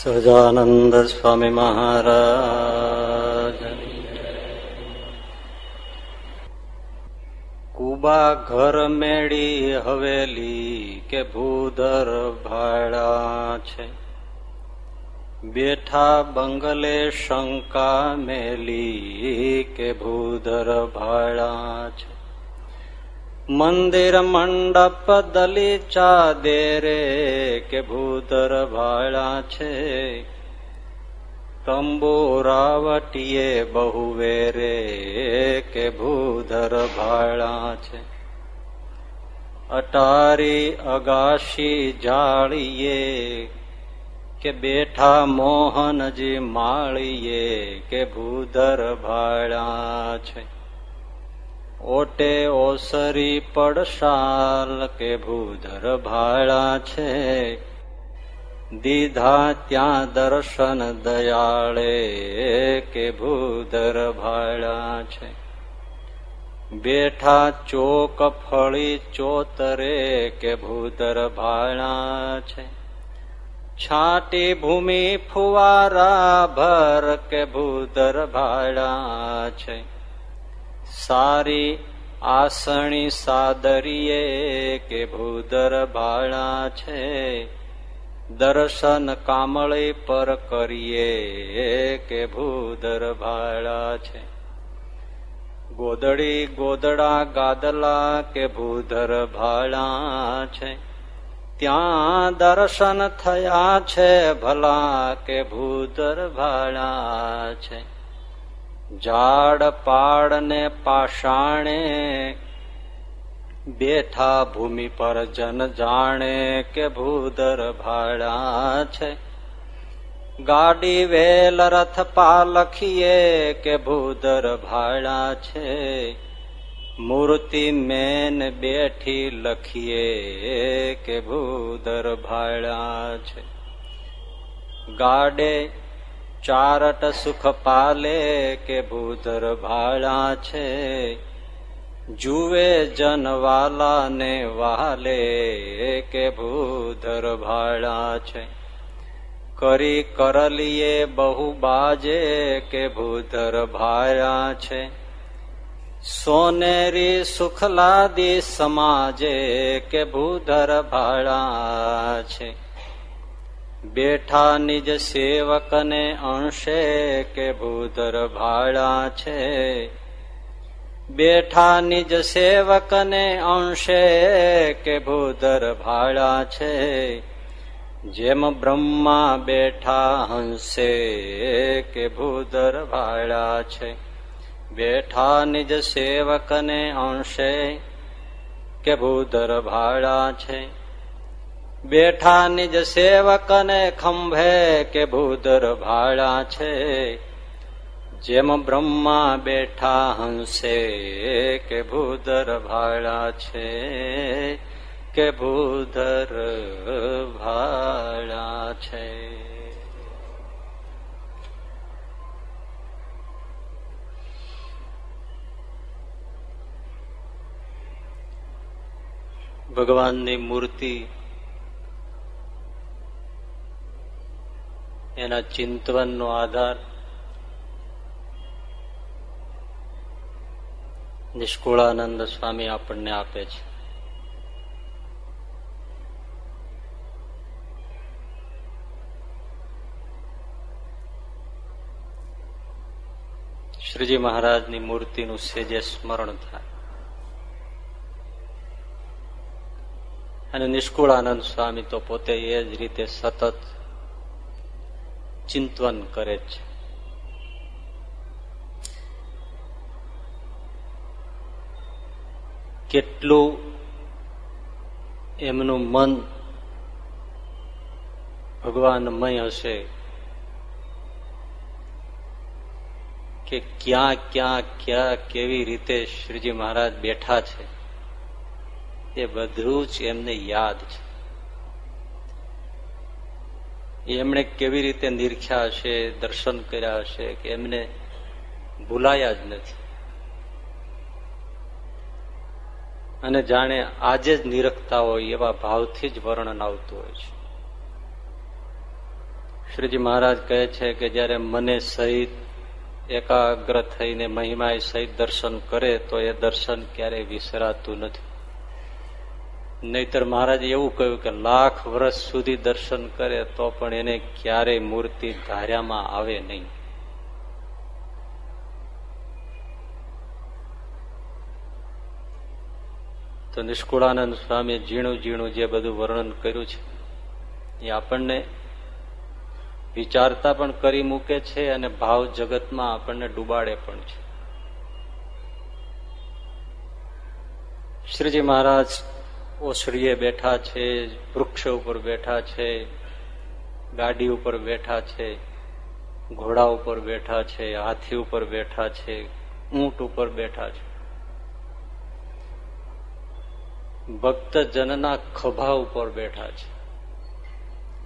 સહજાનંદ સ્વામી મહારાજ કુબા ઘર મેળી હવેલી કે ભૂધર ભાડા છે બેઠા બંગલે શંકા મેલી કે ભૂધર ભાડા છે મંદિર મંડપ દલીચા દે રે કે ભૂતર ભાળા છે. તંબુરાવટીએ બહુ વેરે કે ભૂધર ભાળા છે. અટારી અગાશી જાળીએ કે બેઠા મોહનજી માળીએ કે ભૂધર ભાળા છે. ઓટે ઓસરી પડશાલ કે ભૂધર ભાળા છે. દીધા ત્યાં દર્શન દયાળે કે ભૂધર ભાળા છે. બેઠા ચોક ફળી ચોતરે કે ભૂધર ભાળા છે. છાટી ભૂમિ ફુવારા ભર કે ભૂધર ભાળા છે. સારી આસણી સાદરીએ કે ભૂદર ભાળા છે. દર્શન કામળી પર કરીએ કે ભૂદર ભાળા છે. ગોદડી ગોદડા ગાદલા કે ભૂધર ભાળા છે. ત્યાં દર્શન થયા છે ભલા કે ભૂધર ભાળા છે. ઝાડ પાડ ને પાષાણે બેઠા ભૂમિ પર જન જાણે કે ભૂદર ભાડા છે. ગાડી વેલ રથ પાલખીએ કે ભૂદર ભાડા છે. મૂર્તિ મેન બેઠી લખીએ કે ભૂદર ભાડા છે. ગાડે ચારટ સુખ પાલે કે ભૂધર ભાળા છે? જુએ જનવાલા ને વાલે કે ભૂધર ભાળા છે? કરી કરલીએ બહુ બાજે કે ભૂધર ભાળા છે? સોનેરી સુખલાદી સમાજે કે ભૂધર ભાળા છે? બેઠા નિજ સેવકને અંશે કે ભૂધર ભાડા છે. બેઠા નિજ સેવકને અંશે કે ભૂધર ભાડા છે. જેમ બ્રહ્મા બેઠા હંસે કે ભૂધર ભાડા છે. બેઠા નિજ સેવકને અંશે કે ભૂધર ભાડા છે. બેઠા નિજ સેવક ને ખંભે કે ભૂદર ભાડા છે. જેમ બ્રહ્મા બેઠા હંસે કે ભૂદર ભાડા છે. કે ભૂધર ભાડા છે. ભગવાનની મૂર્તિ એના ચિંતવનનો આધાર નિષ્કુળાનંદ સ્વામી આપણને આપે છે. શ્રીજી મહારાજની મૂર્તિનું સેજે સ્મરણ થાય. અને નિષ્કુળાનંદ સ્વામી તો પોતે એ જ રીતે સતત ચિંતવન કરે છે. કેટલું એમનું મન ભગવાનમય હશે કે ક્યાં ક્યાં ક્યાં, કેવી રીતે શ્રીજી મહારાજ બેઠા છે, એ બધું જ એમને યાદ છે. એમણે કેવી રીતે નિરખ્યા હશે, દર્શન કર્યા હશે, કે એમને ભૂલાયા જ નથી. અને જાણે આજે જ નિરખતા હોય એવા ભાવથી જ વર્ણન આવતું હોય છે. શ્રીજી મહારાજ કહે છે કે જયારે મને સહિત એકાગ્ર થઈને મહિમા સહિત દર્શન કરે, તો એ દર્શન ક્યારેય વિસરાતું નથી. નહીતર મહારાજ એવું કહ્યું કે લાખ વર્ષ સુધી દર્શન કરે તો પણ એને ક્યારેય મૂર્તિ ધાર્યામાં આવે નહીં. તો નિષ્કુળાનંદ સ્વામી ઝીણું ઝીણું જે બધું વર્ણન કર્યું છે, એ આપણને વિચારતા પણ કરી મૂકે છે અને ભાવ જગતમાં આપણને ડુબાડે પણ છે. શ્રીજી મહારાજ ઓસરીએ બેઠા છે, વૃક્ષ ઉપર બેઠા છે, ગાડી ઉપર બેઠા છે, ઘોડા ઉપર બેઠા છે, હાથી ઉપર બેઠા છે, ઊંટ ઉપર બેઠા છે. ભક્તજનના ખભા ઉપર બેઠા છે.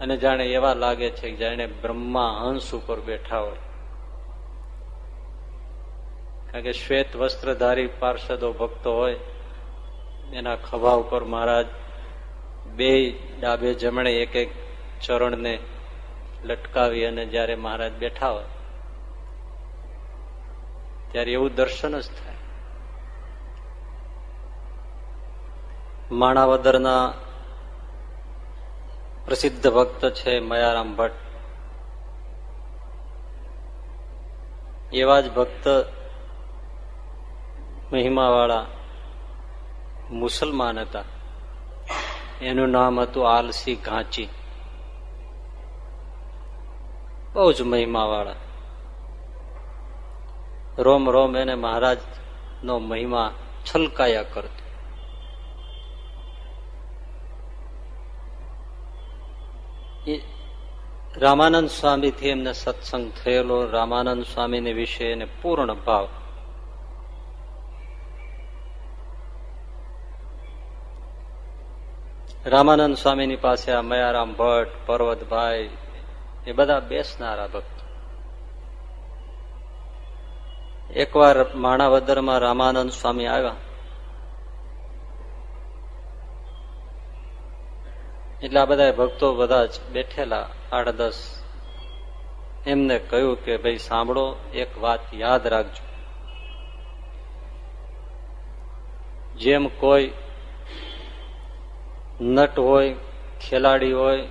અને જાણે એવા લાગે છે કે જાણે બ્રહ્મા હંસ ઉપર બેઠા હોય. કારણ કે શ્વેત વસ્ત્રધારી પાર્ષદો ભક્તો હોય એના ખભા ઉપર મહારાજ બે ડાબે જમણે એક એક ચરણને લટકાવી અને જયારે મહારાજ બેઠા હોય, ત્યારે એવું દર્શન જ થાય. માણાવદરના પ્રસિદ્ધ ભક્ત છે મયારામ ભટ્ટ. એવા જ ભક્ત મહિમાવાળા મુસલમાન હતા. એનું નામ હતું આલસી ઘાંચી. બહુ જ મહિમાવાળા. રોમ રોમ એને મહારાજ નો મહિમા છલકાયા કરતો. રામાનંદ સ્વામીથી એમને સત્સંગ થયેલો. રામાનંદ સ્વામીને વિશે એને પૂર્ણ ભાવ રામાનંદ સ્વામીની પાસે આ મયારામ ભટ્ટ, પર્વતભાઈ, એ બધા બેસનારા ભક્તો. એકવાર માણાવદરમાં રામાનંદ સ્વામી આવ્યા. એટલે આ બધા ભક્તો બધા જ બેઠેલા આઠ દસ એમને કહ્યું કે, ભાઈ સાંભળો, એક વાત યાદ રાખજો. જેમ કોઈ નટ હોય, ખેલાડી હોય,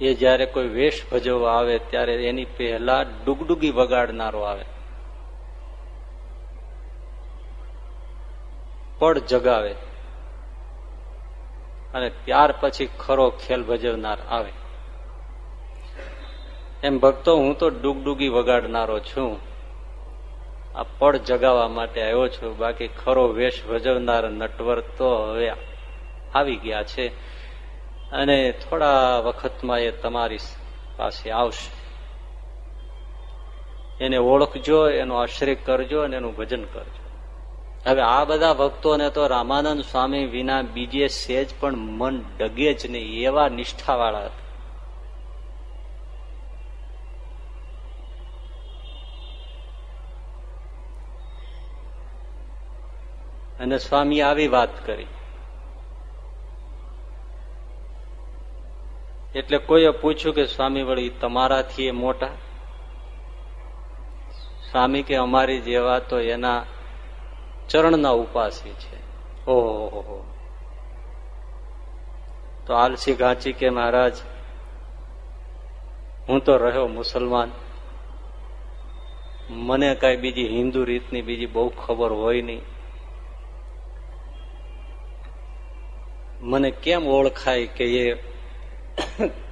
એ જયારે કોઈ વેશ ભજવવા આવે ત્યારે એની પહેલા ડુગડુગી વગાડનારો આવે. પડ જગાવે. અને ત્યાર પછી ખરો ખેલ ભજવનાર આવે. એમ ભક્તો, હું તો ડુગડુગી વગાડનારો છું. આ પડ જગાવવા માટે આવ્યો છું. બાકી ખરો વેશ ભજવનાર નટવર તો હવે આવી ગયા છે. અને થોડા વખતમાં એ તમારી પાસે આવશે. એને ઓળખજો, એનો આશ્રય કરજો અને એનું ભજન કરજો. હવે આ બધા ભક્તોને તો રામાનંદ સ્વામી વિના બીજે સેજ પણ મન ડગે જ નહીં. એવા નિષ્ઠાવાળા હતા. અને સ્વામી આવી વાત કરી. એટલે કોઈએ પૂછ્યું કે, સ્વામી વળી, તમારાથી એ મોટા? સ્વામી કે, અમારી જેવા તો એના ચરણના ઉપાસી છે. ઓહો તો આલસી ઘાંચી કે, મહારાજ, હું તો રહ્યો મુસલમાન. મને કઈ બીજી હિન્દુ રીતની બીજી બહુ ખબર હોય નહીં. મને કેમ ઓળખાય કે એ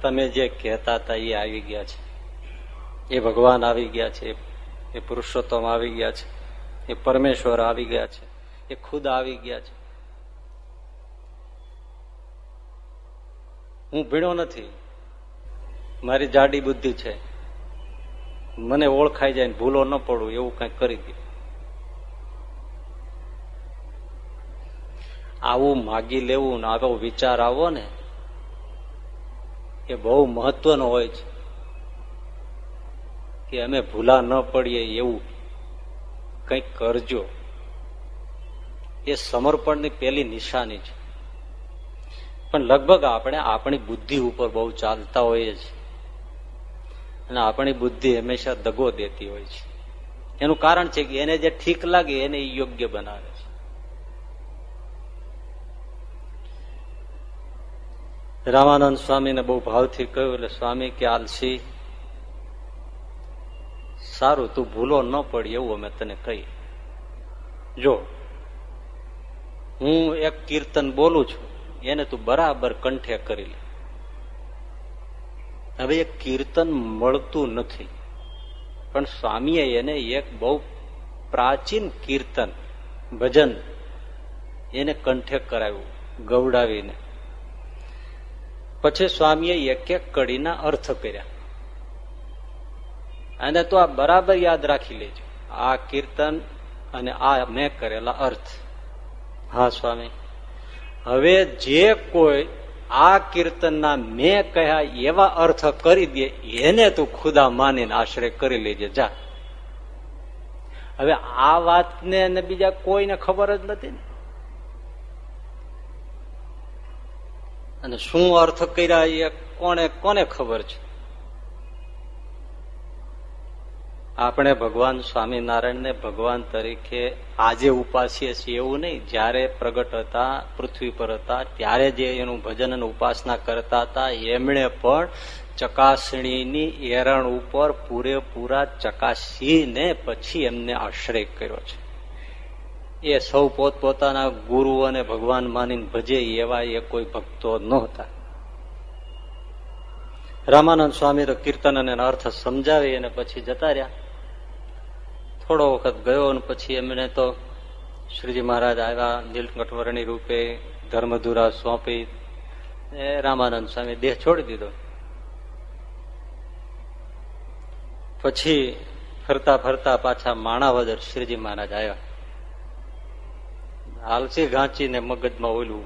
તમે જે કહેતા હતા એ આવી ગયા છે? એ ભગવાન આવી ગયા છે, એ પુરુષોત્તમ આવી ગયા છે, એ પરમેશ્વર આવી ગયા છે, એ ખુદ આવી ગયા છે. હું ભીણો નથી. મારી જાડી બુદ્ધિ છે. મને ઓળખાઈ જાય ભૂલો ન પડું, એવું કંઈક કરી દે. આવું માગી લેવું ને આવો વિચાર આવો ને, એ બહુ મહત્વનો હોય છે. કે અમે ભૂલા ન પડીએ એવું કંઈક કરજો. એ સમર્પણની પેલી નિશાની છે. પણ લગભગ આપણે આપણી બુદ્ધિ ઉપર બહુ ચાલતા હોઈએ છીએ. અને આપણી બુદ્ધિ હંમેશા દગો દેતી હોય છે. એનું કારણ છે કે એને જે ઠીક લાગે એને યોગ્ય બનાવે છે રામાનંદ સ્વામીને બહુ ભાવથી કહ્યું એટલે, સ્વામી, કે આલસી, સારું તું ભૂલો ન પડી એવું અમે તને કહી જો, હું એક કીર્તન બોલું છું, એને તું બરાબર કંઠે કરી લે. હવે એ કીર્તન મળતું નથી, પણ સ્વામીએ એને એક બહુ પ્રાચીન કીર્તન, ભજન, એને કંઠે કરાવ્યું, ગવડાવીને. પછી સ્વામીએ એક એક કડીના અર્થ કર્યા. અને તો આ બરાબર યાદ રાખી લેજો. આ કીર્તન અને આ મેં કરેલા અર્થ. હા, સ્વામી. હવે જે કોઈ આ કીર્તનના મેં કહ્યા એવા અર્થ કરી દે, એને તું ખુદા માનીને આશ્રય કરી લેજે. જા. હવે આ વાતને બીજા કોઈને ખબર જ નથી ને. અને શું અર્થ કર્યા એ કોને કોને ખબર છે? આપણે ભગવાન સ્વામિનારાયણને ભગવાન તરીકે આજે ઉપાસીએ છીએ એવું નહીં. જ્યારે પ્રગટ હતા, પૃથ્વી પર હતા, ત્યારે જે એનું ભજન અને ઉપાસના કરતા હતા, એમણે પણ ચકાસણીની એરણ ઉપર પૂરેપૂરા ચકાસીને પછી એમને આશ્રય કર્યો છે. એ સૌ પોતપોતાના ગુરુ અને ભગવાન માનીને ભજે એવા એ કોઈ ભક્તો નહોતા. રામાનંદ સ્વામી તો કીર્તન અને અર્થ સમજાવી અને પછી જતા રહ્યા. થોડો વખત ગયો અને પછી એમણે તો શ્રીજી મહારાજ આવ્યા નીલકંઠવર્ણી રૂપે ધર્મધુરા સોંપી રામાનંદ સ્વામી દેહ છોડી દીધો. પછી ફરતા ફરતા પાછા માણાવદર શ્રીજી મહારાજ આવ્યા. આલસી ઘાંચીને મગજમાં ઓલું.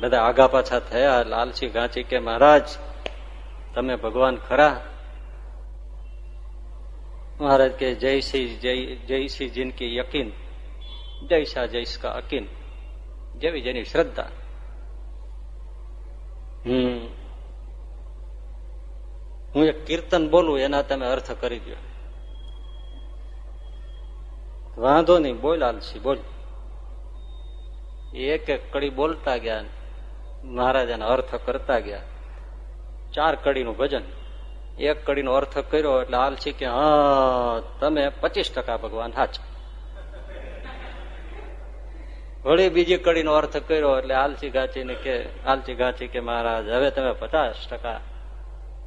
બધા આગા પાછા થયા લાલસી ઘાંચી કે મહારાજ, તમે ભગવાન ખરા? મહારાજ કે જય શ્રી, જય જય શ્રી જિનકી યકીન, જય શાહ જયશ કા અકીન, જેવી જેની શ્રદ્ધા. હમ. હું એક કીર્તન બોલું, એના તમે અર્થ કરી દો વાંધો નહીં, બોલ આલસી, બોલ. એક એક કડી બોલતા ગયા, મહારાજાના અર્થ કરતા ગયા. ચાર કડીનું ભજન. એક કડીનો અર્થ કર્યો એટલે આલસી કે, હા, તમે પચીસ ટકા ભગવાન હાચ. વળી બીજી કડીનો અર્થ કર્યો એટલે આલસી ગાચીને કે, આલસી ગાચી કે, મહારાજ, હવે તમે પચાસ ટકા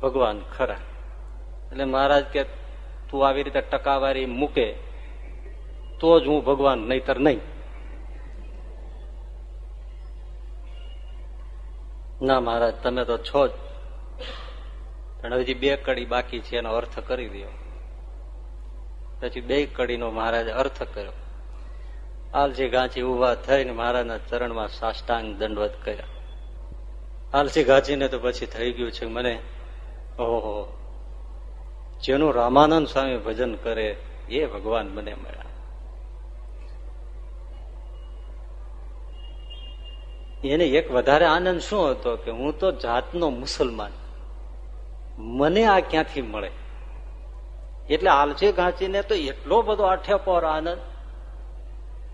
ભગવાન ખરા. એટલે મહારાજ કે, તું આવી રીતે ટકાવારી મૂકે તો જ હું ભગવાન, નહીતર નહીં. ના મહારાજ, તમે તો છો જ. પણ હજી બે કડી બાકી છે, એનો અર્થ કરી દો પછી બે કડીનો મહારાજે અર્થ કર્યો. આલસી ગાંચી ઊભા થઈને મહારાજના ચરણમાં સાષ્ટાંગ દંડવત કર્યા. આલસી ગાંચીને તો પછી થઈ ગયું છે, મને ઓહો. જેનું રામાનંદ સ્વામી ભજન કરે, એ ભગવાન મને મળ્યા. એને એક વધારે આનંદ શું હતો કે હું તો જાતનો મુસલમાન. મને આ ક્યાંથી મળે? એટલે આલસી ઘાંચીને તો એટલો બધો આઠેપોર આનંદ.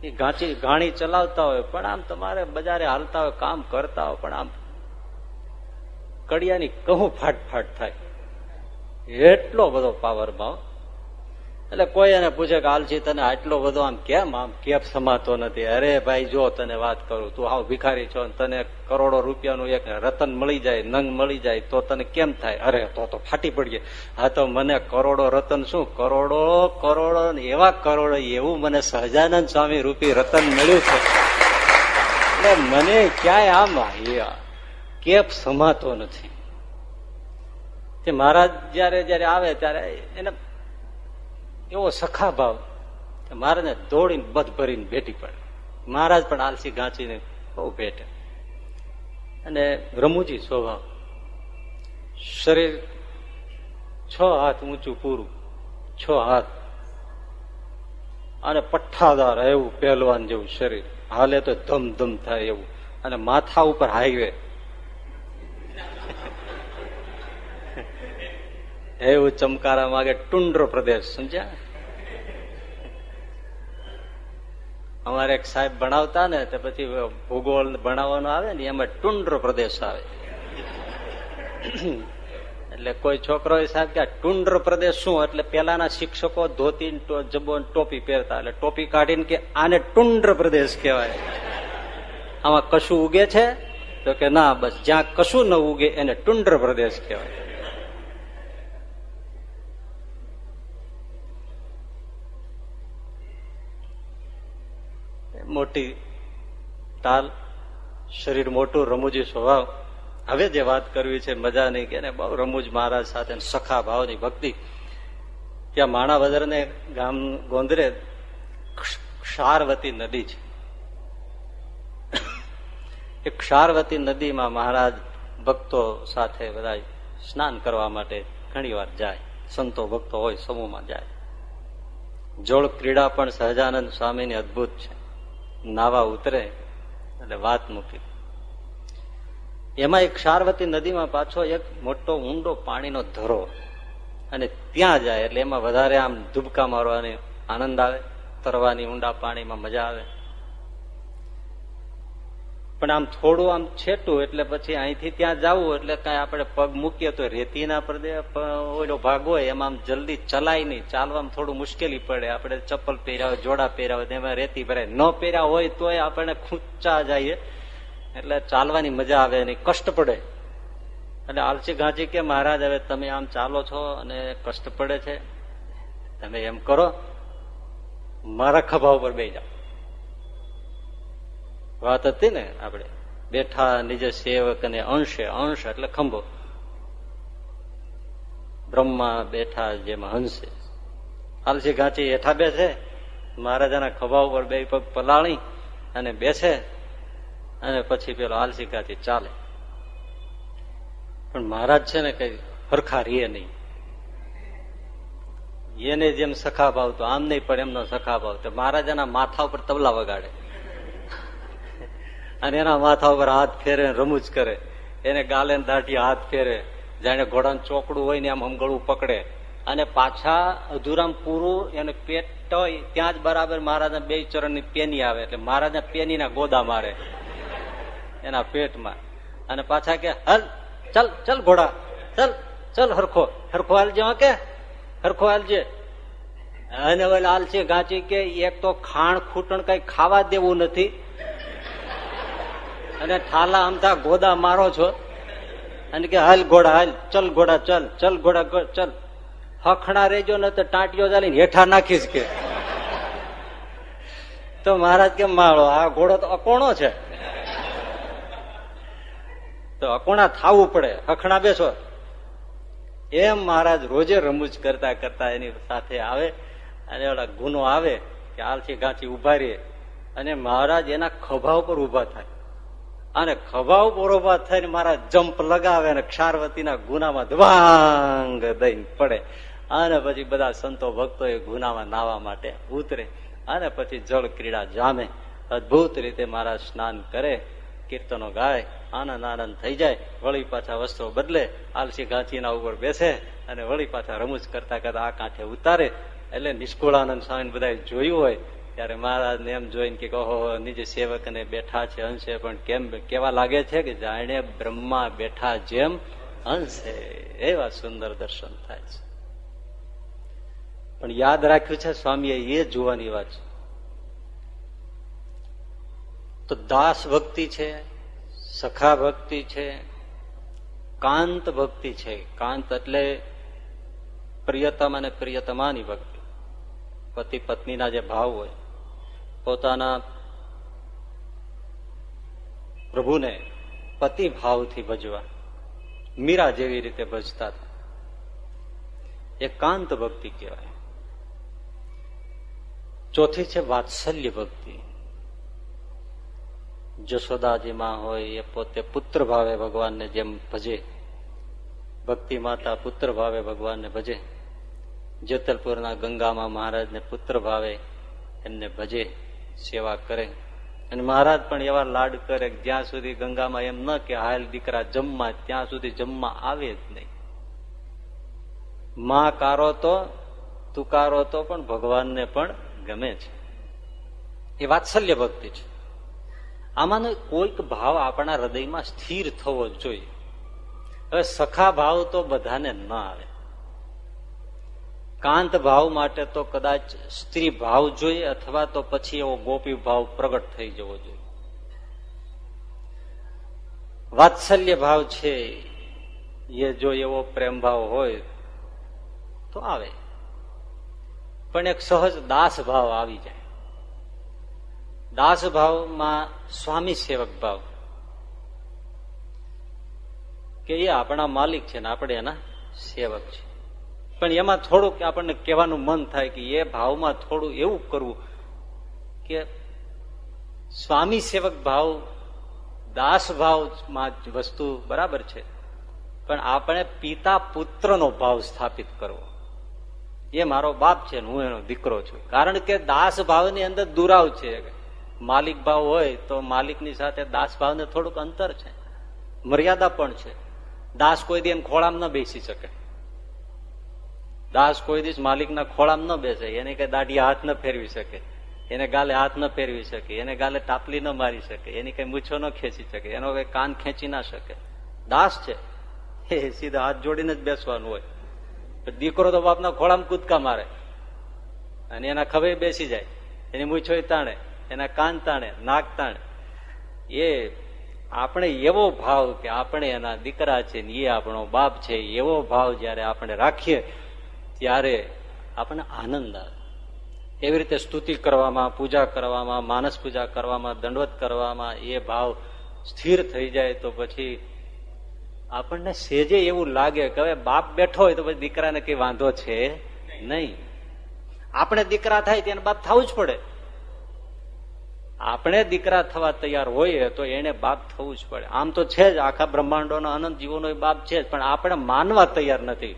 એ ઘાંચી ઘાણી ચલાવતા હોય, પણ આમ તમારે બજારે હાલતા હોય, કામ કરતા હોય, પણ આમ કડિયાની કહું ફાટ ફાટ થાય. એટલો બધો પાવર ભાવ એટલે કોઈ એને પૂછે કે હાલજી તને આટલો બધો આમ કેમ? આમ કેપ સમાતો નથી. અરે ભાઈ, જો તને વાત કરું, તું આવ ભિખારી છો તને કરોડો રૂપિયાનું એક રતન મળી જાય, નંગ મળી જાય, તો તને કેમ થાય? અરે, તો તો ફાટી પડીએ. હા, તો મને કરોડો રતન શું? કરોડો કરોડો એવા કરોડો એવું મને સહજાનંદ સ્વામી રૂપી રતન મળ્યું છે. એટલે મને ક્યાંય આમ કેપ સમાતો નથી. મહારાજ જયારે જયારે આવે ત્યારે એને એવો સખા ભાવ મહારાજને દોડીને બધ ભરીને ભેટી પડે. મહારાજ પણ આલસી ગાંચીને બહુ ભેટે. અને રમુજી સ્વભાવ, શરીર છ હાથ ઊંચું પૂરું, છ હાથ, અને પઠ્ઠાદાર એવું પહેલવાન જેવું શરીર. હાલે તો ધમ ધમ થાય એવું. અને માથા ઉપર હાઈવે. એવું ચમકારા માગે ટુંડ્રો પ્રદેશ, સમજ્યા? અમારે એક સાહેબ ભણાવતા ને, તો પછી ભૂગોળ ભણાવવાનો આવે ને, એમાં ટુંડ્રો પ્રદેશ આવે. એટલે કોઈ છોકરો સાહેબ કે ટુંડ્ર પ્રદેશ શું? એટલે પેલાના શિક્ષકો ધોતી જબો ટોપી પહેરતા. એટલે ટોપી કાઢીને કે આને ટુંડ્ર પ્રદેશ કહેવાય. આમાં કશું ઉગે છે? તો કે ના, બસ જ્યાં કશું ન ઉગે એને ટુંડ્ર પ્રદેશ કહેવાય. મોટી તાલ, શરીર મોટું, રમૂજી સ્વભાવ. હવે જે વાત કરવી છે, મજા નહીં કે બહુ રમૂજ મહારાજ સાથે સખા ભાવની ભક્તિ. ત્યાં માણાવદરને ગામ ગોંદરે ક્ષારવતી નદી છે. એ ક્ષારવતી નદીમાં મહારાજ ભક્તો સાથે બધા સ્નાન કરવા માટે ઘણી જાય. સંતો ભક્તો હોય, સમૂહમાં જાય. જળ ક્રીડા પણ સહજાનંદ સ્વામીની અદભુત છે. નાવા ઉતરે એટલે વાત મૂકી. એમાં એક ક્ષારવતી નદીમાં પાછો એક મોટો ઊંડો પાણીનો ધરો અને ત્યાં જાય એટલે એમાં વધારે આમ ધુબકા મારવાની આનંદ આવે, તરવાની ઊંડા પાણીમાં મજા આવે. પણ આમ થોડું આમ છેટું એટલે પછી અહીંથી ત્યાં જવું એટલે કઈ આપણે પગ મૂકીએ તો રેતીના પડદે ઓલો ભાગ હોય, એમાં આમ જલ્દી ચલાય નહીં. ચાલવામાં થોડું મુશ્કેલી પડે. આપણે ચપ્પલ પહેર્યા જોડા પહેર્યા હોય, એમાં રેતી ભરાય. ન પહેર્યા હોય તોય આપણે ખૂંચા જઈએ. એટલે ચાલવાની મજા આવે એની કષ્ટ પડે. એટલે આલસી ગાંચી કે, મહારાજ, હવે તમે આમ ચાલો છો અને કષ્ટ પડે છે. તમે એમ કરો. મારા ખભા ઉપર બે જાઓ. વાત હતી ને આપણે, બેઠા નિજ સેવક અને અંશે, અંશ એટલે ખંભો. બ્રહ્મા બેઠા જેમાં હંસે. આલસી ગાંચી હેઠા બેસે, મહારાજાના ખભા ઉપર બે પગ પલાળી અને બેસે, અને પછી પેલો આલસી ગાંચી ચાલે. પણ મહારાજ છે ને કઈ હરખા રીએ નહીં. એને જેમ સખા ભાવ તો આમ નહીં, પણ એમનો સખા ભાવ. તો મહારાજાના માથા ઉપર તબલા વગાડે. અને એના માથા ઉપર હાથ ફેરે રમૂજ કરે. એને ગાલે દાઢી હાથ ફેરે. જાણે ઘોડાનું ચોકડું હોય ને આમ હમગળું પકડે. અને પાછા અધુરામ પૂરું એને પેટ ત્યાં જ બરાબર મહારાજના બે ચરણની પેની આવે. એટલે મહારાજના પેનીના ગોદા મારે એના પેટમાં. અને પાછા કે, હલ, ચલ ચલ ઘોડા. ચલ ચલ હરખો. હરખો હાલજે કે? હરખો હાલજે. અને ઓલા હાલશે ગાંચી કે, એક તો ખાણ ખૂટણ કઈ ખાવા દેવું નથી. અને ઠાલા અમથા ગોદા મારો છો. અને કે, હાલ ઘોડા, હાલ, ચલ ઘોડા, ચલ ચલ ઘોડા ચલ. હખણા રેજો ને તો ટાંટીઓ ચાલીને હેઠા નાખીશ કે. તો મહારાજ કેમ માળો, આ ઘોડો તો અકોણો છે. તો અકોણા થાવું પડે, હખણા બેસો. એમ મહારાજ રોજે રમૂજ કરતા કરતા એની સાથે આવે અને ઓલા ગુનો આવે કે આલથી ગાંચી ઊભા રે અને મહારાજ એના ખભા ઉપર ઊભા થાય. અને ખભાવ ઊભા થઈને મારા જમ્પ લગાવે અને ક્ષારવતીના ગુનામાં ધ્વાંગ દઈને પડે. અને પછી બધા સંતો ભક્તો એ ગુનામાં નાવા માટે ઉતરે. અને પછી જળ ક્રીડા જામે. અદભુત રીતે મારા સ્નાન કરે, કીર્તનો ગાય, આનંદ આનંદ થઈ જાય. વળી પાછા વસ્ત્રો બદલે, આલસી ઘાંચીના ઉપર બેસે અને વળી પાછા રમૂજ કરતા કરતા આ કાંઠે ઉતારે. એટલે નિષ્કુળાનંદ સ્વામી બધા જોયું હોય ત્યારે મહારાજ ને એમ જોઈને કે ઓહો નીચે સેવક ને બેઠા છે હંસે, પણ કેમ કેવા લાગે છે કે જાણે બ્રહ્મા બેઠા જેમ હંસે, એવા સુંદર દર્શન થાય છે. પણ યાદ રાખ્યું છે, સ્વામીએ એ જોવાની વાત છે. તો દાસ ભક્તિ છે, સખા ભક્તિ છે, કાંત ભક્તિ છે. કાંત એટલે પ્રિયતમ અને પ્રિયતમાની ભક્તિ. પતિ પત્નીના જે ભાવ હોય પોતાના પ્રભુને પતિ ભાવથી ભજવા, મીરા જેવી રીતે ભજતા હતા. એ કાંત ભક્તિ કહેવાય. ચોથી છે વાત્સલ્ય ભક્તિ. જશોદાજીમાં હોય એ પોતે પુત્ર ભાવે ભગવાનને જેમ ભજે, ભક્તિ માતા પુત્ર ભાવે ભગવાનને ભજે, જેતલપુરના ગંગામાં મહારાજને પુત્ર ભાવે એમને ભજે. સેવા કરે. અને મહારાજ પણ એવા લાડ કરે જ્યાં સુધી ગંગામાં એમ ન કે હાલ દીકરા જમવા, ત્યાં સુધી જમવા આવે જ નહીં. માં કારો તો તુકારો તો પણ ભગવાનને પણ ગમે છે. એ વાત્સલ્ય ભક્તિ છે. આમાંનો કોઈક ભાવ આપણા હૃદયમાં સ્થિર થવો જોઈએ. હવે સખા ભાવ તો બધાને ન આવે. કાંત ભાવ માટે તો કદાચ સ્ત્રી ભાવ જોઈએ અથવા તો પછી એવો ગોપી ભાવ પ્રગટ થઈ જવો જોઈએ. વાત્સલ્ય ભાવ છે, એ જો એવો પ્રેમ ભાવ હોય તો આવે. પણ એક સહજ દાસ ભાવ આવી જાય. દાસ ભાવમાં સ્વામી સેવક ભાવ. કે એ આપણા માલિક છે ને આપણે એના સેવક છે. પણ એમાં થોડુંક આપણને કહેવાનું મન થાય કે એ ભાવમાં થોડું એવું કરવું કે સ્વામી સેવક ભાવ, દાસ ભાવમાં વસ્તુ બરાબર છે. પણ આપણે પિતા પુત્રનો ભાવ સ્થાપિત કરવો. એ મારો બાપ છે હું એનો દીકરો છું. કારણ કે દાસ ભાવની અંદર દુરાવ છે. માલિક ભાવ હોય તો માલિકની સાથે દાસ ભાવને થોડુંક અંતર છે. મર્યાદા પણ છે. દાસ કોઈ દી ખોળામાં ન બેસી શકે. દાસ કોઈ દિવસ માલિકના ખોળામાં ન બેસે. એને કઈ દાઢી હાથ ન ફેરવી શકે. એને ગાલે હાથ ન ફેરવી શકે. એને ગાલે ટાપલી ન મારી શકે. એની કઈ મૂછો ન ખેંચી શકે. એનો કઈ કાન ખેંચી ના શકે. દાસ છે. એ સીધા હાથ જોડીને જ બેસવાનું હોય. દીકરો તો બાપના ખોળામાં કૂદકા મારે. અને એના ખભે બેસી જાય. એની મૂછો તાણે. એના કાન તાણે. નાક તાણે. એ આપણે એવો ભાવ કે આપણે એના દીકરા છે ને એ આપણો બાપ છે. એવો ભાવ જયારે આપણે રાખીએ ત્યારે આપણને આનંદ આવે. એવી રીતે સ્તુતિ કરવામાં, પૂજા કરવામાં, માનસ પૂજા કરવામાં, દંડવત કરવામાં એ ભાવ સ્થિર થઈ જાય તો પછી આપણને સેજે એવું લાગે કે હવે બાપ બેઠો હોય તો પછી દીકરાને કઈ વાંધો છે નહીં. આપણે દીકરા થાય તેને બાપ થવું જ પડે. આપણે દીકરા થવા તૈયાર હોઈએ તો એને બાપ થવું જ પડે. આમ તો છે જ આખા બ્રહ્માંડોનો અનંત જીવોનો બાપ છે જ, પણ આપણે માનવા તૈયાર નથી.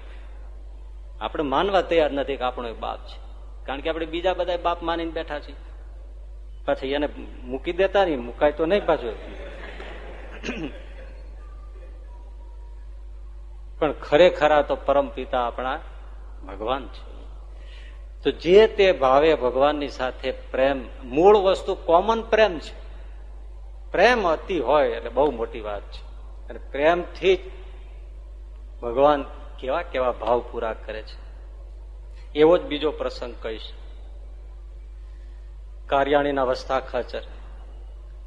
આપણે માનવા તૈયાર નથી કે આપણો બાપ છે. કારણ કે આપણે બીજા બધા બાપ માનીને બેઠા છીએ. પછી એને મૂકી દેતા નહીં, મુકાય તો નહીં પાછું. પણ ખરેખરા તો પરમ પિતા આપણા ભગવાન છે. તો જે તે ભાવે ભગવાનની સાથે પ્રેમ, મૂળ વસ્તુ કોમન પ્રેમ છે. પ્રેમ અતિ હોય એટલે બહુ મોટી વાત છે. અને પ્રેમથી જ ભગવાન કેવા કેવા ભાવ પૂરા કરે છે? એવો જ બીજો પ્રસંગ કહીશ. કાર્યાણીના વસ્તા ખાચર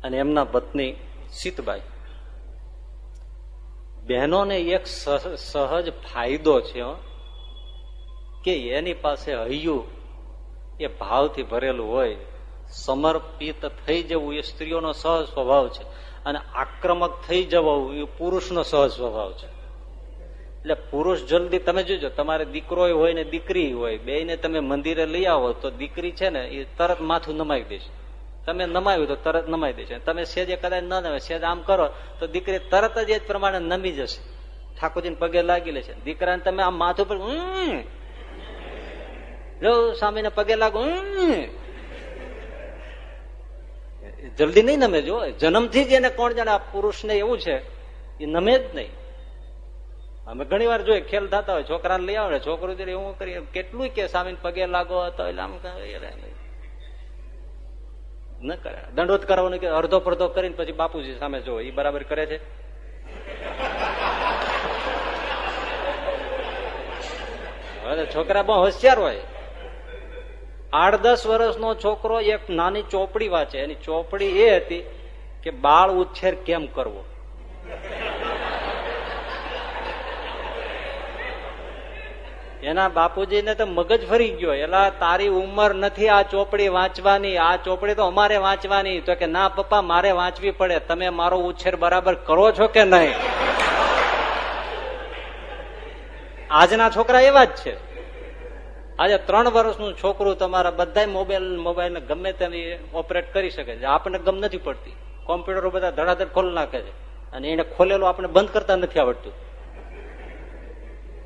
અને એમના પત્ની સીતબાઈ. બહેનોને એક સહજ ફાયદો છે કે એની પાસે હૈયું એ ભાવથી ભરેલું હોય. સમર્પિત થઈ જવું એ સ્ત્રીઓનો સહજ સ્વભાવ છે અને આક્રમક થઈ જવું એ પુરુષનો સહજ સ્વભાવ છે. એટલે પુરુષ જલ્દી, તમે જોજો, તમારે દીકરો હોય ને દીકરી હોય બે ને તમે મંદિરે લઈ આવો, તો દીકરી છે ને, એ તરત માથું નમાવી દેશે. તમે નમાવ્યું તો તરત નમાવી દેશે. તમે સેજે કદાચ ન નમે સેજ આમ કરો, તો દીકરી તરત જ એ પ્રમાણે નમી જશે. ઠાકોરજીને પગે લાગી લેશે દીકરાને તમે આમ માથું પર લો, સ્વામીને પગે લાગુ જલ્દી નહીં નમે જો જન્મથી જ એને કોણ જાણે આ પુરુષને એવું છે. એ નમે જ નહીં. અમે ઘણી વાર જોઈએ, ખેલ થતા હોય, છોકરાને લઈ આવે છોકરો એવું કરી કેટલું કે સામે પગે લાગો હતો, એટલે આમ ન કરે. દંડોત કરવાનું કે અડધો પડધો કરીને પછી બાપુજી સામે જો એ બરાબર કરે છે? છોકરા બહુ હોશિયાર હોય. આઠ દસ વર્ષનો છોકરો એક નાની ચોપડી વાંચે. એની ચોપડી એ હતી કે, બાળ ઉછેર કેમ કરવો? એના બાપુજીને તો મગજ ફરી ગયો. એલા, તારી ઉંમર નથી આ ચોપડી વાંચવાની, આ ચોપડી તો અમારે વાંચવાની. તો કે, ના, પપ્પા, મારે વાંચવી પડે. તમે મારો ઉછેર બરાબર કરો છો કે નહીં? આજના છોકરા એવા જ છે. આજે ત્રણ વર્ષનું છોકરું તમારા બધા મોબાઈલ મોબાઈલ ગમે તેની ઓપરેટ કરી શકે છે. આપણને ગમ નથી પડતી. કોમ્પ્યુટરો બધા ધડાધડ ખોલ નાખે છે. અને એને ખોલેલું આપણે બંધ કરતા નથી આવડતું.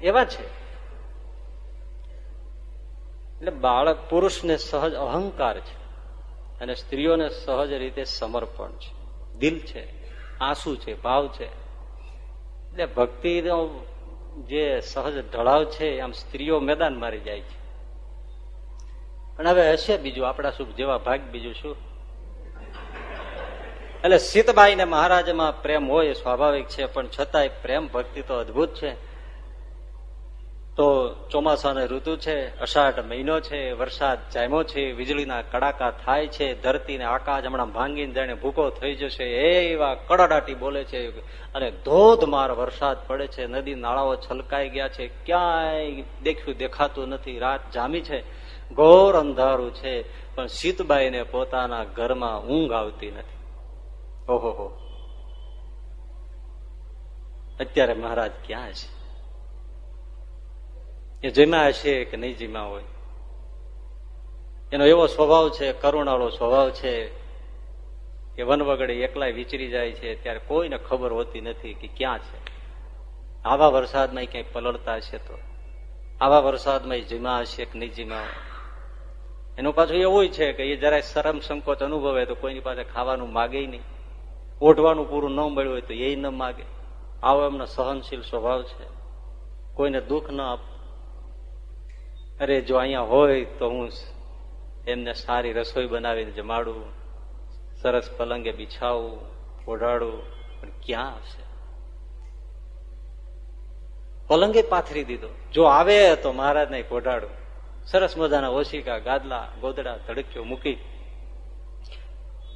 એવા છે. એટલે બાળક પુરુષને સહજ અહંકાર છે અને સ્ત્રીઓને સહજ રીતે સમર્પણ છે. દિલ છે, આંસુ છે, ભાવ છે. એટલે ભક્તિનો જે સહજ ઢળાવ છે, આમ સ્ત્રીઓ મેદાન મારી જાય છે. પણ હવે હશે બીજું, આપણા શુભ જેવા ભાગ બીજું શું? એટલે સીતબાઈ ને મહારાજમાં પ્રેમ હોય સ્વાભાવિક છે, પણ છતાંય પ્રેમ ભક્તિ તો અદભુત છે. તો ચોમાસાની ઋતુ છે, અષાઢ મહિનો છે, વરસાદ જામ્યો છે, વીજળીના કડાકા થાય છે ધરતી ને આકાશ હમણાં ભાંગીને જાણે ભૂકો થઈ જશે એવા કડાડાટી બોલે છે અને ધોધમાર વરસાદ પડે છે, નદી નાળાઓ છલકાઈ ગયા છે, ક્યાંય દેખ્યું દેખાતું નથી, રાત જામી છે, ઘોર અંધારું છે, પણ સીતબાઈને પોતાના ઘરમાં ઊંઘ આવતી નથી. ઓહો અત્યારે મહારાજ ક્યાં છે? એ જીમા હશે કે નહીં જીમા હોય? એનો એવો સ્વભાવ છે, કરુણાળો સ્વભાવ છે કે વનવગડે એકલાય વિચરી જાય છે, ત્યારે કોઈને ખબર હોતી નથી કે ક્યાં છે. આવા વરસાદમાં ક્યાંય પલળતા હશે તો? આવા વરસાદમાં જીમા હશે કે નહીં જીમા એનું પાછું એવું છે કે એ જરાય શરમ સંકોચ અનુભવે તો કોઈની પાસે ખાવાનું માગે નહીં. ઓઢવાનું પૂરું ન મળ્યું હોય તો એ ન માગે. આવો એમનો સહનશીલ સ્વભાવ છે. કોઈને દુઃખ ન આપ અરે જો અહીંયા હોય તો હું એમને સારી રસોઈ બનાવીને જમાડું, સરસ પલંગે બિછાવું, ઓઢાડું, પણ ક્યાં હશે પલંગે પાથરી દીધો. જો આવે તો મહારાજને ઓઢાડું. સરસ મજાના ઓશિકા, ગાદલા, ગોદડા, ધડકીઓ મૂકી.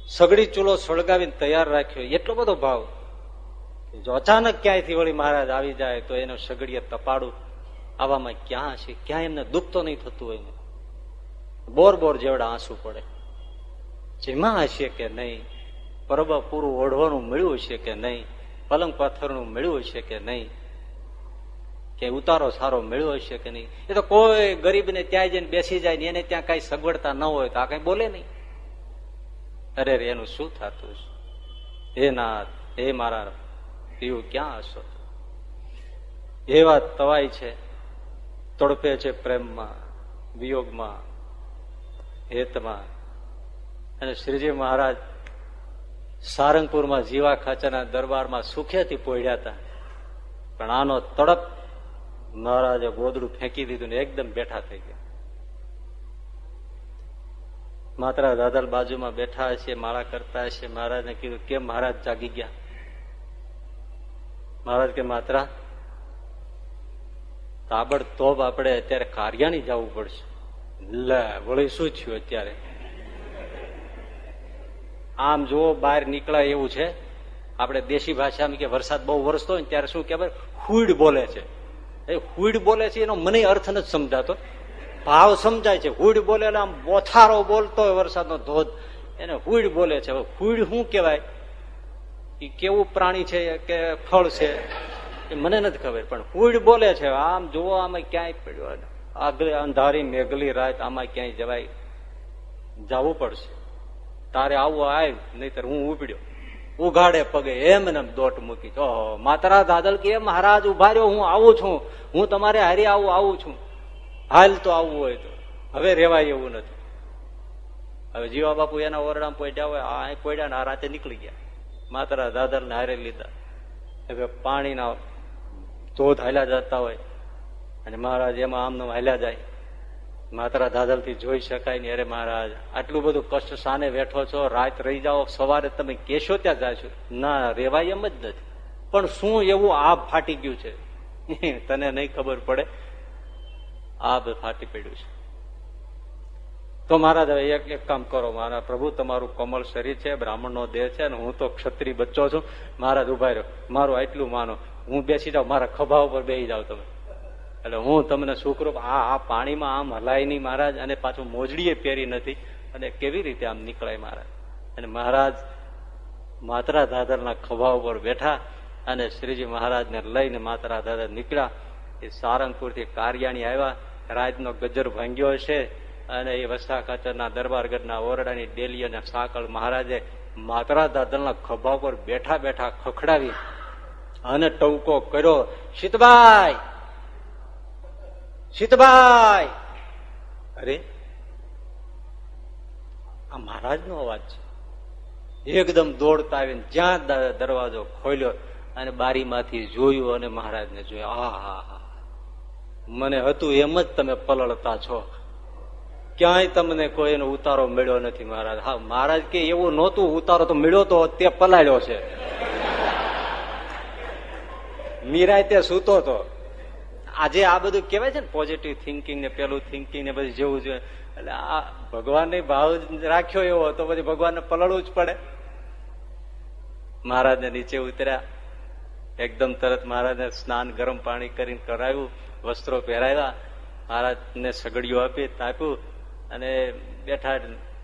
સગડી ચૂલો સળગાવીને તૈયાર રાખ્યો. એટલો બધો ભાવ. જો અચાનક ક્યાંયથી વળી મહારાજ આવી જાય તો એનો સગડીએ તપાડું. આવામાં ક્યાં છે? ક્યાં એમને દુઃખ તો નહીં થતું હોય બોર બોર જેવડા આંસુ પડે. જેમાં હશે કે નહીં? પરબા પૂરું ઓઢવાનું મળ્યું છે કે નહીં? પલંગ પથ્થરનું મળ્યું છે કે નહીં? કે ઉતારો સારો મળ્યો હશે કે નહીં? એ તો કોઈ ગરીબને ત્યાં જઈને બેસી જાય ને એને ત્યાં કઈ સગવડતા ન હોય તો આ કઈ બોલે નહીં. અરે રે, એનું શું થતું હે નાથ, હે મારા પીવું ક્યાં હશો? એવા તવાય છે. તડપે છે પ્રેમમાં, વિયોગમાં, હેતમાં. અને શ્રીજી મહારાજ સારંગપુરમાં જીવા ખાચાના દરબારમાં સુખેથી પોઢ્યા હતા. પણ આનો તડપ મહારાજે ગોદડું ફેંકી દીધું ને એકદમ બેઠા થઈ ગયા. માત્ર દાદા બાજુમાં બેઠા હશે, માળા કરતા હશે. મહારાજને કીધું, કેમ મહારાજ જાગી ગયા? મહારાજ કે, માત્રા તાબડતોબ આપણે અત્યારે કાર્યાની જવું પડશે. લે, વળી શું થયું અત્યારે? આમ જો બહાર નીકળાય એવું છે. આપણે દેશી ભાષામાં કે વરસાદ બહુ વરસતો હોય ત્યારે શું કહેવાય? હુડ બોલે છે. એ હુડ બોલે છે એનો મને અર્થ નથી સમજાતો. ભાવ સમજાય છે. હુડ બોલે આમ બોથારો બોલતો હોય વરસાદનો ધોધ. એને હુડ બોલે છે. હુડ શું કહેવાય? એ કેવું પ્રાણી છે? કે ફળ છે? મને નથી ખબર, પણ હુડ બોલે છે, આમ જુઓ, આમાં ક્યાંય પડ્યો આગળ અંધારી, મેઘલી રાત, આમાં ક્યાંય જવાય, જવું પડશે. તારે આવું આવ નહીતર હું ઉપડ્યો. ઉઘાડે પગે એમ ને દોટ મૂકી, ઓહો માતરા દાદલ કે, મહારાજ ઊભા રહ્યો, હું આવું છું. હું તમારે હારી આવું આવું છું. હાલ તો આવવું હોય તો. હવે રેવાય એવું નથી. હવે જીવા બાપુ એના ઓરડામાં પોઈડ્યા હોય, આ પોઈડ્યા ને આ રાતે નીકળી ગયા. માતરા દાદર ને હારે લીધા. હવે પાણીના ધોધ હાલ્યા જતા હોય અને મહારાજ એમાં આમનો હાલ્યા જાય. માતરા ધાધલથી જોઈ શકાય ને અરે મહારાજ, આટલું બધું કષ્ટ સાને બેઠો છો? રાત રહી જાઓ, સવારે તમે કેશો ત્યાં જાશો? ના, રેવાય એમ જ નથી. પણ શું એવું આબ ફાટી ગયું છે? તને નહીં ખબર પડે. આબ ફાટી પડ્યું છે. તો મહારાજ, હવે એક એક કામ કરો. મારા પ્રભુ, તમારું કોમળ શરીર છે બ્રાહ્મણ નો દેહ છે અને હું તો ક્ષત્રિય બચ્ચો છું. મહારાજ ઊભા રહ્યો મારું આટલું માનો. હું બેસી જાઉં, મારા ખભા ઉપર બેસી જાવ તમે. એટલે હું તમને સુખરૂપ આ આ પાણીમાં આમ હલાય નહીં મહારાજ, અને પાછું મોજડીએ પહેરી નથી. અને કેવી રીતે આમ નીકળાય મહારાજ? અને મહારાજ માતરા દાદરના ખભા ઉપર બેઠા અને શ્રીજી મહારાજને લઈને માતરા દાદર નીકળ્યા. એ સારંગપુરથી કારિયાણી આવ્યા. રાજનો ગજર ભાંગ્યો છે અને એ વસ્તા ખાચરના દરબારગઢના ઓરડાની ડેલી અને સાકળ મહારાજે માત્રા દાદરના ખભા ઉપર બેઠા બેઠા ખખડાવી અને ટવકો કર્યો. સીતભાઈ શીતભાઈ! અરે! આ મહારાજનો અવાજ છે. એકદમ દોડતા આવીને જ્યાં દરવાજો ખોલ્યો અને બારીમાંથી જોયું અને મહારાજને જોયું. આ હા હા મને હતું એમ જ તમે પલળતા છો. ક્યાંય તમને કોઈ એનો ઉતારો મળ્યો નથી મહારાજ. હા, મહારાજ કે એવું નહોતું ઉતારો તો મળ્યો તો તે પલાળ્યો છે. મીરાય તે સૂતો હતો. આજે આ બધું કેવાય છે ને પોઝિટિવ થિંકિંગ ને, પેલું થિંકિંગ ને, બધું જેવું જોઈએ એટલે આ ભગવાન ભાવ રાખ્યો એવો તો પછી ભગવાનને પલળવું જ પડે. મહારાજને નીચે ઉતર્યા. એકદમ તરત મહારાજને સ્નાન ગરમ પાણી કરીને કરાવ્યું, વસ્ત્રો પહેરાવ્યા. મહારાજને સગડીઓ આપી, તાપ્યું અને બેઠા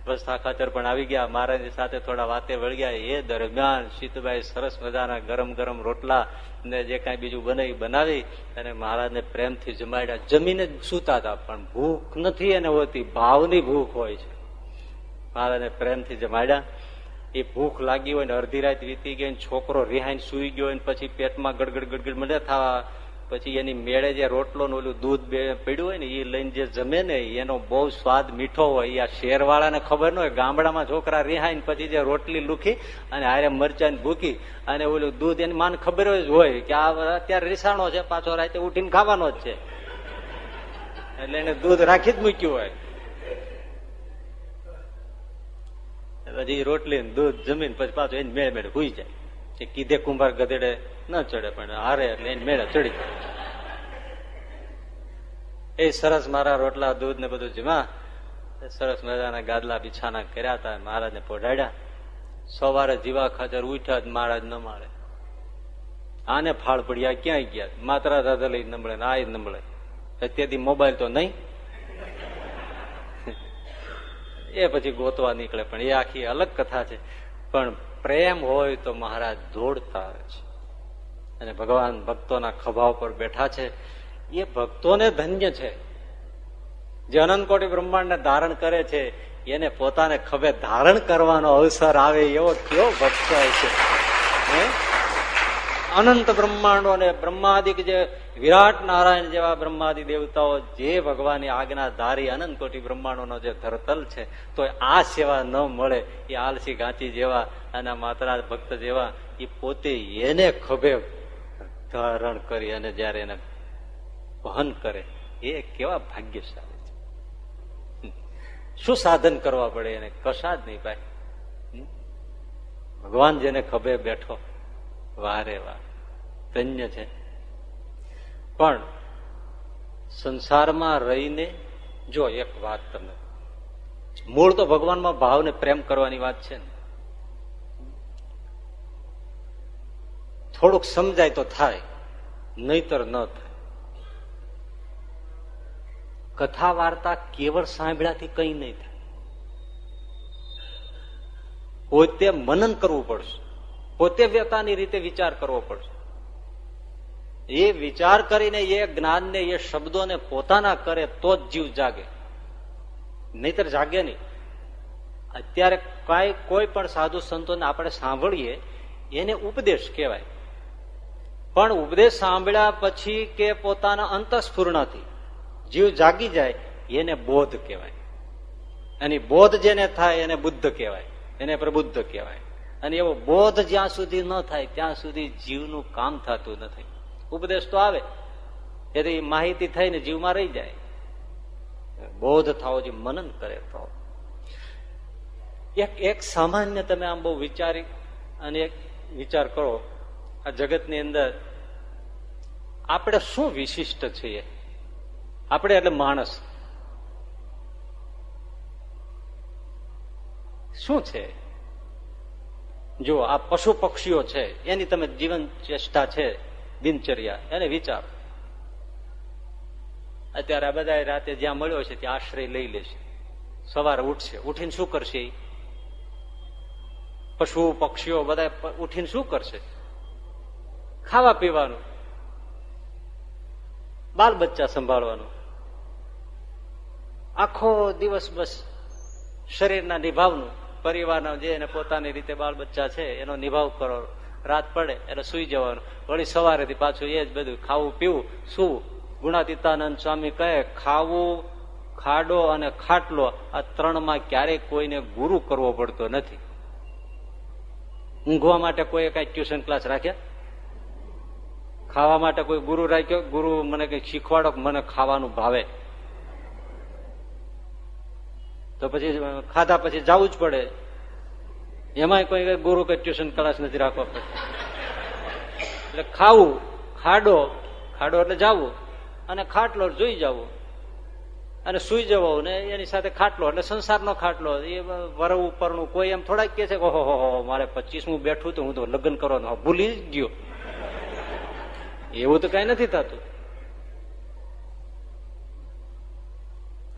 વસ્તા ખાતર પણ આવી ગયા. મહારાજની સાથે થોડા વાતે વળગ્યા. એ દરમિયાન સીતભાઈ સરસ મજાના ગરમ ગરમ રોટલા ને જે કાંઈ બીજું બનાવી બનાવી અને મહારાજને પ્રેમથી જમાડ્યા. જમીને સૂતા હતા, પણ ભૂખ નથી એને હોતી, ભાવની ભૂખ હોય છે. મહારાજને પ્રેમથી જમાડ્યા. એ ભૂખ લાગી હોય ને અડધી રાત વીતી ગઈ છોકરો રિહાઈને સુઈ ગયો પછી પેટમાં ગડગડ ગડગડ મને થવા પછી એની મેળે જે રોટલો ઓલું દૂધ પડ્યું હોય ને એ લઈને જે જમે ને, એનો બહુ સ્વાદ મીઠો હોય. આ શેરવાળાને ખબર ન હોય, ગામડામાં છોકરા રિહાઈને પછી જે રોટલી લુખી અને હારે મરચાની ભૂકી અને ઓલું દૂધ એની માન ખબર જ હોય કે આ અત્યારે રીસાણો છે, પાછો રાતે ઉઠીને ખાવાનો જ છે. એટલે એને દૂધ રાખી જ મૂક્યું હોય. પછી રોટલી દૂધ જમીન પછી પાછું એને મેળ મેળ ભૂઈ જાય. કીધે કુંભાર ગધેડે ન ચડે, પણ હારે એટલે એને મેળે ચડી એ સરસ મારા રોટલા, દૂધ ને બધું જમા સરસ મજાના ગાદલા બિછાના કર્યા હતા, મહારાજને પોઢાડ્યા. સવારે જીવા ખાતર ઉઠ્યા જ મહારાજ ન માળે આને ફાળ પડ્યા ક્યાંય ગયા? માત્ર દાદા લઈ નમળે આ નમળે અત્યારથી મોબાઈલ તો નહીં. એ પછી ગોતવા નીકળે, પણ એ આખી અલગ કથા છે. પણ પ્રેમ હોય તો મહારાજ દોડતા છે. અને ભગવાન ભક્તોના ખભા ઉપર બેઠા છે. એ ભક્તોને ધન્ય છે. જે અનંતકોટી બ્રહ્માંડને ધારણ કરે છે, એને પોતાને ખભે ધારણ કરવાનો અવસર આવે એવો કયો ભક્ત છે. અનંત બ્રહ્માંડો અને બ્રહ્માદિક જે વિરાટ નારાયણ જેવા બ્રહ્માદિ દેવતાઓ, જે ભગવાનની આજ્ઞા ધારી અનંત કોટી બ્રહ્માંડોનો જે ધરતલ છે તો આ સેવા ન મળે. એ આલસી ગાંચી જેવા અને માતરા ભક્ત જેવા, એ પોતે એને ખભે ધારણ કરી અને જયારે એને વહન કરે, એ કેવા ભાગ્યશાળી છે. શું સાધન કરવા પડે એને? કશા જ નહીં ભાઈ. ભગવાન જેને ખભે બેઠો, વારે વાર. ધન્ય છે. પણ સંસારમાં રહીને જો એક વાત તમે મૂળ તો ભગવાનમાં ભાવને પ્રેમ કરવાની વાત છે ને. થોડુંક સમજાય તો થાય, નહીતર ન થાય. કથા વાર્તા કેવળ સાંભળ્યાથી કઈ નહીં થાય. પોતે મનન કરવું પડશે, પોતે વ્યતાની રીતે વિચાર કરવો પડશે. એ વિચાર કરીને એ જ્ઞાનને, એ શબ્દોને પોતાના કરે તો જ જીવ જાગે. નહીતર જાગે નહીં. અત્યારે કઈ કોઈ પણ સાધુ સંતોને આપણે સાંભળીએ, એને ઉપદેશ કહેવાય. પણ ઉપદેશ સાંભળ્યા પછી કે પોતાના અંતસ્ફૂર્ણથી જીવ જાગી જાય, એને બોધ કહેવાય. એની બોધ જેને થાય, એને બુદ્ધ કહેવાય. એને પ્રબુદ્ધ કહેવાય. અને એવો બોધ જ્યાં સુધી ન થાય, ત્યાં સુધી જીવનું કામ થતું નથી. ઉપદેશ તો આવે. એથી માહિતી થઈને જીવમાં રહી જાય. બોધ થાવો જે મનન કરે તો. એક એક સામાન્ય તમે આમ બહુ વિચારી અને એક વિચાર કરો આ જગતની અંદર આપણે શું વિશિષ્ટ છીએ? આપણે એટલે માણસ. શું છે? જો આ પશુ પક્ષીઓ છે, એની તમે જીવન ચેષ્ટા છે, દિનચર્યા, એને વિચારો. અત્યારે આ બધા રાતે જ્યાં મળ્યો છે ત્યાં આશ્રય લઈ લેશે સવારે ઉઠશે. ઉઠીને શું કરશે? પશુ પક્ષીઓ બધા ઉઠીને શું કરશે? ખાવા પીવાનું, બાલ બચ્ચા સંભાળવાનું. આખો દિવસ બસ શરીરના નિભાવનું. પરિવારના જે એને પોતાની રીતે બાળ બચ્ચા છે, એનો નિભાવ કરો. રાત પડે એટલે સુઈ જવાનું. વળી સવારેથી પાછું એ જ બધું ખાવું, પીવું, શું? ગુણાતીતાનંદ સ્વામી કહે, ખાવું, ખાડો અને ખાટલો આ ત્રણમાં ક્યારેય કોઈને ગુરુ કરવો પડતો નથી. ઊંઘવા માટે કોઈ કઈ ટ્યુશન ક્લાસ રાખ્યા? ખાવા માટે કોઈ ગુરુ રાખ્યો? ગુરુ મને કઈ શીખવાડો મને ખાવાનું ભાવે? તો પછી ખાધા પછી જવું જ પડે. એમાં કોઈ ગુરુ કઈ ટ્યુશન ક્લાસ નથી રાખવા પડે. એટલે ખાવું, ખાડો ખાડો એટલે જવું. અને ખાટલો જોઈ જવું. અને સુઈ જવો ને એની સાથે ખાટલો એટલે સંસારનો ખાટલો. એ વરવ ઉપરનું કોઈ એમ થોડાક કે છે કે, ઓહો મારે પચીસમું બેઠું તો હું તો લગ્ન કરવાનું. ભૂલી જ ગયો. એવું તો કઈ નથી થતું.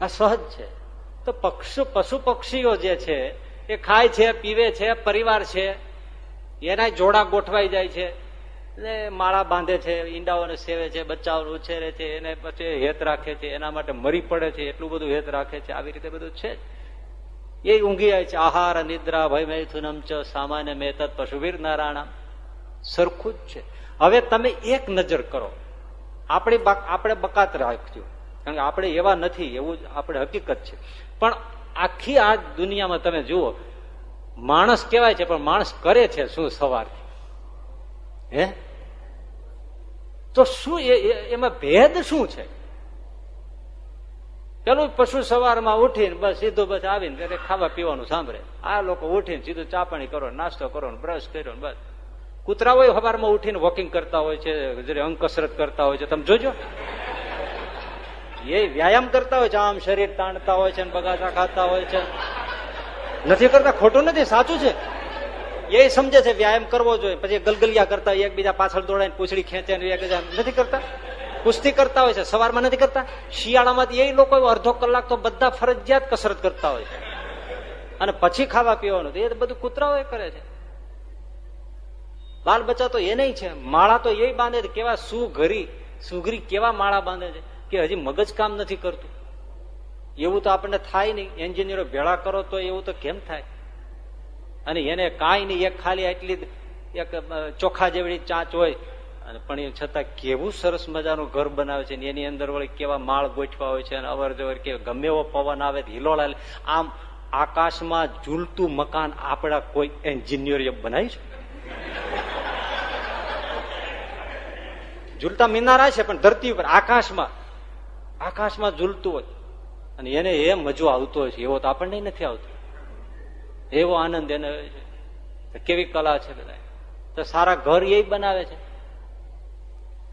આ સહજ છે. તો પક્ષુ પશુ પક્ષીઓ જે છે, એ ખાય છે, પીવે છે, પરિવાર છે એના જોડા ગોઠવાઈ જાય છે. માળા બાંધે છે, ઈંડાઓને સેવે છે, બચ્ચાઓને ઉછેરે છે, એને પછી હેત રાખે છે, એના માટે મરી પડે છે, એટલું બધું હેત રાખે છે, આવી રીતે બધું છે એ ઊંઘી જાય છે, આહાર, નિદ્રા, ભય, મૈથુનમ, ચ, સામાન્ય મેતત પશુવીર નારાયણ સરખું જ છે. હવે તમે એક નજર કરો. આપણે આપણે બકાત રાખજો કારણ કે આપણે એવા નથી, એવું આપણે હકીકત છે. પણ આખી આ દુનિયામાં તમે જુઓ, માણસ કહેવાય છે, પણ માણસ કરે છે શું સવારથી? હે? તો શું એમાં ભેદ શું છે? પેલું પશુ સવારમાં ઉઠીને બસ સીધું બસ આવીને ખાવા પીવાનું સાંભળે. આ લોકો ઉઠીને સીધું ચાપણી કરો, નાસ્તો કરો, બ્રશ કર્યો બસ. કૂતરાઓ સવારમાં ઉઠીને વોકિંગ કરતા હોય છે અંગ કસરત કરતા હોય છે. તમે જોજો. એ વ્યાયામ કરતા હોય છે, આમ શરીર તાણતા હોય છે બગાસા ખાતા હોય છે. નથી કરતા, ખોટું નથી, સાચું છે. એ સમજે છે, વ્યાયામ કરવો જોઈએ. પછી ગલગલિયા કરતા હોય, એકબીજા પાછળ દોડાય પૂછડી ખેંચે નથી કરતા. કુસ્તી કરતા હોય છે, સવારમાં નથી કરતા. શિયાળામાં એ લોકો અડધો કલાક તો બધા ફરજિયાત કસરત કરતા હોય છે. અને પછી ખાવા પીવાનું. એ બધું કૂતરાઓ કરે છે. બાલ બચ્ચા તો એ નહીં છે. માળા તો એ બાંધે છે. કેવા સુઘરી સુઘરી કેવા માળા બાંધે છે કે હજી મગજ કામ નથી કરતું. એવું તો આપણને થાય નહીં. એન્જિનિયરો ભેળા કરો તો એવું તો કેમ થાય? અને એને કાંઈ નહીં. એક ખાલી એટલી એક ચોખા જેવડી ચાંચ હોય. અને પણ એ છતાં કેવું સરસ મજાનું ઘર બનાવે છે એની અંદર વળી કેવા માળ ગોઠવા હોય છે અને અવર જવર કે ગમે એવો પવન આવે હિલોળા આમ આકાશમાં ઝૂલતું મકાન આપણા કોઈ એન્જિનિયર બનાવ્યું છે? ઝૂલતા મિનારા છે, પણ ધરતી ઉપર, આકાશમાં આકાશમાં ઝૂલતું હોય. અને એને એ મજો આવતો હોય છે, એવો તો આપણને નથી આવતો. એવો આનંદ એને કેવી કલા છે બધા તો સારા ઘર એ બનાવે છે.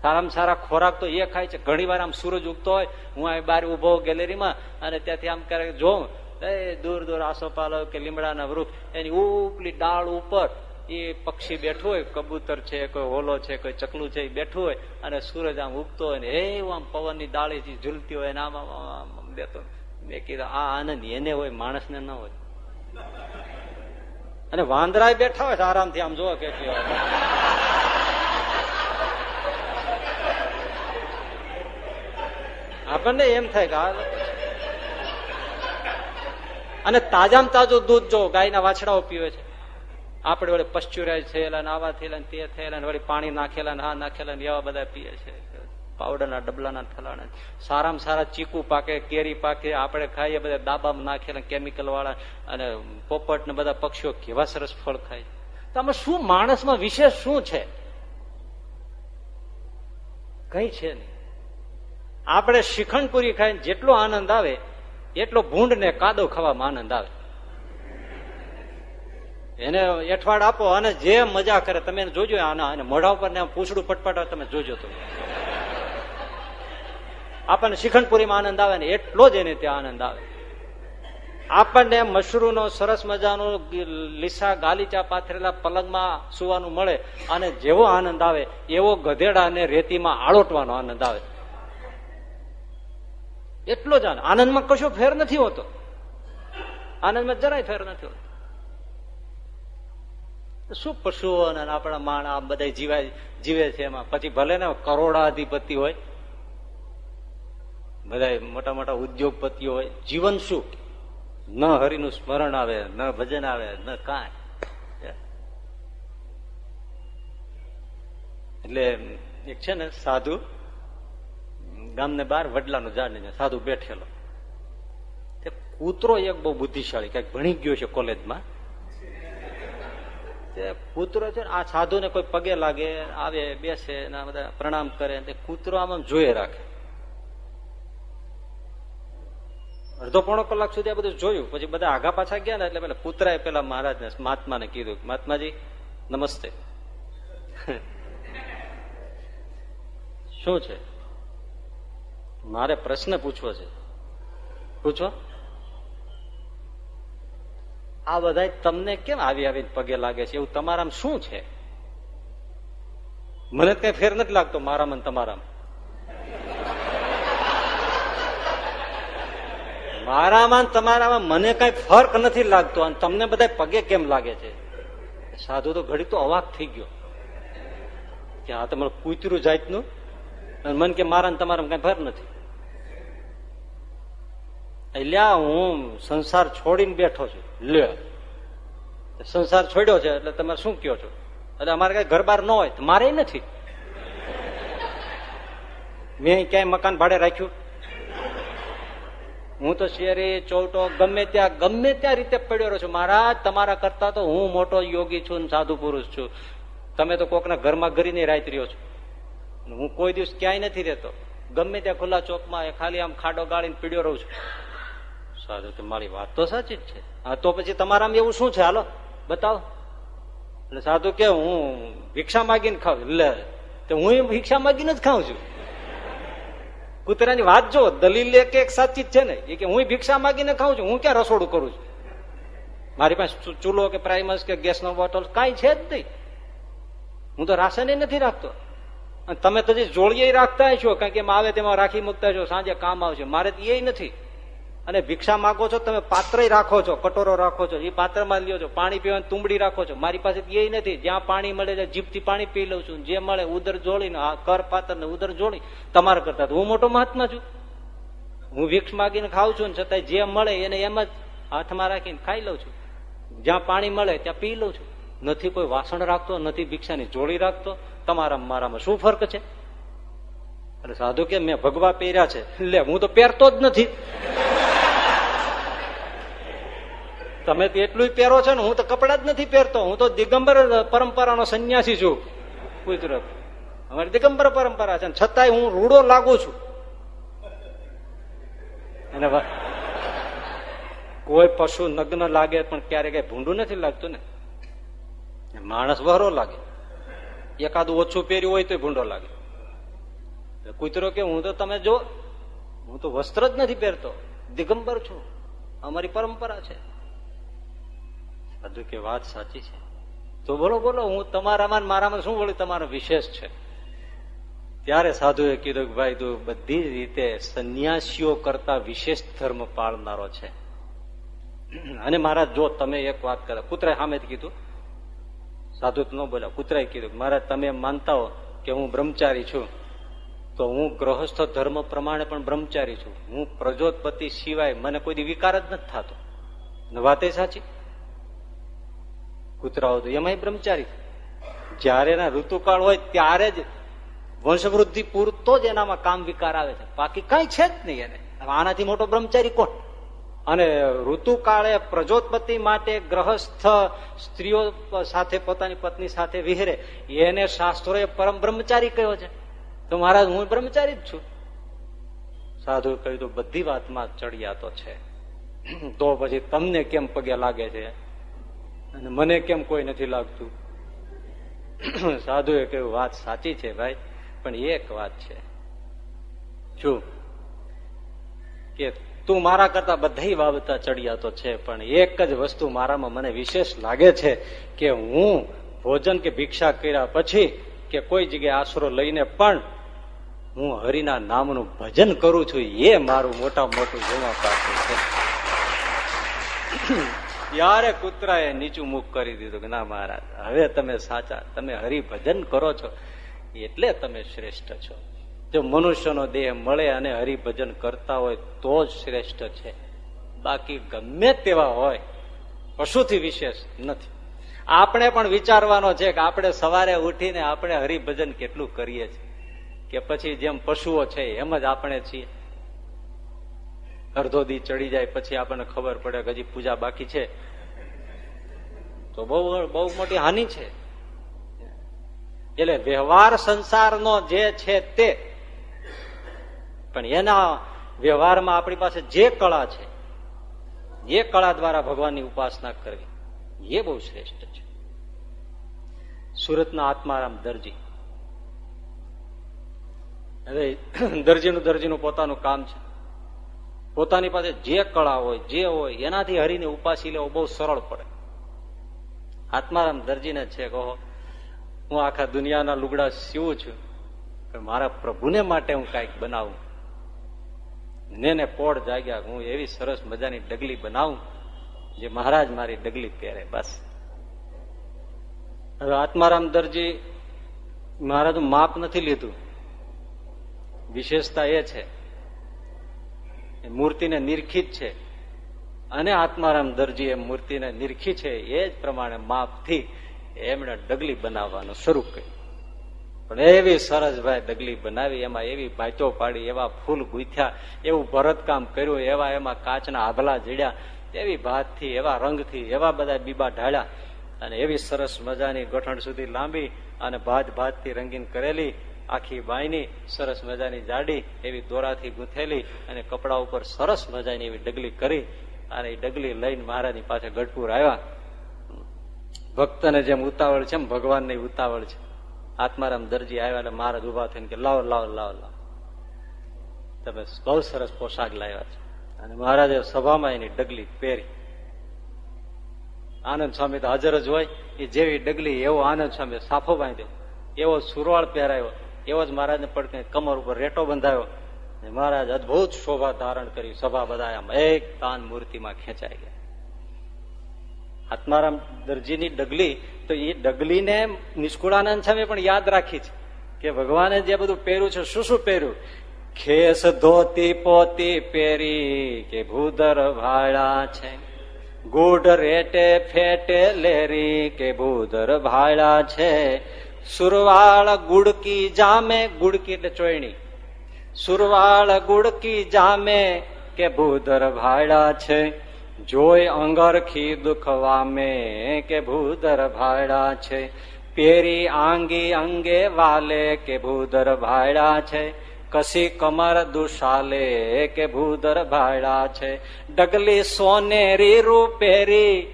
સારામાં સારા ખોરાક તો એ ખાય છે. ઘણી વાર આમ સૂરજ ઉગતો હોય, હું આ બાર ઊભો ગેલેરીમાં, અને ત્યાંથી આમ ક્યારેક જોઉં, એ દૂર દૂર આસોપાલો કે લીમડાના વૃક્ષ, એની ઉપલી ડાળ ઉપર એ પક્ષી બેઠું હોય, કબૂતર છે, કોઈ હોલો છે, કોઈ ચકલું છે, એ બેઠું હોય અને સૂરજ આમ ઉગતો હોય ને એવું આમ પવનની ડાળી ઝૂલતી હોય આમ આમ દેતો મેં કીધું, આ આનંદ એને હોય, માણસને ન હોય. અને વાંદરા બેઠા હોય આરામથી આમ જોવો કે આપણને એમ થાય કે અને તાજામાં તાજું દૂધ જો ગાયના વાછડાઓ પીવે છે આપણે વળી પશ્ચુરાજ થયેલા ને આવા થયેલા તે થયેલા ને વળી પાણી નાખેલા ને આ નાખેલા ને એવા બધા પીએ છે. પાવડરના ડબલાના થલાના સારામાં સારા ચીકુ પાકે, કેરી પાકે, આપણે ખાઈએ બધા દાબામાં નાખેલા કેમિકલ વાળા અને પોપટ ને બધા પક્ષીઓ કેવા સરસ ફળ ખાય. તો આમાં શું માણસમાં વિશેષ શું છે? કઈ છે નહીં. આપણે શિખંડ પૂરી ખાઈને જેટલો આનંદ આવે, એટલો ભૂંડ ને કાદો ખાવામાં આનંદ આવે. એને એઠવાડ આપો અને જે મજા કરે તમે જોજો આના અને મોઢા ઉપર ને પૂછડું પટપટ તમે જોજો તો. આપણને શિખંડપુરીમાં આનંદ આવે ને એટલો જ એને ત્યાં આનંદ આવે. આપણને મશરૂનો સરસ મજાનો લીસા ગાલીચા પાથરેલા પલંગમાં સુવાનું મળે અને જેવો આનંદ આવે, એવો ગધેડા અને રેતીમાં આળોટવાનો આનંદ આવે. એટલો જ આનંદ. આનંદમાં કશો ફેર નથી હોતો. આનંદમાં જરાય ફેર નથી હોતો. શું પશુઓ અને આપણા માણ આ બધા જીવાય જીવે છે એમાં? પછી ભલે ને કરોડાધિપતિ હોય, બધા મોટા મોટા ઉદ્યોગપતિઓ હોય, જીવન શું? ન હરિનું સ્મરણ આવે, ન ભજન આવે, ન કાંઈ. એટલે એક છે ને સાધુ, ગામને બહાર વડલાનું ઝાડ સાધુ બેઠેલો. કૂતરો એક બહુ બુદ્ધિશાળી કંઈક ભણી ગયો છે કોલેજમાં. કૂતરો છે ને, આ સાધુ ને કોઈ પગે લાગે, આવે, બેસે પ્રણામ કરે કૂતરો આમ જોયે રાખે. અડધો પોણો કલાક સુધી આ બધું જોયું. પછી બધા આગા પાછા ગયા ને એટલે પેલા કૂતરાએ પેલા મહારાજને, મહાત્માને કીધું મહાત્માજી, નમસ્તે. શું છે? મારે પ્રશ્ન પૂછવો છે. પૂછો. આ બધા તમને કેમ આવી આવીને પગે લાગે છે? એવું તમારામાં શું છે? મને કઈ ફેર નથી લાગતો મારામાં તમારામાં. મારામાં તમારામાં મને કઈ ફર્ક નથી લાગતો અને તમને બધા પગે કેમ લાગે છે? સાધુ તો ઘડી તો અવાક થઈ ગયો. કે આ તમારું કૂતરું જાતનું અને મન કે મારા તમારા કઈ ફર નથી. લ્યા હું સંસાર છોડીને બેઠો છું. લે. સંસાર છોડ્યો છે એટલે તમે શું કયો છો? એટલે અમારે કઈ ઘર બાર ન હોય તો મારે નથી. મેં ક્યાંય મકાન ભાડે રાખ્યું? હું તો શેરી ચોટો ગમે ત્યાં ગમે ત્યાં રીતે પડ્યો રહ્યો છું. મહારાજ તમારા કરતા તો હું મોટો યોગી છું ને સાધુ પુરુષ છું. તમે તો કોકના ઘરમાં ઘરીને રાત રહ્યો છો. હું કોઈ દિવસ ક્યાંય નથી રહેતો. ગમે ત્યાં ખુલ્લા ચોકમાં ખાલી આમ ખાડો ગાળીને પીડ્યો રહું છું. સાધુ કે મારી વાત તો સાચી જ છે. હા તો પછી તમારામાં એવું શું છે? હાલો, બતાવો. એટલે સાધુ કે હું ભિક્ષા માગીને ખાવ લે તો હું ભિક્ષા માગીને જ ખાઉં છું. કૂતરાની વાત જો દલીલ એક એક સાચી જ છે ને. એ કે હું ભિક્ષા માગીને ખાઉં છું, હું ક્યાં રસોડું કરું છું? મારી પાસે ચૂલો કે પ્રાઇમસ કે ગેસનો બોટલ કાંઈ છે જ નહીં. હું તો રાશન નથી રાખતો. અને તમે તો જે જોડીએ રાખતા છો, કારણ કે આવે તેમાં રાખી મૂકતા છો, સાંજે કામ આવશે. મારે એ નથી. અને ભિક્ષા માગો છો, તમે પાત્ર રાખો છો, કટોરો રાખો છો, એ પાત્રમાં લ્યો છો, પાણી પીવાની તુંબડી રાખો છો. મારી પાસે એ નથી. જ્યાં પાણી મળે છે જીભથી પાણી પી લઉં છું. જે મળે ઉદર જોડીને કર પાત્ર ને ઉદર જોડી તમારા કરતા. હું મોટો મહાત્મા છું. હું ભિક્ષ માગીને ખાઉં છું ને છતાંય જે મળે એને એમ જ હાથમાં રાખીને ખાઈ લઉં છું. જ્યાં પાણી મળે ત્યાં પી લઉં છું. નથી કોઈ વાસણ રાખતો, નથી ભિક્ષાની જોડી રાખતો. તમારા મારામાં શું ફરક છે? એટલે સાધુ કે, મેં ભગવા પહેર્યા છે. લે, હું તો પહેરતો જ નથી. તમે તો એટલું પહેરો છો ને, હું તો કપડા જ નથી પહેરતો. હું તો દિગંબર પરંપરાનો સંન્યાસી છું. કુદરત. અમારી દિગંબર પરંપરા છે છતાંય હું રૂડો લાગુ છું. અને કોઈ પશુ નગ્ન લાગે પણ ક્યારે કઈ ભૂંડું નથી લાગતું ને. માણસ વહરો લાગે. એકાદું ઓછું પહેર્યું હોય તો ભૂંડો લાગે. કૂતરો કે, હું તો તમે જો, હું તો વસ્ત્ર જ નથી પહેરતો. દિગંબર છું. અમારી પરંપરા છે. બધું કે વાત સાચી છે. તો બોલો બોલો, હું તમારામાં મારામાં શું બોલું તમારો વિશેષ છે? ત્યારે સાધુએ કીધું ભાઈ, તું બધી રીતે સંન્યાસીઓ કરતા વિશેષ ધર્મ પાળનારો છે. અને મહારાજ, જો તમે એક વાત કરે. કૂતરાએ સામે કીધું. સાધુ ન બોલ્યા. કૂતરાએ કીધું મહારાજ, તમે માનતા હો કે હું બ્રહ્મચારી છું. તો હું ગ્રહસ્થ ધર્મ પ્રમાણે પણ બ્રહ્મચારી છું. હું પ્રજોતપતિ સિવાય મને કોઈ વિકાર જ નથી થતો. વાતે સાચી? કૂતરાઓ તો એમાંય બ્રહ્મચારી જયારે એના ઋતુકાળ હોય ત્યારે જ વંશવૃદ્ધિ પૂરતો જ એનામાં કામ વિકાર આવે છે. બાકી કઈ છે જ નહીં એને. આનાથી મોટો બ્રહ્મચારી કોણ? અને ઋતુકાળે પ્રજોતપતિ માટે ગ્રહસ્થ સ્ત્રીઓ સાથે, પોતાની પત્ની સાથે વિહરે. એને શાસ્ત્રોએ પરમ બ્રહ્મચારી કહ્યો છે. તો મહારાજ, હું બ્રહ્મચારી જ છું. સાધુ કહ્યું, તો બધી વાતમાં ચડિયાતો છે. તો પછી તમને કેમ પગે લાગે છે? અને મને કેમ કોઈ નથી લાગતું? સાધુએ કહ્યું, વાત સાચી છે ભાઈ, પણ એક વાત છે. શું? કે તું મારા કરતા બધા બાબતા ચડિયાતો છે, પણ એક જ વસ્તુ મારામાં મને વિશેષ લાગે છે કે હું ભોજન કે ભિક્ષા કર્યા પછી કે કોઈ જગ્યાએ આશરો લઈને પણ હું હરિના નામનું ભજન કરું છું, એ મારું મોટા મોટું જમા પાછું છે. ત્યારે કૂતરાએ નીચું મુખ કરી દીધું કે ના મહારાજ, હવે તમે સાચા, તમે હરિભજન કરો છો, એટલે તમે શ્રેષ્ઠ છો. જો મનુષ્યનો દેહ મળે અને હરિભજન કરતા હોય તો જ શ્રેષ્ઠ છે. બાકી ગમે તેવા હોય, પશુથી વિશેષ નથી. આપણે પણ વિચારવાનો છે કે આપણે સવારે ઉઠીને આપણે હરિભજન કેટલું કરીએ છીએ? કે પછી જેમ પશુઓ છે એમ જ આપણે છીએ. અડધો દી ચડી જાય, પછી આપણને ખબર પડે કે હજી પૂજા બાકી છે. તો બહુ બહુ મોટી હાનિ છે. એટલે વ્યવહાર સંસારનો જે છે તે. પણ એના વ્યવહારમાં આપણી પાસે જે કળા છે, એ કળા દ્વારા ભગવાનની ઉપાસના કરવી, એ બહુ શ્રેષ્ઠ છે. સુરતના આત્મારામ દરજી. હવે દરજીનું દરજીનું પોતાનું કામ છે. પોતાની પાસે જે કળા હોય, જે હોય, એનાથી હરીને ઉપાસી લેવો બહુ સરળ પડે. આત્મારામ દરજીને છે, કહો, હું આખા દુનિયાના લુગડા સીવું છું, પણ મારા પ્રભુને માટે હું કંઈક બનાવું. ને ને પોળ જાગ્યા, હું એવી સરસ મજાની ડગલી બનાવું, જે મહારાજ મારી ડગલી પહેરે, બસ. હવે આત્મારામ દરજી મહારાજ માપ નથી લીધું. વિશેષતા એ છે મૂર્તિને નિરખી છે. અને આત્મારામ દરજી એ મૂર્તિને નિરખી છે, એ જ પ્રમાણે માપથી એમણે ડગલી બનાવવાનું શરૂ કર્યું. પણ એવી સરસ ભાઈ ડગલી બનાવી, એમાં એવી ભાચો પાડી, એવા ફૂલ ગૂંથ્યા, એવું ભરતકામ કર્યું, એવા એમાં કાચના આભલા જીડ્યા, એવી ભાતથી, એવા રંગથી, એવા બધા બીબા ઢાળ્યા. અને એવી સરસ મજાની ગોઠણ સુધી લાંબી અને ભાત ભાતથી રંગીન કરેલી આખી બાયની સરસ મજાની જાડી એવી દોરાથી ગૂંથેલી અને કપડા ઉપર સરસ મજાની એવી ડગલી કરી અને એ ડગલી લઈને મહારાજની પાસે ગઢપુર આવ્યા. ભક્તને જેમ ઉતાવળ છે એમ ભગવાનની ઉતાવળ છે. આત્મારામ દરજી આવ્યા એટલે મહારાજ ઊભા થઈને કે લાવો લાવો લાવો લાવો. તમે બહુ સરસ પોશાક લાવ્યા છે. અને મહારાજે સભામાં એની ડગલી પહેરી. આનંદ સ્વામી તો હાજર જ હોય. એ જેવી ડગલી એવો આનંદ સ્વામી સાફો બાંધ્યો. એવો સુરવાળ પહેરાયો. એવો જ મહારાજને પડકે કમર ઉપર રેટો બંધાયો મહારાજ અદભુત શોભા ધારણ કરી સભા બધા એક તાન મૂર્તિમાં ખેંચાઈ ગયા. આત્મારામ દરજીની ડગલી, તો એ ડગલીને નિષ્કુળાનંદ સ્વામી પણ યાદ રાખી છે કે ભગવાને જે બધું પહેર્યું છે, શું શું પહેર્યું? ખેસ ધોતી પોતી પહેરી કે ભૂદર ભાડા છે. ગુઢ રેટે ફેટે લેરી કે ભૂદર ભાડા છે. સુરવાળ ગુડકી જામે ગુડકી એટલે ચોયણી. સુરવાળ ગુડકી જામે કે ભૂદર ભાડા છે. જોય અંગરખી દુખવામે કે ભૂદર ભાડા છે. પેરી આંગી અંગે વાલે કે ભૂદર ભાડા છે. કસી કમર દુશાલે કે ભૂદર ભાડા છે. ડગલી સોનેરી રૂપેરી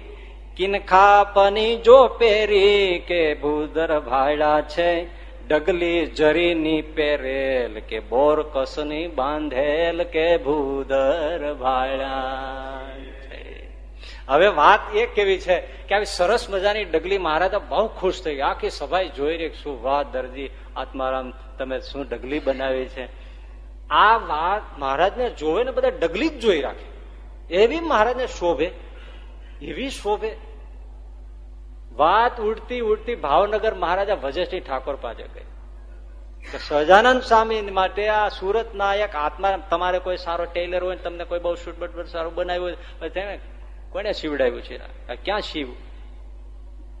કિનખા પની જો પેરી કે ભૂદર ભાડા છે, ડગલી જરીની પેરેલ કે બોર કસની બાંધેલ કે ભૂદર ભાડા હવે વાત એ કેવી છે કે આવી સરસ મજાની ડગલી મહારાજ બહુ ખુશ થઈ આખી સભાઈ જોઈ રહી શું વાત દરજી, આત્મારામ, તમે શું ડગલી બનાવી છે. આ વાત મહારાજને જોવે ને બધા ડગલી જ જોઈ રાખે. એવી મહારાજને શોભે, એવી શોભે વાત ઉડતી ઉડતી ભાવનગર મહારાજા ભજેશજી ઠાકોર પાસે ગઈ. સહજાનંદ સ્વામી માટે આ સુરત નાયક આત્મા, તમારે કોઈ સારો ટેલર હોય તમને કોઈ બહુ શૂટ બટ સારું બનાવ્યું હોય તેને કોને સીવડાવ્યું છે? ક્યાં સીવ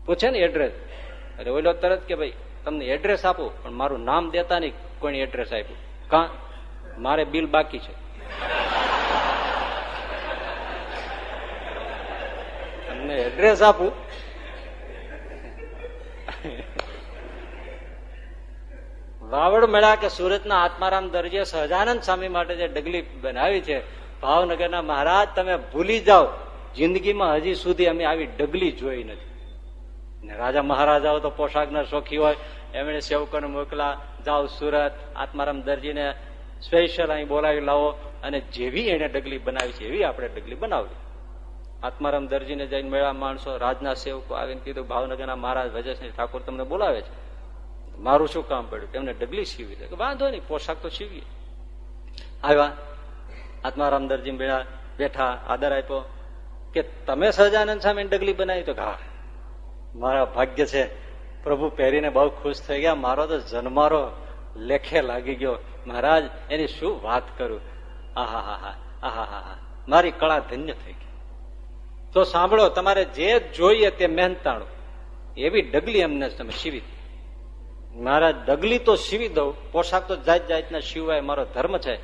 પૂછે ને એડ્રેસ એટલે ઓલો તરત કે ભાઈ, તમને એડ્રેસ આપો, પણ મારું નામ દેતા નહીં કોઈ એડ્રેસ આપ્યું? કા? મારે બિલ બાકી છે. તમને એડ્રેસ આપું? વાવડ મળ્યા કે સુરતના આત્મારામ દરજીએ સહજાનંદ સ્વામી માટે જે ડગલી બનાવી છે, ભાવનગરના મહારાજ, તમે ભૂલી જાઓ. જિંદગીમાં હજી સુધી અમે આવી ડગલી જોઈ નથી. રાજા મહારાજાઓ તો પોશાકના શોખી હોય, એમણે સેવકોને મોકલા, જાઓ સુરત, આત્મારામ દરજીને સ્પેશિયલ અહીં બોલાવી લાવો અને જેવી એને ડગલી બનાવી છે, એવી આપણે ડગલી બનાવી આત્મારામ દરજીને જઈને મેળા માણસો, રાજના સેવકો આવીને કીધું, ભાવનગરના મહારાજ વજેશની ઠાકોર તમને બોલાવે છે. મારું શું કામ પડ્યું? તેમને ડગલી સીવી દે વાંધો નહીં, પોશાક તો સીવીએ આવ્યા. આત્મારામ દરજી મેળા બેઠા, આદર આપ્યો કે તમે સહજાનંદ સામે ડગલી બનાવી તો હા મારા ભાગ્ય છે, પ્રભુ પહેરીને બહુ ખુશ થઈ ગયા. મારો તો જન્મારો લેખે લાગી ગયો. મહારાજ, એની શું વાત કરું? આહા હા હા આહા હા હા મારી કળા ધન્ય થઈ ગઈ. તો સાંભળો, તમારે જે જોઈએ તે મહેનતાણું. એવી ડગલી અમને તમે સીવી મારા ડગલી તો સીવી દઉં, પોશાક તો જાત જાતના સીવાય મારો ધર્મ છે,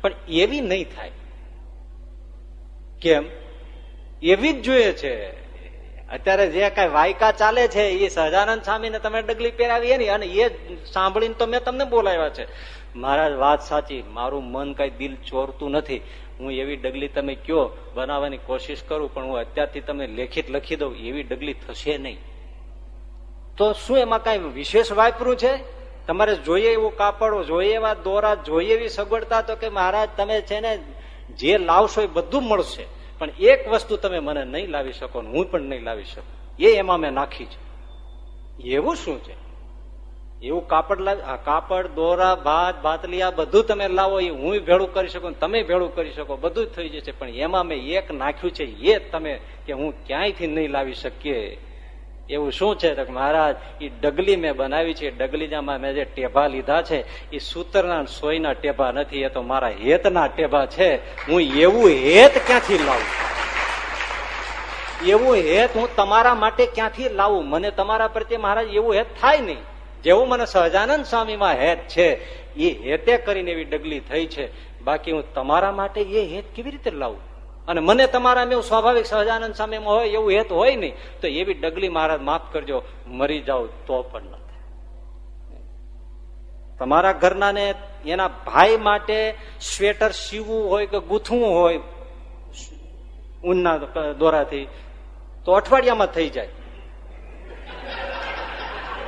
પણ એવી નહીં થાય. કેમ? એવી જ જોઈએ છે. અત્યારે જે કઈ વાયકા ચાલે છે, એ સહજાનંદ સ્વામીને તમે ડગલી પહેરાવી ને અને એ સાંભળીને તો મેં તમને બોલાવ્યા છે. મહારાજ, વાત સાચી, મારું મન કઈ દિલ ચોરતું નથી. હું એવી ડગલી તમે કયો, બનાવવાની કોશિશ કરું, પણ હું અત્યારથી તમે લેખિત લખી દઉં, એવી ડગલી થશે નહીં. તો શું એમાં કઈ વિશેષ વાપરું છે? તમારે જોઈએ એવું કાપડ, જોઈએ એવા દોરા, જોઈએ એવી સગવડતા તો કે મહારાજ, તમે છે ને જે લાવશો એ બધું મળશે. પણ એક વસ્તુ તમે મને નહીં લાવી શકો હું પણ નહીં લાવી શકું. એ એમાં મેં નાખી છે. એવું શું છે? એવું કાપડ કાપડ, દોરા, ભાત, ભાતલી, આ બધું તમે લાવો, એ હું ભેળું કરી શકું તમે ભેળું કરી શકો. બધું જ થઈ જશે. પણ એમાં મેં એક નાખ્યું છે, એ તમે કે હું ક્યાંયથી નહીં લાવી શકીએ? એવું શું છે? મહારાજ એ ડગલી મેં બનાવી છે. ડગલીજામાં મેં જે ટેભા લીધા છે એ સૂતરના સોયના ટેભા નથી, એ તો મારા હેતના ટેભા છે. હું એવું હેત ક્યાંથી લાવું? એવું હેત હું તમારા માટે ક્યાંથી લાવું? મને તમારા પ્રત્યે મહારાજ એવું હેત થાય નહીં. જેવું મને સહજાનંદ સ્વામીમાં હેત છે એ હેતે કરીને એવી ડગલી થઈ છે. બાકી હું તમારા માટે એ હેત કેવી રીતે લાવું? અને મને તમારા એવું સ્વાભાવિક સહજાનંદ સ્વામીમાં હોય, એવું હેત હોય નહીં, તો એવી ડગલી મહારાજ માફ કરજો, મરી જાઓ તો પણ ન તમારા ઘરના ને એના ભાઈ માટે સ્વેટર સીવવું હોય કે ગૂંથવું હોય ઊનના દોરાથી, તો અઠવાડિયામાં થઈ જાય.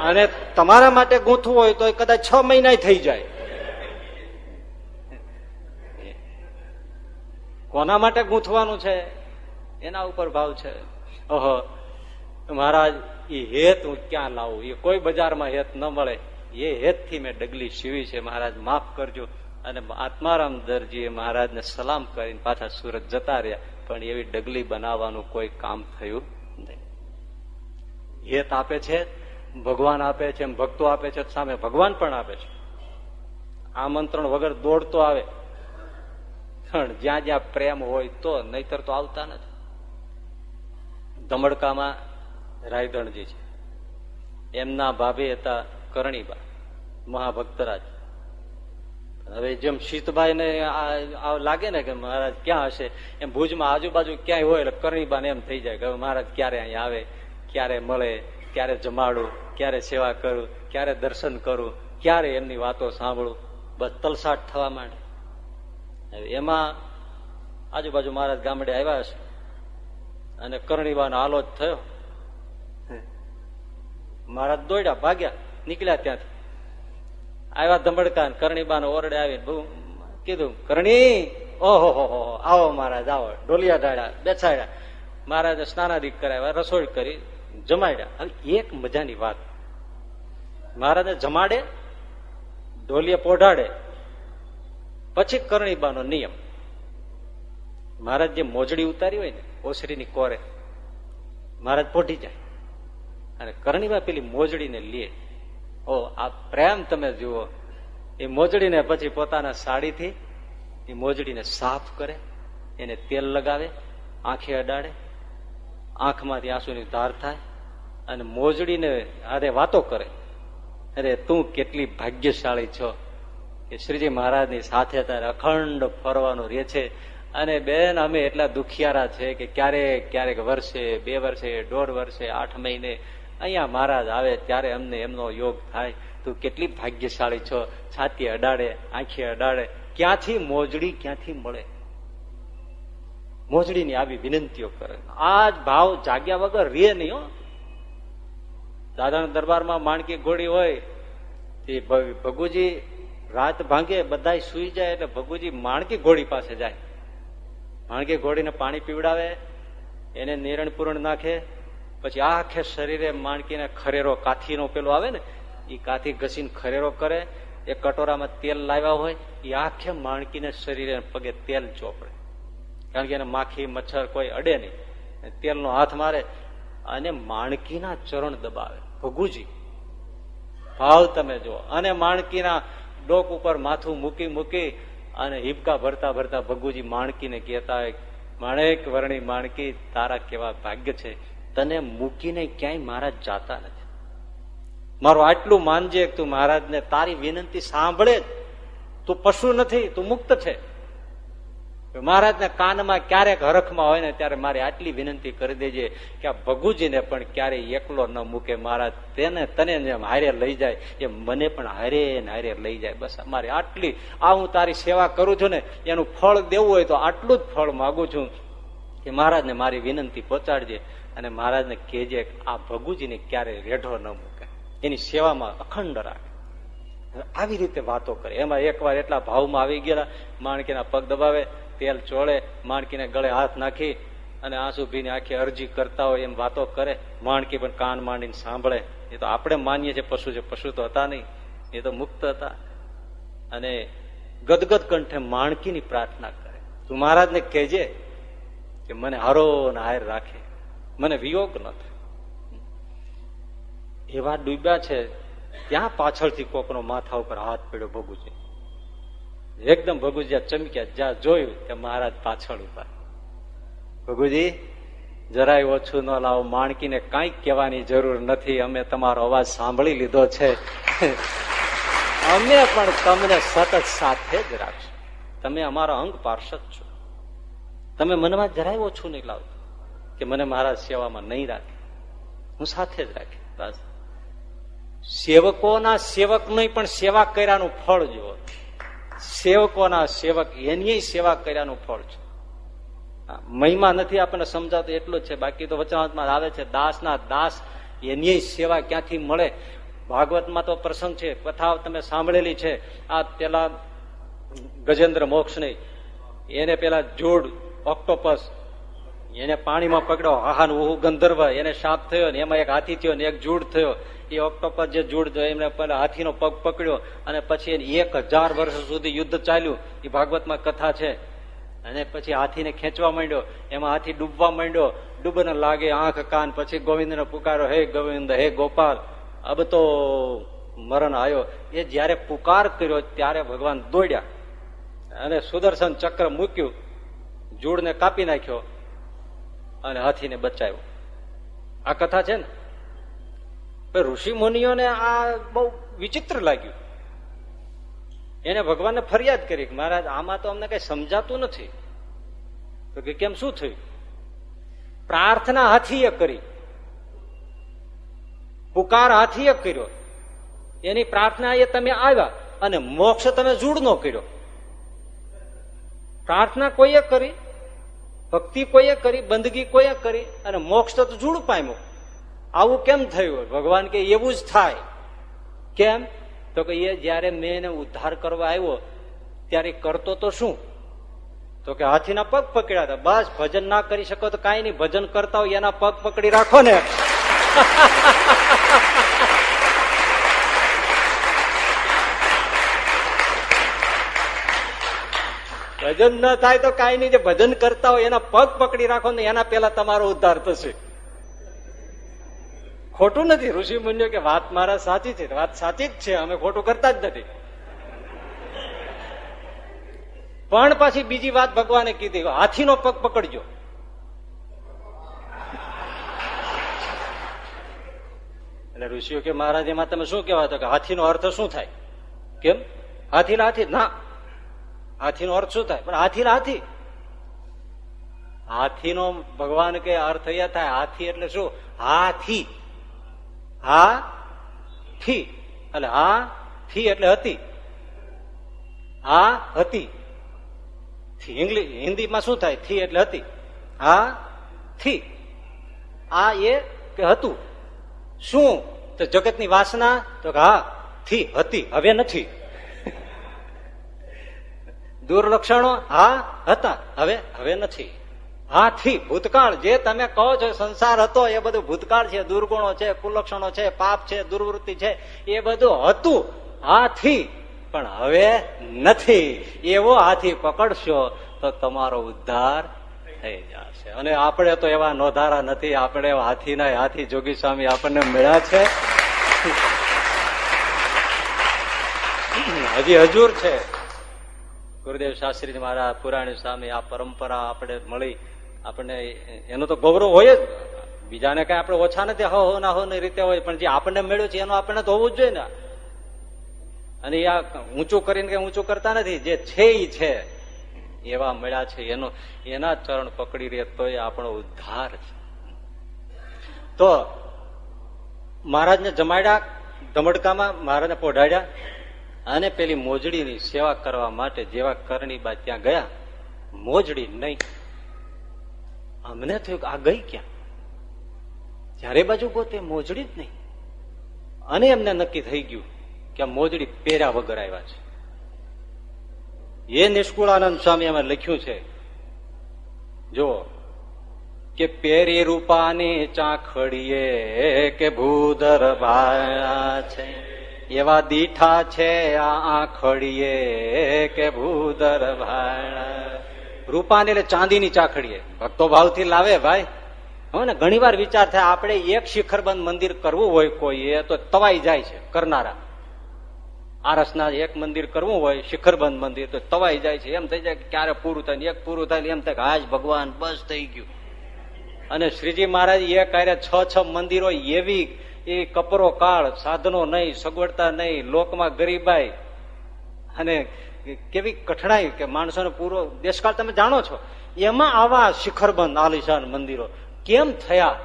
અને તમારા માટે ગૂંથવું હોય તો કદાચ છ મહિના થઈ જાય. કોના માટે ગૂંથવાનું છે? એના ઉપર ભાવ છે. ઓહો, મહારાજ એ હેત હું ક્યાં લાવું? એ કોઈ બજારમાં હેત ન મળે. એ હેતથી મેં ડગલી સીવી છે, મહારાજ, માફ કરજો. અને આત્મારામ દરજીએ મહારાજને સલામ કરીને પાછા સુરત જતા રહ્યા. પણ એવી ડગલી બનાવવાનું કોઈ કામ થયું નહીં. હેત આપે છે? ભગવાન આપે છે, એમ ભક્તો આપે છે સામે ભગવાન પણ આપે છે. આમંત્રણ વગર દોડતો આવે. પણ જ્યાં જ્યાં પ્રેમ હોય તો નહીતર તો આવતા નથી. ધમડકામાં રાયધણજી છે. એમના ભાભી હતા કરણીબા, મહાભક્તરાજ. હવે જેમ શીતભાઈ ને લાગે ને કે મહારાજ ક્યાં હશે? એમ ભુજમાં આજુબાજુ ક્યાંય હોય એટલે કરણીબા ને એમ થઈ જાય કે મહારાજ ક્યારે અહીંયા આવે, ક્યારે મળે, ક્યારે જમાડું? ક્યારે સેવા કરું ક્યારે દર્શન કરું ક્યારે એમની વાતો સાંભળું બસ તલસાટ થવા માંડે. એમાં આજુબાજુ મહારાજ ગામડે આવ્યા છે અને કર્ણીબાનો આલો જ થયો. મહારાજ દોડ્યા ભાગ્યા નીકળ્યા ત્યાંથી. આવ્યા ધમડકા કરણીબાનો ઓરડે આવી કીધું કરણી ઓહો હો આવો મહારાજ આવો. ઢોલિયા ઢાળ્યા બેસાડ્યા. મહારાજે સ્નાનાદિક કરાવ્યા રસોઈ કરી. જમાડ્યા. એક મજાની વાત. મહારાજે જમાડે ઢોલિયા પોઢાડે. પછી કરણીબાનો નિયમ. મહારાજ જે મોજડી ઉતારી હોય ને, ઓસરીની કોરે, મહારાજ પોઢી જાય. અને કરણીબા પેલી મોજડીને લે. ઓ, આ પ્રેમ તમે જુઓ. એ મોજડીને પછી પોતાના સાડીથી એ મોજડીને સાફ કરે, એને તેલ લગાવે, આંખે અડાડે આંખમાંથી આંસુની ધાર થાય અને મોજડીને હારે વાતો કરે. અરે, તું કેટલી ભાગ્યશાળી છો કે શ્રીજી મહારાજની સાથે ત્યારે અખંડ ફરવાનું રહે છે અને બેન, અમે એટલા દુખિયારા છે કે ક્યારેક ક્યારેક વર્ષે, બે વર્ષે, દોઢ વર્ષે, આઠ મહિને અહીંયા મહારાજ આવે ત્યારે અમને એમનો યોગ થાય. તું કેટલી ભાગ્યશાળી છો. છાતી અડાડે, આંખી અડાડે. ક્યાંથી મોજડી, ક્યાંથી મળે? મોજડીની આવી વિનંતીઓ કરે. આ જ ભાવ જાગ્યા વગર રે નહીં હો. દાદાના દરબારમાં માણકી ઘોડી હોય, તે ભગુજી રાત ભાંગે બધા સુઈ જાય એટલે ભગુજી માણકી ઘોડી પાસે જાય. માણકી ઘોડીને પાણી પીવડાવે, એને નિરણ પૂરણ નાખે, પછી આખે શરીરે માણકીને ખરેરો કાથીનો પેલો આવે ને એ કાથી ઘસીને ખરેરો કરે, એ કટોરામાં તેલ લાવ્યા હોય એ આખે માણકીને શરીરે પગે તેલ ચોપડે. કારણ કે એને માખી, મચ્છર કોઈ અડે નહીં. તેલનો હાથ મારે અને માણકીના ચરણ દબાવે. ભગુજી, ભાવ તમે જુઓ. અને માણકીના ડોક ઉપર માથું મૂકી મૂકી અને હિબકા ભરતા ભરતા ભગુજી માણકીને કહેતા હોય, માણેક વર્ણી માણકી, તારા કેવા ભાગ્ય છે? તને મૂકીને ક્યાંય મહારાજ જાતા નથી. મારું આટલું માનજે તું મહારાજને તારી વિનંતી સાંભળે તું પશુ નથી, તું મુક્ત છે. મહારાજના કાનમાં ક્યારેક હરખમાં હોય ને ત્યારે મારે આટલી વિનંતી કરી દેજે કે આ ભગુજીને પણ ક્યારેય એકલો ન મૂકે. મહારાજ, તેને તને જેમ હારે લઈ જાય એ મને પણ હારે ને હારે લઈ જાય. બસ મારે આટલી, આ હું તારી સેવા કરું છું ને, એનું ફળ દેવું હોય તો આટલું જ ફળ માગું છું કે મહારાજને મારી વિનંતી પહોંચાડજે અને મહારાજને કહેજે આ ભગુજીને ક્યારે રેઢો ન મૂકે. એની સેવામાં અખંડ રાખે. આવી રીતે વાતો કરે. એમાં એકવાર એટલા ભાવમાં આવી ગયેલા, માણકીના પગ દબાવે તેલ ચોળે, માણકીને ગળે હાથ નાખી અને આંસુ ભીને આખી અરજી કરતા હોય એમ વાતો કરે. માણકી પણ કાન માંડીને સાંભળે. એ તો આપણે માનીએ છીએ, પશુ છે, પશુ તો હતા નહીં. એ તો મુક્ત હતા. અને ગદગદ કંઠે માણકીની પ્રાર્થના કરે. તું મહારાજને કહેજે કે મને હારો ને હાર રાખે. મને વિયોગ ન એવા ડૂબ્યા છે, ત્યાં પાછળથી કોકનો માથા ઉપર હાથ પડ્યો ભગુજી. એકદમ ભગુજીયા ચમક્યા, જ્યાં જોયું ત્યાં મહારાજ પાછળ ઊભા. ભગુજી, જરાય ઓછું ન લાવો, માણકીને કંઈક કહેવાની જરૂર નથી. અમે તમારો અવાજ સાંભળી લીધો છે. અમે પણ તમને સતત સાથે જ રાખશું. તમે અમારા અંગ પાર્ષદ છો. તમે મનમાં જરાય ઓછું નહીં લાવતો કે મને મારા સેવામાં નહીં રાખે. હું સાથે જ રાખી બસ. સેવકોના સેવક નહીં, પણ સેવા કર્યાનું ફળ જુઓ સેવકોના સેવક એની સેવા કર્યાનું ફળ છે. મહિમા નથી આપણને સમજાતો, એટલું જ છે. બાકી તો વચનાત્મા આવે છે, દાસના દાસ એની સેવા ક્યાંથી મળે? ભાગવતમાં તો પ્રસંગ છે કથા તમે સાંભળેલી છે. આ પેલા ગજેન્દ્ર મોક્ષની એને પેલા જોડ, ઓક્ટોપસ, એને પાણીમાં પકડ્યો હાહાન ઉહુ ગંધર્વ, એને સાપ થયો ને એમાં એક હાથી થયો ને એક જૂડ થયો. એ ઓક્ટોપસ જે જૂડ એમને હાથીનો પગ પકડ્યો અને પછી એક હજાર વર્ષ સુધી યુદ્ધ ચાલ્યું, એ ભાગવતમાં કથા છે. અને પછી હાથીને ખેંચવા માંડ્યો, એમાં હાથી ડૂબવા માંડ્યો, ડૂબને લાગે આંખ, કાન, પછી ગોવિંદનો પુકારો, હે ગોવિંદ, હે ગોપાલ. અબ તો મરણ આવ્યો એ જયારે પુકાર કર્યો ત્યારે ભગવાન દોડ્યા. અને સુદર્શન ચક્ર મૂક્યું, જૂડને કાપી નાખ્યો અને હાથીને બચાવ્યો. આ કથા છે ને? ઋષિ મુનિઓને આ બહુ વિચિત્ર લાગ્યું. એને ભગવાનને ફરિયાદ કરી મહારાજ, આમાં તો અમને કઈ સમજાતું નથી. તો કે કેમ, શું થયું? પ્રાર્થના હાથીએ કરી. પુકાર હાથીએ કર્યો. એની પ્રાર્થના એ તમે આવ્યા અને મોક્ષ તમે જૂડનો કર્યો. પ્રાર્થના કોઈએ કરી? ભક્તિ કોઈએ કરી? બંદગી કોઈએ કરી? અને મોક્ષ તો જૂડ પામ્યો. આવું કેમ થયું ભગવાન કે એવું જ થાય. કેમ? તો કે એ જયારે મેં એને ઉદ્ધાર કરવા આવ્યો, ત્યારે કરતો તો શું? તો કે હાથીના પગ પકડ્યા હતા. બસ, ભજન ના કરી શકો તો કઈ નહીં. ભજન કરતા હોય, એના પગ પકડી રાખો ને. ભજન ન થાય તો કઈ નહીં. જે ભજન કરતા હોય, એના પગ પકડી રાખો ને, એના પેલા તમારો ઉદ્ધાર થશે. ખોટું નથી. ઋષિ મુનિઓ કે, વાત મારા સાચી છે. વાત સાચી જ છે. અમે ખોટું કરતા જ નથી. પણ પાછી બીજી વાત ભગવાને કીધી. હાથીનો પગ પકડજો. એટલે ઋષિઓ કે, મહારાજ, એમાં તમે શું કહેવા તો કે, હાથીનો અર્થ શું થાય? કેમ? હાથી હાથી. ના. હાથીનો અર્થ શું થાય? પણ હાથી હાથી. હાથીનો ભગવાન કે અર્થ એ થાય. હાથી એટલે શું? હાથી. હા થી એટલે હા થી એટલે હતી. હા હતી હિન્દીમાં શું થાય? થી એટલે હતી. હા થી આ એ કે હતું. શું? તો જગતની વાસના? તો હા, થી હતી. હવે નથી. દુર્લક્ષણો? હા, હતા. હવે હવે નથી. હા થી ભૂતકાળ, જે તમે કહો છો, સંસાર હતો, એ બધું ભૂતકાળ છે, દુર્ગુણો છે, કુલક્ષણો છે, પાપ છે, દુર્વૃત્તિ છે, એ બધું હતું. હાથી, પણ હવે નથી. એવો હાથી પકડશો, તો તમારો ઉદ્ધાર થઈ જશે. અને આપણે તો એવા નોધારા નથી, આપણે હાથીના હાથી જોગી સ્વામી આપણને મળ્યા છે. હજી હજુર છે. ગુરુદેવ શાસ્ત્રી મારા પુરાણી સ્વામી, આ પરંપરા આપણે મળી આપણને એનો તો ગૌરવ હોય જ. બીજાને કઈ આપણે ઓછા નથી, હો ના, હો, ની રીતે હોય. પણ જે આપણને મળ્યું છે, એનું આપણને તો હોવું જ જોઈએ ને. અને આ ઊંચું કરીને કઈ ઊંચું કરતા નથી. જે છે એ છે. એવા મળ્યા છે. એનો, એના ચરણ પકડી રહે તો એ આપણો ઉદ્ધાર છે. તો મહારાજને જમાડ્યા, ધમડકામાં મહારાજને પોઢાડ્યા અને પેલી મોજડીની સેવા કરવા માટે જેવા કરણીબા ત્યાં ગયા. મોજડી નહીં. અમને થયું કે આ ગઈ ક્યાં? જ્યારે બાજુ ગોતે મોજડી જ નહીં. અને એમને નક્કી થઈ ગયું કે મોજડી પહેર્યા વગર આવ્યા છે. એ નિષ્કુળાનંદ સ્વામી એમાં લખ્યું છે, જો કે પેરી રૂપાની ચાખડીએ કે ભૂદર ભાયા છે, એવા દીઠા છે આ આખડીએ કે ભૂદર ભાયા રૂપાની એટલે ચાંદીની ચાખડીએ. ભક્તો ભાવથી લાવે, ભાઈ હો ને ઘણી વાર વિચાર થાય, આપણે એક શિખરબંધ મંદિર કરવું હોય કોઈ એ તો તવાઈ જાય છે, કરનારા. આરસના એક મંદિર કરવું હોય, શિખરબંધ મંદિર, તો તવાઈ જાય છે. એમ થઈ જાય ક્યારે પૂરું થાય એક પૂરું થાય એમ થાય કે આજ ભગવાન બસ થઈ ગયું. અને શ્રીજી મહારાજ એ કાર્ય છ છ મંદિરો એવી, એ કપરો કાળ, સાધનો નહીં, સગવડતા નહીં, લોકમાં ગરીબાઈ. અને કેવી કઠણાઈ કે માણસોનો પૂરો દેશકાળ તમે જાણો છો. એમાં આવા શિખરબંધ, આલિશાન મંદિરો કેમ થયા?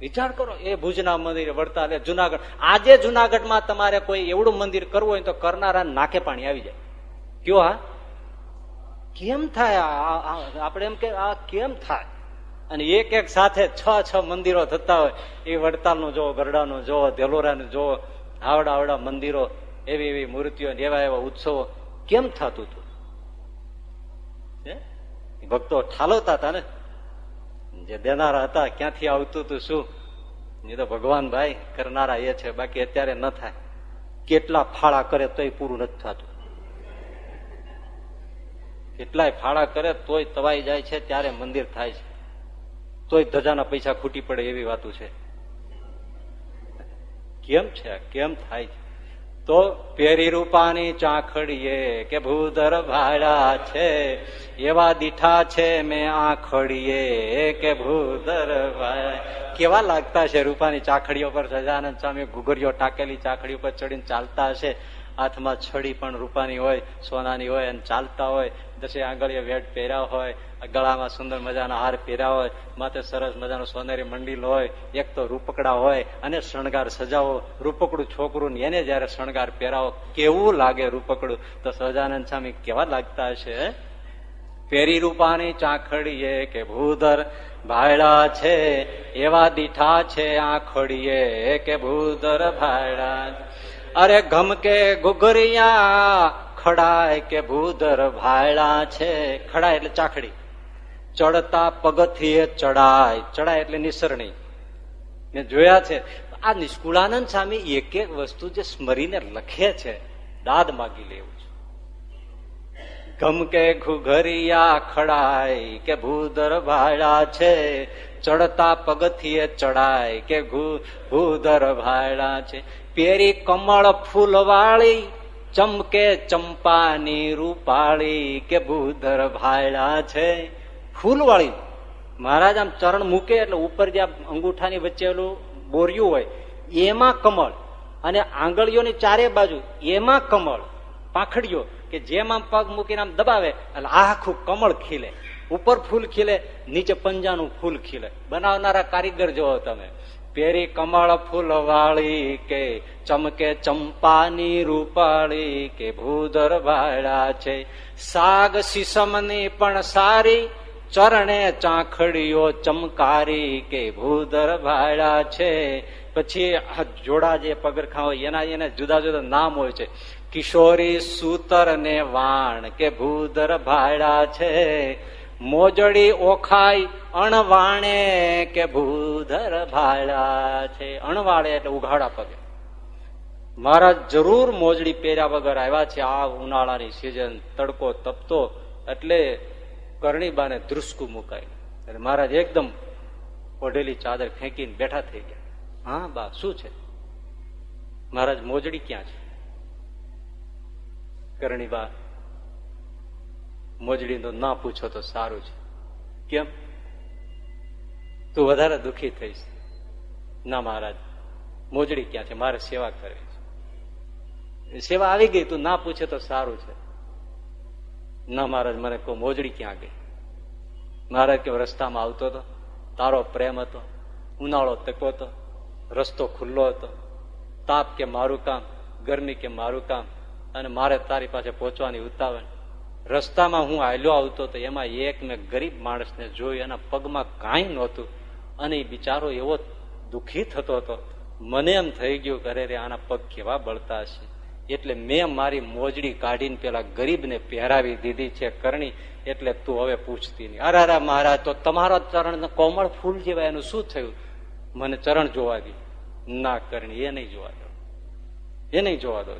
વિચાર કરો, એ ભુજના મંદિર વડતાલ જુનાગઢ. આજે જુનાગઢમાં તમારે કોઈ એવડું મંદિર કરવું હોય તો કરનારા નાકે પાણી આવી જાય. કયો હા? કેમ થાય આપણે એમ કે આ કેમ થાય? અને એક એક સાથે છ છ મંદિરો થતા હોય. એ વડતાલનું જો ગરડાનું જો ધેલોરાનું જો આવડા આવડા મંદિરો એવી એવી મૂર્તિઓ એવા એવા ઉત્સવો કેમ થતું હતું? ભક્તો ઠાલવતા હતા ને? જે દેનારા હતા ક્યાંથી આવતું હતું શું? એ તો ભગવાન ભાઈ કરનારા એ છે બાકી અત્યારે ન થાય. કેટલા ફાળા કરે તોય પૂરું નથી થતું. કેટલાય ફાળા કરે તોય તવાઈ જાય છે ત્યારે મંદિર થાય છે. તોય ધજાના પૈસા ખૂટી પડે એવી વાતું છે. કેમ છે કેમ થાય છે? તો પેરી રૂપાની ચાખડીએ કે ભૂદર ભાડા છે, એવા દીઠા છે મેં આખડીએ કે ભૂદર કેવા લાગતા છે રૂપાની ચાખડીઓ પર? સજાનંદ સ્વામી ઘુઘરીઓ ટાકેલી ચાખડીઓ ઉપર ચડીને ચાલતા હશે. હાથમાં છડી પણ રૂપાની હોય, સોનાની હોય અને ચાલતા હોય. દસે આંગળીએ વેટ પહેર્યા હોય ગળામાં સુંદર મજાના હાર પહેર્યા હોય, માથે સરસ મજાનો સોનેરી મંડીલ હોય, એક તો રૂપકડા હોય અને શણગાર સજાવો. રૂપકડું છોકરું એને જયારે શણગાર પહેરાવો, કેવું લાગે રૂપકડું? તો સહજાનંદ સ્વામી કેવા લાગતા હશે પેરી રૂપાની ચાખડીએ કે ભૂધર? ભાયડા છે, એવા દીઠા છે આખડીએ કે ભૂધર ભાયડા અરે ગમકે ગુગરિયા ખડાય કે ભૂધર ભાયડા છે? ખડાય એટલે ચાખડી. ચડતા પગથીએ ચડાય. ચડાય એટલે નિસરણી. મેં જોયા છે, આ નિષ્કુળાનંદ સ્વામી એક એક વસ્તુ જે સ્મરીને લખે છે, દાદ માગી લેવું છે. ગમકે ઘુઘરિયા ખડાય, કે ભૂદર ભાડા છે, ચડતા પગથીએ ચડાય, કે ભૂદર ભાડા છે. પેરી કમળ ફૂલવાળી, ચમકે ચંપાની રૂપાળી, કે ભૂદર ભાડા છે. ફૂલવાળી. મહારાજ આમ ચરણ મૂકે એટલે ઉપર જે અંગૂઠાની વચ્ચે ઓલું બોરિયું હોય, એમાં કમળ. અને આંગળીઓની ચારે બાજુ એમાં કમળ. પાંખડીઓ કે જેમ આમ પગ મૂકીને આમ દબાવે, એટલે આખું કમળ ખીલે. ઉપર ફૂલ ખીલે, નીચે પંજાનું ફૂલ ખીલે. બનાવનારા કારીગર જોવો તમે. પેરી કમળ ફૂલ વાળી કે ચમકે ચંપાની રૂપાળી કે ભૂદર વાળા છે. સાગ સીસમની પણ સારી ચરણે ચાખડીઓ ચમકારી કે ભૂદર ભાડા છે. પછી જોડા જે પગરખા હોય, એના એના જુદા જુદા નામ હોય છે. કિશોરી સૂતર ને વાણ કે ભૂધર ભાડા છે. મોજડી ઓખાઈ અણવાણે કે ભૂધર ભાડા છે. અણવાળે એટલે ઉઘાડા પગે. મહારાજ જરૂર મોજડી પહેર્યા વગર આવ્યા છે. આ ઉનાળાની સિઝન તડકો તપતો એટલે કરણીબાને ધ્રુસકું મુકાય એટલે મહારાજ એકદમ ઓઢેલી ચાદર ફેંકીને બેઠા થઈ ગયા. હા, બા, શું છે? મહારાજ મોજડી ક્યાં છે? કરણીબા મોજડી તો ના પૂછો તો સારું છે. કેમ? તું વધારે દુખી થઈશ. ના, મહારાજ, મોજડી ક્યાં છે? મારે સેવા કરવી છે. સેવા આવી ગઈ, તું ના પૂછે તો સારું છે. ના મહારાજ, મને કોઈ મોજડી ક્યાં ગઈ? મહારાજ કે રસ્તામાં આવતો હતો, તારો પ્રેમ હતો, ઉનાળો તકો હતો, રસ્તો ખુલ્લો હતો, તાપ કે મારું કામ, ગરમી કે મારું કામ, અને મારે તારી પાસે પહોંચવાની ઉતાવળ. રસ્તામાં હું હાલ્યો આવતો તો એમાં એક મેં ગરીબ માણસને જોયું, એના પગમાં કાંઈ નહોતું, અને એ બિચારો એવો દુઃખી થતો હતો. મને એમ થઈ ગયું કે રે આના પગ કેવા બળતા હશે? એટલે મેં મારી મોજડી કાઢીને પેલા ગરીબને પહેરાવી દીધી છે કરણી, એટલે તું હવે પૂછતી નહીં. અરે અરે, મહારાજ, તો તમારા ચરણ કોમળ ફૂલ જેવા એનું શું થયું? મને ચરણ જોવા દે. ના, કરણી, એ નહીં જોવા દો. એ નહીં જોવા દો.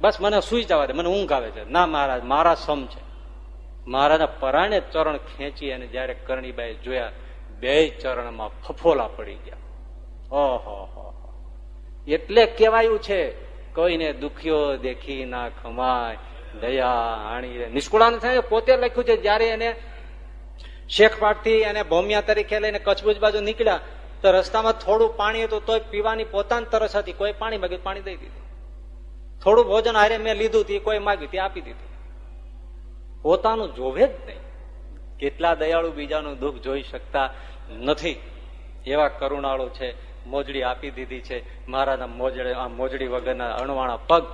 બસ મને સુઈ જવા દે, મને ઊંઘ આવે છે. ના, મહારાજ, મારા સમ છે. મહારાજના પરાણે ચરણ ખેંચી અને જયારે કરણીબાઈ જોયા, બે ચરણમાં ફફોલા પડી ગયા. ઓહો એટલે કેવાયું છે કોઈને દુખ્યો દેખી ના ખમાય, દયા આણી નિષ્કુળાન થાય પોતે લખ્યું છે, જયારે એને શેખપાટથી એને ભૌમિયા તરીકે લઈને કચ્છભુજ બાજુ નીકળ્યા, તો રસ્તામાં થોડું પાણી હતું, તોય પીવાની પોતાની તરસ હતી. કોઈ પાણી માગ્યું પાણી દઈ દીધું. થોડું ભોજન હારે મેં લીધું, તે કોઈ માગ્યું, તે આપી દીધું. પોતાનું જોવે જ નહીં. કેટલા દયાળુ બીજાનું દુઃખ જોઈ શકતા નથી. એવા કરુણાળુ છે. મોજડી આપી દીધી છે. મહારાજના મોજડી, આ મોજડી વગરના અણવાણા પગ,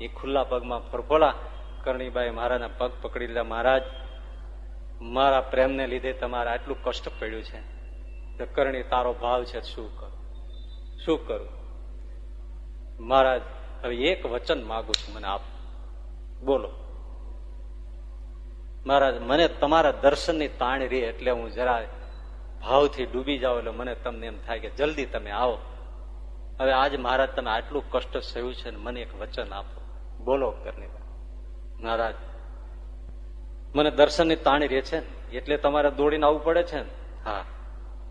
એ ખુલ્લા પગમાં ફરફોલા. કરણીબાઈ મહારાજના પગ પકડી લીધા. મહારાજ, મારા પ્રેમને લીધે તમારે આટલું કષ્ટ પડ્યું છે. તો કરણી, તારો ભાવ છે, શું કરું? શું કરું? મહારાજ, હવે એક વચન માગું છું, મને આપ. બોલો. મહારાજ, મને તમારા દર્શનની તાણ રહી એટલે હું જરા ભાવથી ડૂબી જાઓ એટલે મને તમને એમ થાય કે જલ્દી તમે આવો. હવે આજ મહારાજ તમે આટલું કષ્ટ સહ્યું છે ને મને એક વચન આપો. બોલો કરની મહારાજ, મને દર્શનની તાણી રહે છે ને, એટલે તમારે દોડીને આવવું પડે છે ને? હા,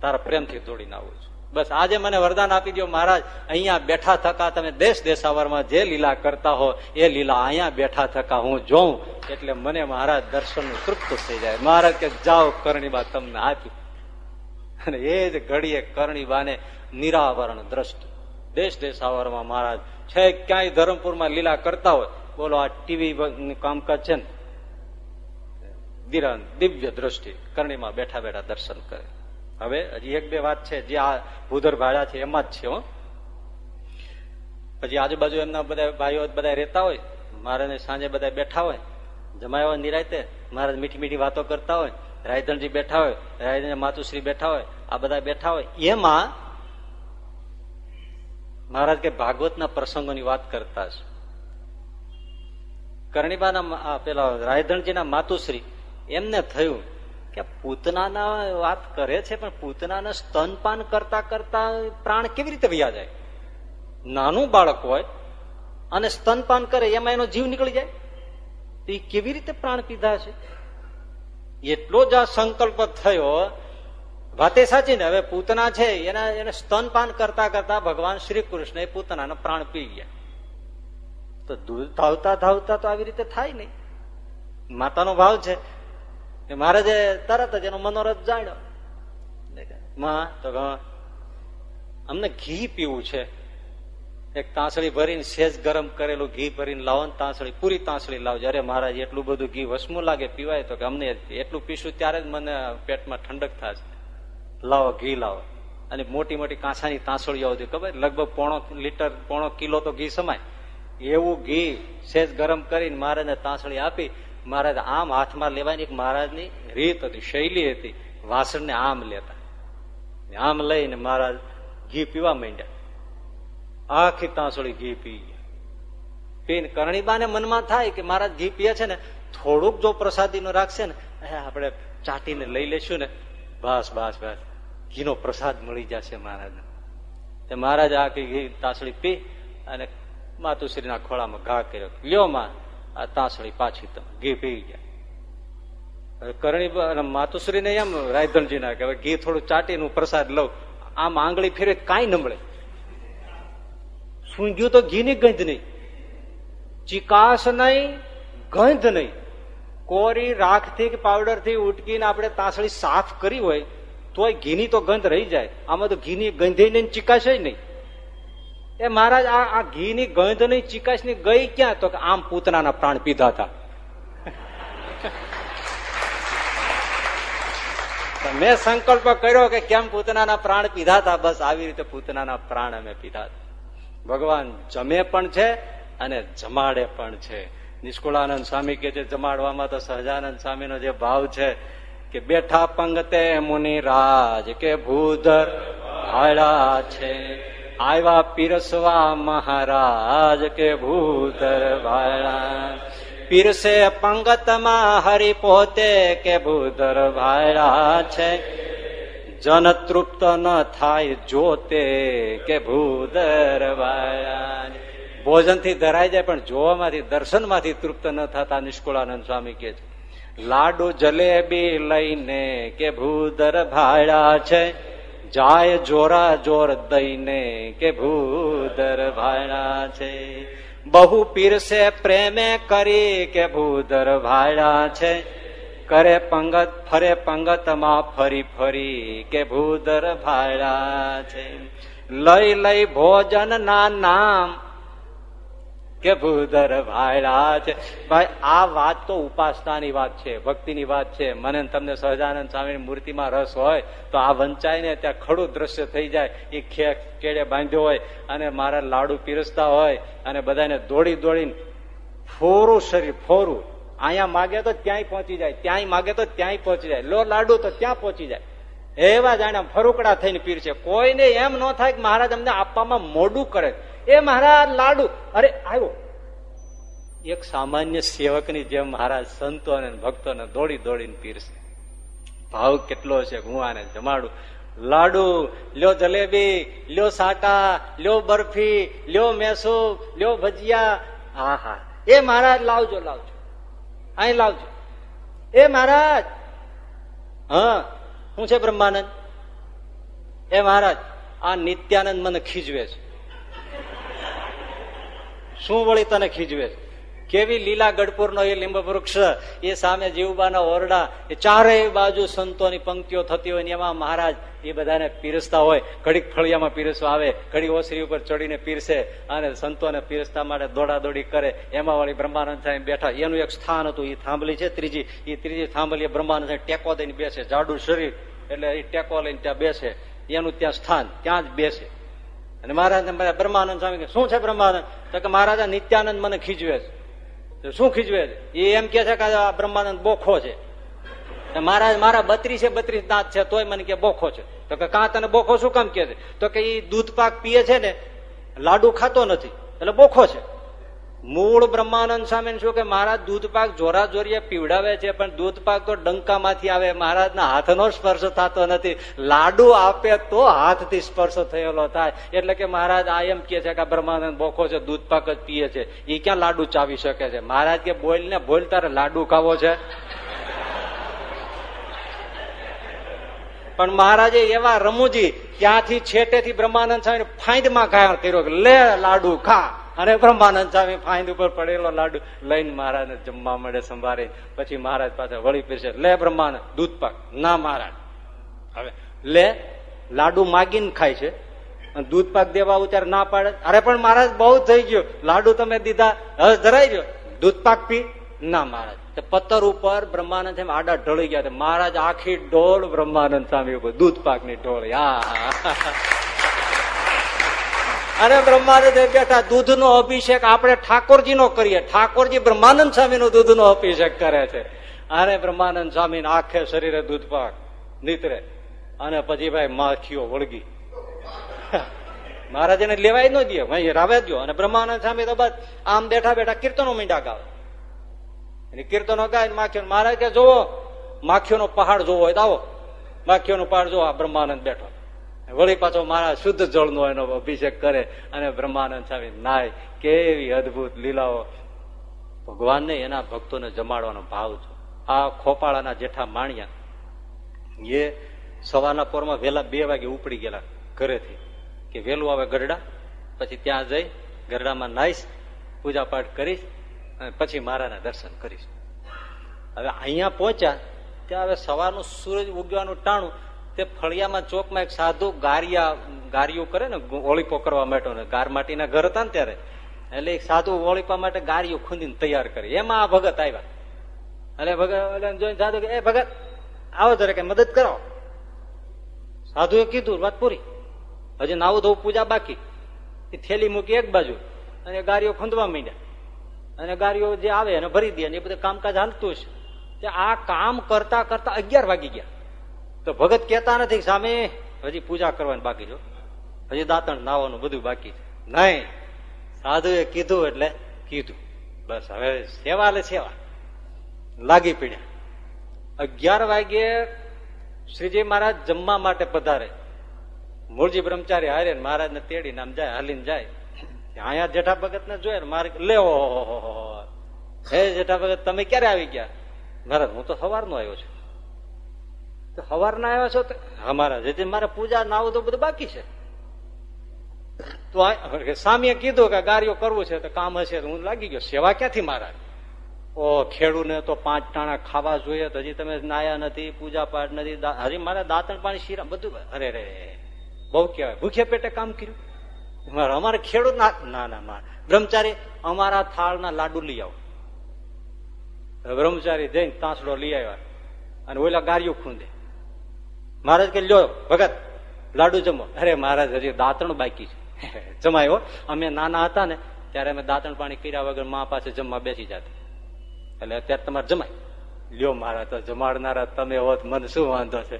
તારા પ્રેમથી દોડીને આવું છું. બસ આજે મને વરદાન આપી દો મહારાજ. અહીંયા બેઠા થકા તમે દેશ દેશાવરમાં જે લીલા કરતા હો, એ લીલા અહીંયા બેઠા થકા હું જોઉં. એટલે મને મહારાજ દર્શન તૃપ્ત થઈ જાય. મહારાજ કે જાઓ કરણીબા, તમને આપ્યું અને એ જ ઘડીએ કરણીબાને નિરાવરણ દ્રષ્ટ. દેશ દેશાવરમાં મહારાજ, છે ક્યાંય ધરમપુરમાં લીલા કરતા હોય, બોલો, આ ટીવી કામકાજ છે ને? દિવ્ય દ્રષ્ટિ કરણીમાં બેઠા બેઠા દર્શન કરે. હવે હજી એક બે વાત છે, જે આ ભૂધર ભાડા છે, એમાં જ છે, હો. પછી આજુબાજુ એમના બધા ભાઈઓ બધા રહેતા હોય, મારે સાંજે બધા બેઠા હોય, જમાયા નિરાયતે, મહારાજ મીઠી મીઠી વાતો કરતા હોય રાયધનજી બેઠા હોય રાયધન માતુશ્રી બેઠા હોય આ બધા બેઠા હોય. એમાં મહારાજ કે ભાગવતના પ્રસંગોની વાત કરતા છે કરણીબાના પેલા રાયધણજીના માતુશ્રી, એમને થયું કે પૂતનાના વાત કરે છે, પણ પૂતનાને સ્તનપાન કરતા કરતા પ્રાણ કેવી રીતે વયા જાય? નાનું બાળક હોય અને સ્તનપાન કરે, એમાં એનો જીવ નીકળી જાય? એ કેવી રીતે પ્રાણ પીધા છે? એટલો જ આ સંકલ્પ થયો વાતે સાચી ને હવે પૂતના છે, એના, એને સ્તનપાન કરતા કરતા ભગવાન શ્રી કૃષ્ણ એ પૂતનાના પ્રાણ પી ગયા. તો દૂધ ધાવતા ધાવતા તો આવી રીતે થાય નહીં. માતાનો ભાવ છે. મહારાજે તરત જ એનો મનોરથ જાણ્યો. માં તો અમને ઘી પીવું છે. એક તાંસળી ભરીને સેજ ગરમ કરેલું ઘી ભરીને લાવો ને તાંસળી, પૂરી તાંસળી લાવજો. અરે મહારાજ, એટલું બધું ઘી વસમું લાગે પીવાય તો કે અમને એટલું પીશું ત્યારે જ મને પેટમાં ઠંડક થશે. લાવો, ઘી લાવો. અને મોટી મોટી કાંસાની તાંસળીઓ આવતી ખબર? લગભગ પોણો લીટર, પોણો કિલો તો ઘી સમાય. એવું ઘી સેજ ગરમ કરીને મહારાજને તાંસળી આપી, મહારાજ આમ હાથમાં લેવાની એક મહારાજની રીત હતી, શૈલી હતી. વાસણને આમ લેતા. આમ લઈને મહારાજ ઘી પીવા માંડ્યા. આખી તાંસળી ઘી પી પીને કરણીબાને મનમાં થાય કે મહારાજ ઘી પીએ છે ને, થોડુંક જો પ્રસાદીનું રાખશે ને આપણે ચાટીને લઈ લેશું ને. બસ બસ બસ. ઘીનો પ્રસાદ મળી જશે મહારાજને. મહારાજ આખી ઘી તાસળી પી અને માતુશ્રીના ખોળામાં ઘા કર્યો. લ્યો માં, આ તાસળી પાછી તમે, ઘી પી ગયા કરણી માતુશ્રી ને એમ રાયધનજી ના કે ઘી થોડું ચાટીનું પ્રસાદ લઉં. આમ આંગળી ફેરે કાંઈ ન મળે. સૂંઘ્યું તો ઘીની ગંધ નહીં. ચિકાસ નહીં, ગંધ નહીં. કોરી, રાખથી કે પાવડરથી ઉટકીને આપણે તાસળી સાફ કરી હોય તોય ઘીની તો ગંધ રહી જાય. આમાં તો ઘીની ગંધે નહીં ચીકાશે નહીં. એ મહારાજ, આ આ ઘીની ગંધ નહીં ચીકાશની ગઈ ક્યાં? તો કે આમ પૂતનાના પ્રાણ પીધા હતા. મેં સંકલ્પ કર્યો કે કેમ પૂતનાના પ્રાણ પીધા હતા? બસ આવી રીતે પૂતનાના પ્રાણ અમે પીધા ભગવાન જમે પણ છે અને જમાડે પણ છે. નિષ્કુળાનંદ સ્વામી કે છે જમાડવામાં તો સહજાનંદ સ્વામીનો જે ભાવ છે કે બેઠા પંગતે મુનિ રાજ કે ભૂધર ભાડા છે. આવ્યા પીરસવા મહારાજ કે ભૂધર ભાડા પીરસે પંગતમાં હરિ પોતે કે ભૂધર ભાડા છે. જન તૃપ્ત ન થાય જોતે કે ભૂધર ભાડા ભોજનથી ધરાઈ જાય પણ જોવામાંથી દર્શનમાંથી તૃપ્ત ન થતા નિષ્કુળાનંદ સ્વામી કે છે. લાડુ જલેબી લઈને કે ભૂદર ભાડા છે, જાય જોરા જોર દઈને કે ભૂદર ભાડા છે. બહુ પીરસે પ્રેમે કરી કે ભૂદર ભાડા છે, કરે પંગત ફરે પંગતમાં ફરી ફરી કે ભૂદર ભાડા છે. લઈ લઈ ભોજન ના નામ કે ભૂધર ભાયડા છે ભાઈ, આ વાત તો ઉપાસનાની વાત છે, ભક્તિની વાત છે. મને તમને સહજાનંદ સ્વામીની મૂર્તિમાં રસ હોય તો આ વંચાય ને ત્યાં ખડું દ્રશ્ય થઈ જાય, એ ખે કેડે બાંધ્યો હોય અને મારા લાડુ પીરસતા હોય અને બધાને દોડી દોડીને ફોરું શરીર, ફોરું. અહીંયા માગે તો ત્યાંય પહોંચી જાય, ત્યાંય માગે તો ત્યાંય પહોંચી જાય. લો લાડુ તો ત્યાં પહોંચી જાય. એવા જાણે ફરુકડા થઈને પીરશે કોઈને એમ ન થાય કે મહારાજ અમને આપવામાં મોડું કરે. એ મહારાજ લાડુ. અરે આવ્યો એક સામાન્ય સેવકની જેમ મહારાજ સંતો અને ભક્તોને દોડી દોડીને પીરશે ભાવ કેટલો છે હું આને જમાડું. લાડુ, લ્યો જલેબી, લ્યો સાટા લ્યો બરફી, લ્યો મેસુ લ્યો ભજીયા. હા હા એ મહારાજ, લાવજો લાવજો. અહીં લાવજો. એ મહારાજ. હા, શું છે બ્રહ્માનંદ? એ મહારાજ, આ નિત્યાનંદ મને ખીજવે છે. શું વળી તને ખીજવે? કેવી લીલા ગઢપુરનો એ લીંબ વૃક્ષ એ સામે જીવબાના ઓરડા, એ ચારેય બાજુ સંતોની પંક્તિઓ થતી હોય એમાં મહારાજ એ બધાને પીરસતા હોય. ઘડીક ફળિયામાં પીરસવા આવે ઘડી ઓસરી ઉપર ચડીને પીરસે અને સંતોને પીરસતા માટે દોડાદોડી કરે. એમાં વાળી બ્રહ્માનંદ સાહેબ બેઠા. એનું એક સ્થાન હતું, એ થાંભલી છે ત્રીજી. એ ત્રીજી થાંભલી બ્રહ્માનંદ સાહેબ ટેકો દઈને બેસે. જાડું શરીર, એટલે એ ટેકો લઈને ત્યાં બેસે. એનું ત્યાં સ્થાન, ત્યાં જ બેસે. અને મહારાજ બ્રહ્માનંદ સ્વામી શું છે બ્રહ્માનંદ? તો કે, મહારાજા નિત્યાનંદ મને ખીજવે છે. શું ખીજવે છે? એ એમ કે છે કે બ્રહ્માનંદ બોખો છે. મહારાજ, મારા બત્રીસે બત્રીસ દાંત છે, તોય મને કે બોખો છે. તો કે, કાં તને બોખો શું કામ કે છે? તો કે એ દૂધ પાક પીએ છે ને, લાડુ ખાતો નથી. એટલે બોખો છે. મૂળ બ્રહ્માનંદ સ્વામી શું કે મહારાજ દૂધપાક જોરા જોરીએ પીવડાવે છે, પણ દૂધપાક તો ડંકામાંથી આવે. મહારાજના હાથનો સ્પર્શ થતો નથી. લાડુ આપે તો હાથથી સ્પર્શ થયેલો થાય. એટલે કે મહારાજ આ એમ કે છે કે બ્રહ્માનંદ બોખો છે દૂધપાક જ પીએ છે. એ ક્યાં લાડુ ચાવી શકે છે? મહારાજ કે બોલ ને બોલ તારે લાડુ ખાવો છે. પણ મહારાજે એવા રમુજી ત્યાંથી છેટેથી બ્રહ્માનંદ સ્વામી ફાંદમાં ઘાયણ કર્યો લે લાડુ ખા. અને બ્રહ્માનંદ સ્વામી ફાઇન ઉપર પડેલો લાડુ લઈને મહારાજ જમવા મળે સંભાળે પછી મહારાજ પાસે વળી પીરશે લે બ્રહ્માનંદ, દૂધ પાક. ના મહારાજ. હવે, લે, લાડુ માગીને ખાય છે. દૂધ પાક દેવા ઉતાર ના પાડે. અરે, પણ મહારાજ, બહુ થઈ ગયો. લાડુ તમે દીધા. હસ ધરાઈ ગયો દૂધ પાક પી. ના મહારાજ. પત્તર ઉપર બ્રહ્માનંદ એમ આડા ઢળી ગયા. મહારાજ આખી ઢોળ બ્રહ્માનંદ સ્વામી ઉપર, દૂધ પાકની ઢોળ અને બ્રહ્માનંદ બેઠા દૂધ નો અભિષેક આપણે ઠાકોરજી નો કરીએ. ઠાકોરજી બ્રહ્માનંદ સ્વામી નો દૂધ નો અભિષેક કરે છે. અને બ્રહ્માનંદ સ્વામી આખે શરીરે દૂધ પાક, નીતરે. અને પછી ભાઈ માખીઓ વળગી. મહારાજ એને લેવાય ન દે ભાઈ રાવે દો અને બ્રહ્માનંદ સ્વામી તો બસ આમ બેઠા બેઠા કીર્તનો મીંડા ગાવે. કીર્તનો ગાય માખીઓ મહારાજ કે જોવો, માખીઓનો પહાડ જોવો હોય તો આવો. માખીઓનો પહાડ જોવો, આ બ્રહ્માનંદ બેઠો. વળી પાછો મારા શુદ્ધ જળનો એનો અભિષેક કરે અને બ્રહ્માનંદ સ્વામી, નાય, કેવી અદભુત લીલાઓ. ભગવાનને એના ભક્તોને જમાડવાનો ભાવ છે. આ ખોપાળાના જેઠા માણિયા, એ સવારના પોરમાં વહેલા બે વાગે ઉપડી ગયેલા ઘરેથી કે વહેલું આવે ગરડા, પછી ત્યાં જઈ ગરડામાં નાઈશ પૂજા પાઠ કરીશ અને પછી મારાના દર્શન કરીશ. હવે અહીંયા પહોંચ્યા, ત્યાં હવે સવારનું સૂરજ ઉગવાનું ટાણું તે ફળિયામાં ચોકમાં એક સાધુ ગારિયા, ગારિયું કરે ને ઓળીપો કરવા માટે ગાર માટીના ઘર હતા ને ત્યારે. એટલે એક સાધુ ઓળીપા માટે ગારિયું ખૂંદીને તૈયાર કરી. એમાં આ ભગત આવ્યા. એટલે ભગત જોઈને સાધુ કે એ ભગત, આવો જરા કે મદદ કરો. સાધુએ કીધું, વાત પૂરી. હજી નાવું ધોવું પૂજા બાકી. એ થેલી મૂકી એક બાજુ અને ગારીઓ ખૂંદવા માંડ્યા. અને ગારીઓ જે આવે એને ભરી દે એ બધું કામકાજ હાલતું છે આ કામ કરતા કરતા અગિયાર વાગી ગયા. તો ભગત કેતા નથી સામે હજી પૂજા કરવાની બાકી છો હજી દાંતણ નાવાનું બધું બાકી છે. નહીં. સાધુએ કીધું એટલે કીધું. બસ, હવે સેવા લે સેવા. લાગી પીડ્યા. અગિયાર વાગ્યે શ્રીજી મહારાજ જમવા માટે પધારે. મૂળજી બ્રહ્મચારી હારે મહારાજ ને નામ જાય, હાલીને જાય. અહીંયા જેઠા ભગત ને જોયે મારે લેવો હે જેઠા ભગત, તમે ક્યારે આવી ગયા? મહારાજ, હું તો સવારનો આવ્યો છું. તો સવારના આવ્યા છો અમારા હજી મારે પૂજા ના આવું તો બધું બાકી છે. તો સામે કીધું કે ગાર્યો કરવું છે તો કામ હશે હું લાગી ગયો. સેવા ક્યાંથી મારા? ઓ, ખેડૂને તો પાંચ ટાણા ખાવા જોઈએ હજી તમે નાયા નથી પૂજા પાઠ નથી હજી મારે દાંતણ પાણી શીરા બધું અરે રે બહુ કહેવાય. ભૂખ્યા પેટે કામ કર્યું? અમારે ખેડૂત ના ના ના બ્રહ્મચારી, અમારા થાળના લાડુ લઈ આવો. બ્રહ્મચારી જઈને તાંસડો લઈ આવ્યા અને ઓલા ગાર્યું ખૂંદે. મહારાજ કે લ્યો, ભગત, લાડુ જમો. અરે મહારાજ, હજી દાંતણ બાકી છે. જમાયો. અમે નાના હતા ને, ત્યારે અમે દાંતણ પાણી કર્યા વગર મા પાસે જમવા બેસી જતા. એટલે અત્યારે તમારે જમાય. લ્યો મહારાજ, તો જમાડનારા તમે હોત, મને શું વાંધો છે?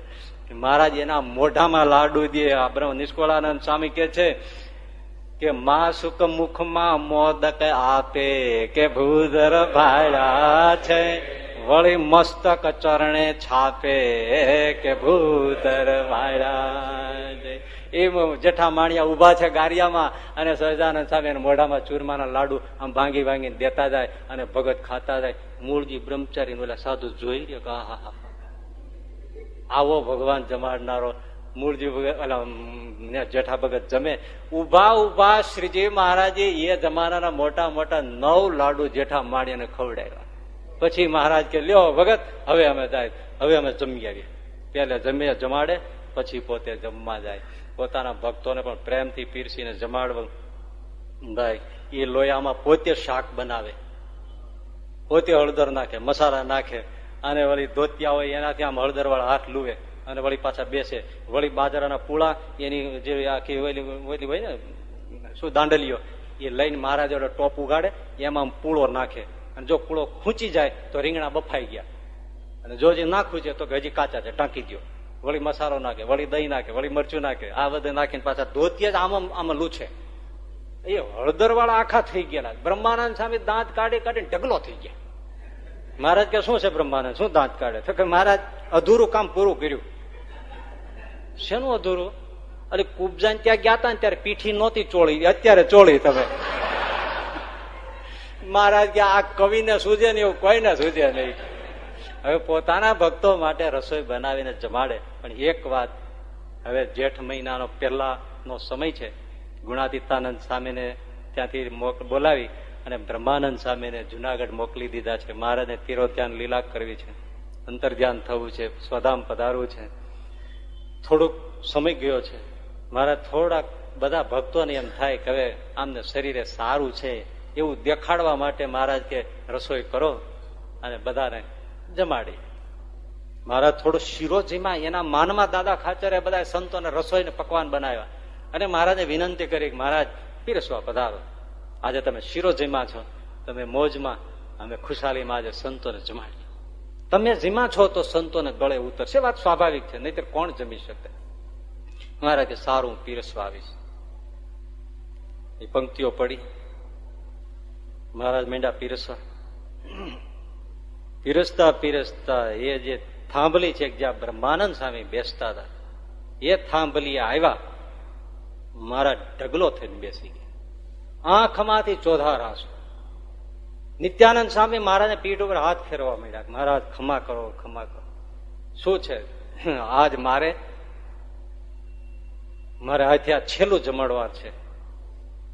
મહારાજ એના મોઢામાં લાડુ દે. આ બ્રહ્મ નિષ્કોળાનંદ સ્વામી કે છે કે, મા સુખ મુખમાં મોદક આપે કે ભૂધર ભાડા છે? વળી મસ્તક ચરણે છાપે કે ભૂતર ભાડા એ જેઠા માણિયા ઊભા છે ગારિયામાં અને સહજાનંદ સામે મોઢામાં ચૂરમાના લાડુ આમ ભાંગી ભાંગીને દેતા જાય અને ભગત ખાતા જાય. મૂળજી બ્રહ્મચારી ઓલા સાધુ જોઈ રહ્યો કે હા હા આવો ભગવાન જમાડનારો. મૂળજી જેઠા ભગત જમે. ઊભા ઊભા શ્રીજી મહારાજે એ જમાનાના મોટા મોટા નવ લાડુ જેઠા માળીને ખવડાવ્યા. પછી મહારાજ કે, લ્યો ભગત, હવે અમે જાય, હવે અમે જમી આવીએ. પેલે જમીએ જમાડે, પછી પોતે જમવા જાય. પોતાના ભક્તોને પણ પ્રેમથી પીરસીને જમાડવું ભાઈ એ લોયામાં પોતે શાક બનાવે. પોતે હળદર નાખે, મસાલા નાખે. અને વળી ધોતિયા હોય એનાથી આમ હળદર વાળા હાથ લુવે. અને વળી પાછા બેસે. વળી બાજરાના પૂળા, એની જે આખી હોય ને, શું દાંડલીઓ, એ લઈને મહારાજ ટોપ ઉગાડે, એમાં પૂળો નાખે. અને જો કુળો ખૂંચી જાય તો રીંગણા બફાઈ ગયા. અને જો જે ના ખૂંચે તો હજી કાચા છે ટાંકી દો વળી મસાલો નાખે, વળી દહીં નાખે, વળી મરચું નાખે. આ બધે નાખીને પાછા ધોતીએ જ આમાં આમાં લૂછે. એ હળદર વાળા આખા થઈ ગયા બ્રહ્માનંદ સામે દાંત કાઢી કાઢીને ઢગલો થઈ ગયા. મહારાજ કે, શું છે બ્રહ્માનંદ? શું દાંત કાઢે? તો કે, મહારાજ, અધૂરું કામ પૂરું કર્યું. શેનું અધૂરું? અરે કુબજાન ત્યાં ગયા હતા ને ત્યારે પીઠી નહોતી ચોળી. અત્યારે ચોળી તમે. મહારાજ કે આ કવિને સૂજે ને એવું કોઈને સૂજે નહીં. હવે પોતાના ભક્તો માટે રસોઈ બનાવીને જમાડે. પણ એક વાત, હવે જેઠ મહિનાનો પહેલાનો સમય છે. ગુણાતીતાનંદ સ્વામીને ત્યાંથી બોલાવી અને બ્રહ્માનંદ સ્વામીને જુનાગઢ મોકલી દીધા છે. મહારાજને તીરોધ્યાન લીલા કરવી છે. અંતર ધ્યાન થવું છે. સ્વધામ પધારવું છે. થોડુંક સમય ગયો છે. મારા થોડાક બધા ભક્તોને એમ થાય કે હવે આમને શરીરે સારું છે. એવું દેખાડવા માટે મહારાજ કે રસોઈ કરો અને બધાને જમાડી. મહારાજ થોડો શીરો જીમા એના માનમાં દાદા ખાચરે બધા સંતોને રસોઈને પકવાન બનાવ્યા. અને મહારાજે વિનંતી કરી મહારાજ પીરસવા પધારો. આજે તમે શીરો જીમા છો, તમે મોજમાં, અમે ખુશાલીમાં આજે સંતોને જમાડી તમે જીમા છો તો સંતોને ગળે ઉતરશે. વાત સ્વાભાવિક છે, નહીતર કોણ જમી શકે? મહારાજે સારું પીરસવા આવીશ. એ પંક્તિઓ પડી. મહારાજ મેંડા પીરસવા. પીરસતા પીરસતા એ જે થાંભલી છે, જ્યાં બ્રહ્માનંદ સ્વામી બેસતા હતા, એ થાંભલી આવ્યા. મારા ઢગલો થઈને બેસી ગયા. આંખમાંથી ચોધા રાસો નિત્યાનંદ સ્વામી મહારાજને પીઠ ઉપર હાથ ફેરવા માંડ્યા મહારાજ ખમા કરો ખમા કરો. શું છે? આજ મારે મારે હાથે છેલ્લું જમાડવા છે.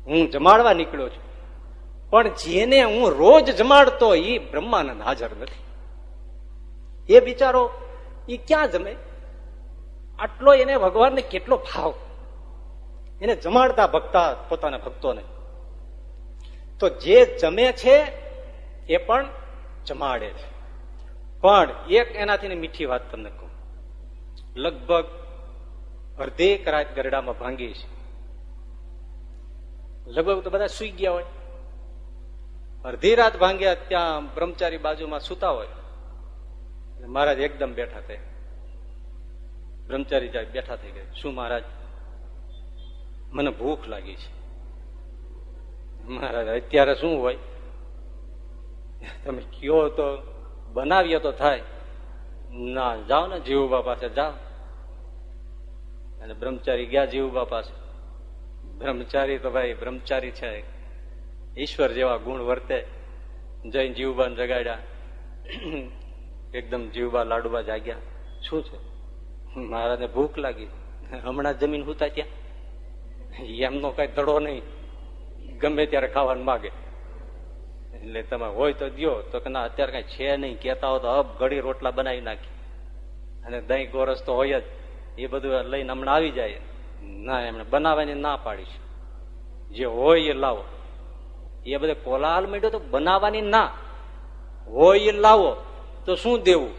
હું જમાડવા નીકળ્યો છું. પણ જેને હું રોજ જમાડતો એ બ્રહ્માનંદ હાજર નથી. એ બિચારો એ ક્યાં જમે? આટલો એને ભગવાનને કેટલો ભાવ? એને જમાડતા ભક્તા પોતાના ભક્તોને. તો જે જમે છે એ પણ જમાડે છે. પણ એક એનાથી મીઠી વાત તમને કહું. લગભગ અડધેક રાત ગરડામાં ભાંગી છે લગભગ તો બધા સુઈ ગયા હોય. અડધી રાત ભાંગ્યા ત્યાં બ્રહ્મચારી બાજુમાં સુતા હોય. મહારાજ એકદમ બેઠા થયા બ્રહ્મચારી જાય બેઠા થઈ ગયા. શું મહારાજ? મને ભૂખ લાગી છે. મહારાજ, અત્યારે શું હોય? તમે કયો તો બનાવીએ તો થાય. ના, જાઓ ને જીવુબા પાસે, જાઓ. અને બ્રહ્મચારી ગયા જીવુબા પાસે. બ્રહ્મચારી તો ભાઈ, બ્રહ્મચારી છે. ઈશ્વર જેવા ગુણ વર્તે. જઈને જીવબાને જગાડ્યા. એકદમ જીવબા લાડુબા જાગ્યા. શું છે? મહારાજને ભૂખ લાગી. હમણાં જમીન હુતા ત્યાં એમનો કઈ દડો નહીં. ગમે ત્યારે ખાવાનું માગે. એટલે તમે હોય તો દો તો કે ના, અત્યારે કઈ છે નહીં. કેતા હો તો હબ, ઘડી રોટલા બનાવી નાખી. અને દહીં ગોરસ તો હોય જ. એ બધું લઈને હમણાં આવી જાય. ના, એમણે બનાવવાની ના પાડીશ જે હોય એ લાવો. એ બધે કોલાહલ માંડ્યો તો બનાવવાની ના. હોય એ લાવો, તો શું દેવું?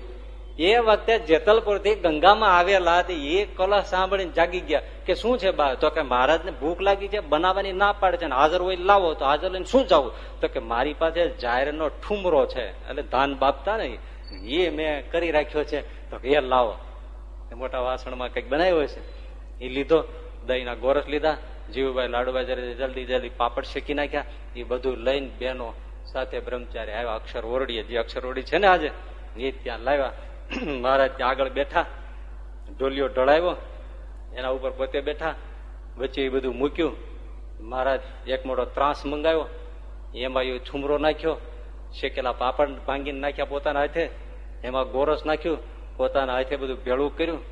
એ વખતે જેતલપુરથી ગંગામાં આવેલા એ કલા સાંભળીને જાગી ગયા કે શું છે બા, તો કે મહારાજને ભૂખ લાગી છે, બનાવવાની ના પાડે છે હાજર હોય લાવો, તો હાજર લઈને શું જવું? તો કે મારી પાસે જાહેરનો ઠુમરો છે, એટલે ધાન બાપતા ને એ મેં કરી રાખ્યો છે, તો એ લાવો. મોટા વાસણમાં કંઈક બનાવ્યો છે એ લીધો, દહીંના ગોરસ લીધા, જીવુભાઈ લાડુભાઈ જલ્દી જલ્દી પાપડ શેકી નાખ્યા એ બધું લઈને બેનો સાથે બ્રહ્મચારી આવ્યા. અક્ષર ઓરડીએ, જે અક્ષર ઓરડી છે ને આજે, એ ત્યાં લાવ્યા. મહારાજ ત્યાં આગળ બેઠા, ઢોલિયો ઢળાવ્યો, એના ઉપર પોતે બેઠા, વચ્ચે એ બધું મૂક્યું. મહારાજ એક મોટો ત્રાસ મંગાવ્યો, એમાં એ છુમરો નાખ્યો, શેકેલા પાપડ ભાંગીને નાખ્યા પોતાના હાથે, એમાં ગોરસ નાખ્યું, પોતાના હાથે બધું ભેળું કર્યું,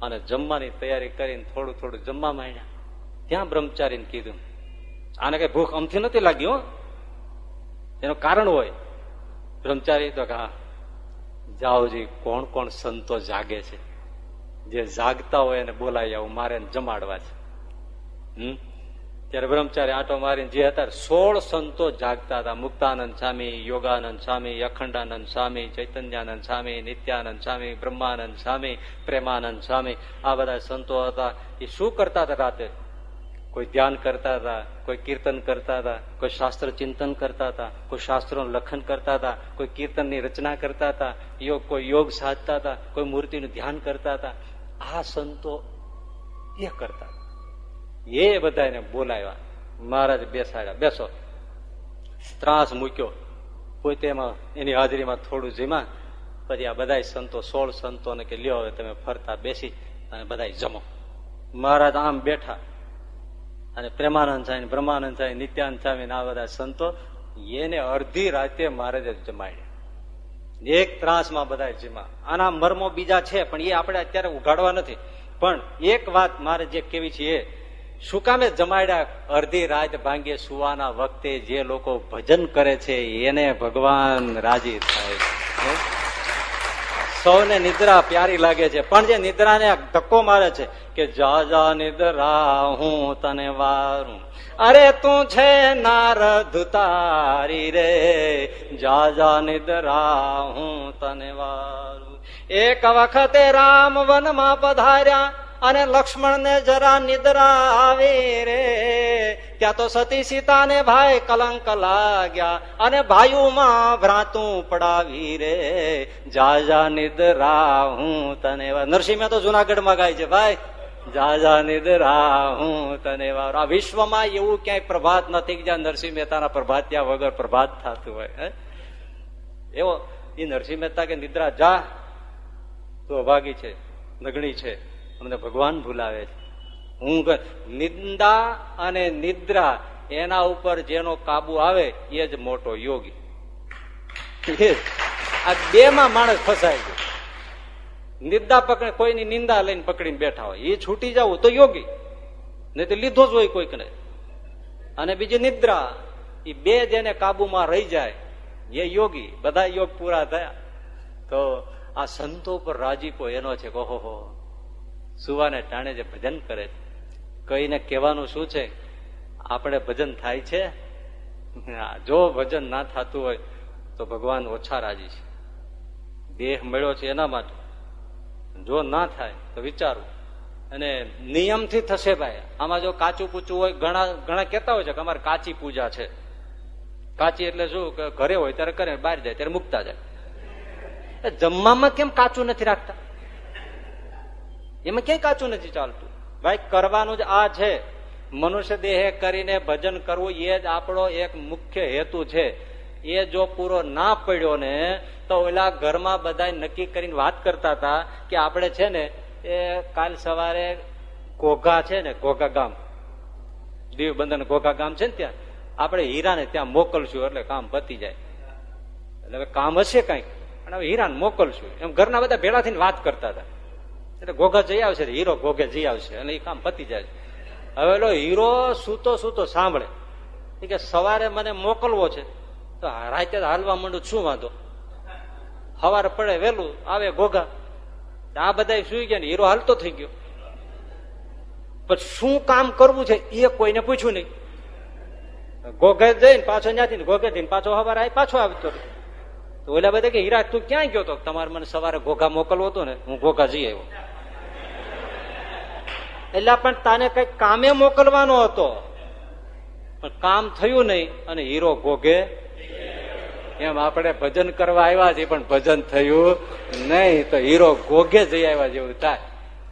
અને જમવાની તૈયારી કરીને થોડું થોડું જમવા માંડ્યા. ત્યાં બ્રહ્મચારીને કીધું આને કઈ ભૂખ અમથી નથી લાગી, હો. એનું કારણ હોય. બ્રહ્મચારી તો હા જાઓજી કોણ કોણ સંતો જાગે છે? જે જાગતા હોય એને બોલાવી આવું, મારે જમાડવા છે. હમ? ત્યારે બ્રહ્મચારી આટો મારીને જે હતા, સોળ સંતો જાગતા હતા. મુક્તાનંદ સ્વામી, યોગાનંદ સ્વામી, અખંડાનંદ સ્વામી, ચૈતન્યાનંદ સ્વામી, નિત્યાનંદ સ્વામી, બ્રહ્માનંદ સ્વામી, પ્રેમાનંદ સ્વામી, આ બધા સંતો હતા. એ શું કરતા હતા રાતે? કોઈ ધ્યાન કરતા હતા, કોઈ કીર્તન કરતા હતા, કોઈ શાસ્ત્ર ચિંતન કરતા હતા, કોઈ શાસ્ત્રોનું લખન કરતા હતા, કોઈ કીર્તનની રચના કરતા હતા યોગ કોઈ યોગ સાધતા હતા, કોઈ મૂર્તિનું ધ્યાન કરતા હતા. આ સંતો એ કરતા એ બધાને બોલાવ્યા. મહારાજ બેસાડ્યા. બેસો. ત્રાસ મૂક્યો. પોતે એમાં, એની હાજરીમાં થોડું જીમા. પછી આ બધા સંતો, સોળ સંતોને કે લ્યો હવે તમે ફરતા બેસી અને બધા જમો. મહારાજ આમ બેઠા. અને પ્રેમાનંદ સ્વામી, બ્રહ્માનંદ સ્વામી, નિત્યાનંદ સ્વામી આ બધા સંતો એને અડધી રાતે મહારાજે જમાડ્યા. એક ત્રાસમાં બધા જીમા આના મર્મો બીજા છે, પણ એ આપણે અત્યારે ઉઘાડવા નથી. પણ એક વાત મારે જે કેવી છે, એ શું કામે જમાડ્યા? અડધી રાત ભાંગે સુવાના વખતે જે લોકો ભજન કરે છે, એને ભગવાન રાજી થાય છે. સૌને નિદ્રા પ્યારી લાગે છે. પણ જે નિદ્રાને ધક્કો મારે છે કે જા જા નિદ્રા, હું તને વારું. અરે તું છે નારદ તારી રે. જા જા નિદ્રા, હું તને વારું. એક વખતે રામ વનમાં પધાર્યા. અને લક્ષ્મણ ને જરા નિદ્રા આવે રે. ત્યાં તો સતી સીતા ને ભાઈ કલંક લાગ્યા અને ભાઈઓમાં ભ્રાતું પડાવી રે. જા જા, નિદ્રા, હું તને નરસિંહ તો જુનાગઢમાં ગાય છે, ભાઈ. જાજા નિદ્રા, હું તને આ વિશ્વમાં એવું ક્યાંય પ્રભાત નથી કે જ્યાં નરસિંહ મહેતાના પ્રભાત ત્યાં વગર પ્રભાત થતું હોય એવો એ નરસિંહ મહેતા કે નિદ્રા, જા, તો અભાગી છે, નગણી છે. અમને ભગવાન ભૂલાવે છે. હું નિંદા અને નિદ્રા એના ઉપર જેનો કાબુ આવે એ જ મોટો યોગી. આ બે માં માણસ ફસાય ગયો. નિંદા પકડે, કોઈની નિંદા લઈને પકડીને બેઠા હોય. એ છૂટી જવું તો યોગી. નહીં તો લીધો જ હોય કોઈકને. અને બીજી નિદ્રા એ બે જેને કાબુમાં રહી જાય, એ યોગી. બધા યોગ પૂરા થયા. તો આ સંતો પર રાજીપો એનો છે કહો હો સુવાને ટાણે જે ભજન કરે છે. કહીને કહેવાનું શું છે? આપણે ભજન થાય છે? જો ભજન ના થતું હોય તો ભગવાન ઓછા રાજી છે. દેહ મળ્યો છે એના માટે. જો ના થાય તો વિચારું. અને નિયમથી થશે ભાઈ. આમાં જો કાચું પૂચું હોય, ઘણા ઘણા કહેતા હોય છે કે અમારે કાચી પૂજા છે. કાચી એટલે શું કે ઘરે હોય ત્યારે કરે, બહાર જાય, ત્યારે મૂકતા જાય. જમવામાં કેમ કાચું નથી રાખતા? એમાં ક્યાંય કાચું નથી ચાલતું? ભાઈ, કરવાનું જ આ છે. મનુષ્ય દેહે કરીને ભજન કરવું એ જ આપણો એક મુખ્ય હેતુ છે. એ જો પૂરો ના પડ્યો ને, તો ઓલા ઘરમાં બધા નક્કી કરીને વાત કરતા હતા કે આપણે છે ને, એ કાલ સવારે ઘોઘા છે ને, ઘોઘા ગામ. દીવ બંધન ઘોઘા ગામ છે ને ત્યાં. આપણે હીરાને ત્યાં મોકલશું એટલે કામ પતી જાય. એટલે કામ હશે કંઈક. અને હવે હીરાને મોકલશું. એમ ઘરના બધા ભેળા થઈને વાત કરતા હતા. એટલે ઘોઘા જઈ આવશે હીરો ઘોઘે જઈ આવશે અને એ કામ પતી જાય હવે એલો હીરો સૂતો સૂતો સાંભળે. કે સવારે મને મોકલવો છે. તો રાતે હાલવા માંડું, શું વાંધો? સવારે પડે વેલું આવે ઘોઘા. આ બધા સુઈ ગયા ને હીરો હાલતો થઈ ગયો. પણ શું કામ કરવું છે એ કોઈને પૂછ્યું નહીં. ગોઘે જઈને પાછો ત્યાંથી ગોગે જઈને પાછો સવારે પાછો આવતો તો ઓલા બધા કે, હીરા, તું ક્યાં ગયો તો? તમારે મને સવારે ઘોઘા મોકલવો હતો ને, હું ઘોઘા જઈ આવ્યો. એટલે પણ તાને કઈ કામે મોકલવાનો હતો. પણ કામ થયું નહીં અને હીરો ઘોઘે એમ આપણે ભજન કરવા આવ્યા છીએ, પણ ભજન થયું નહીં. તો હીરો ગોગે જઈ આવ્યા જેવું થાય.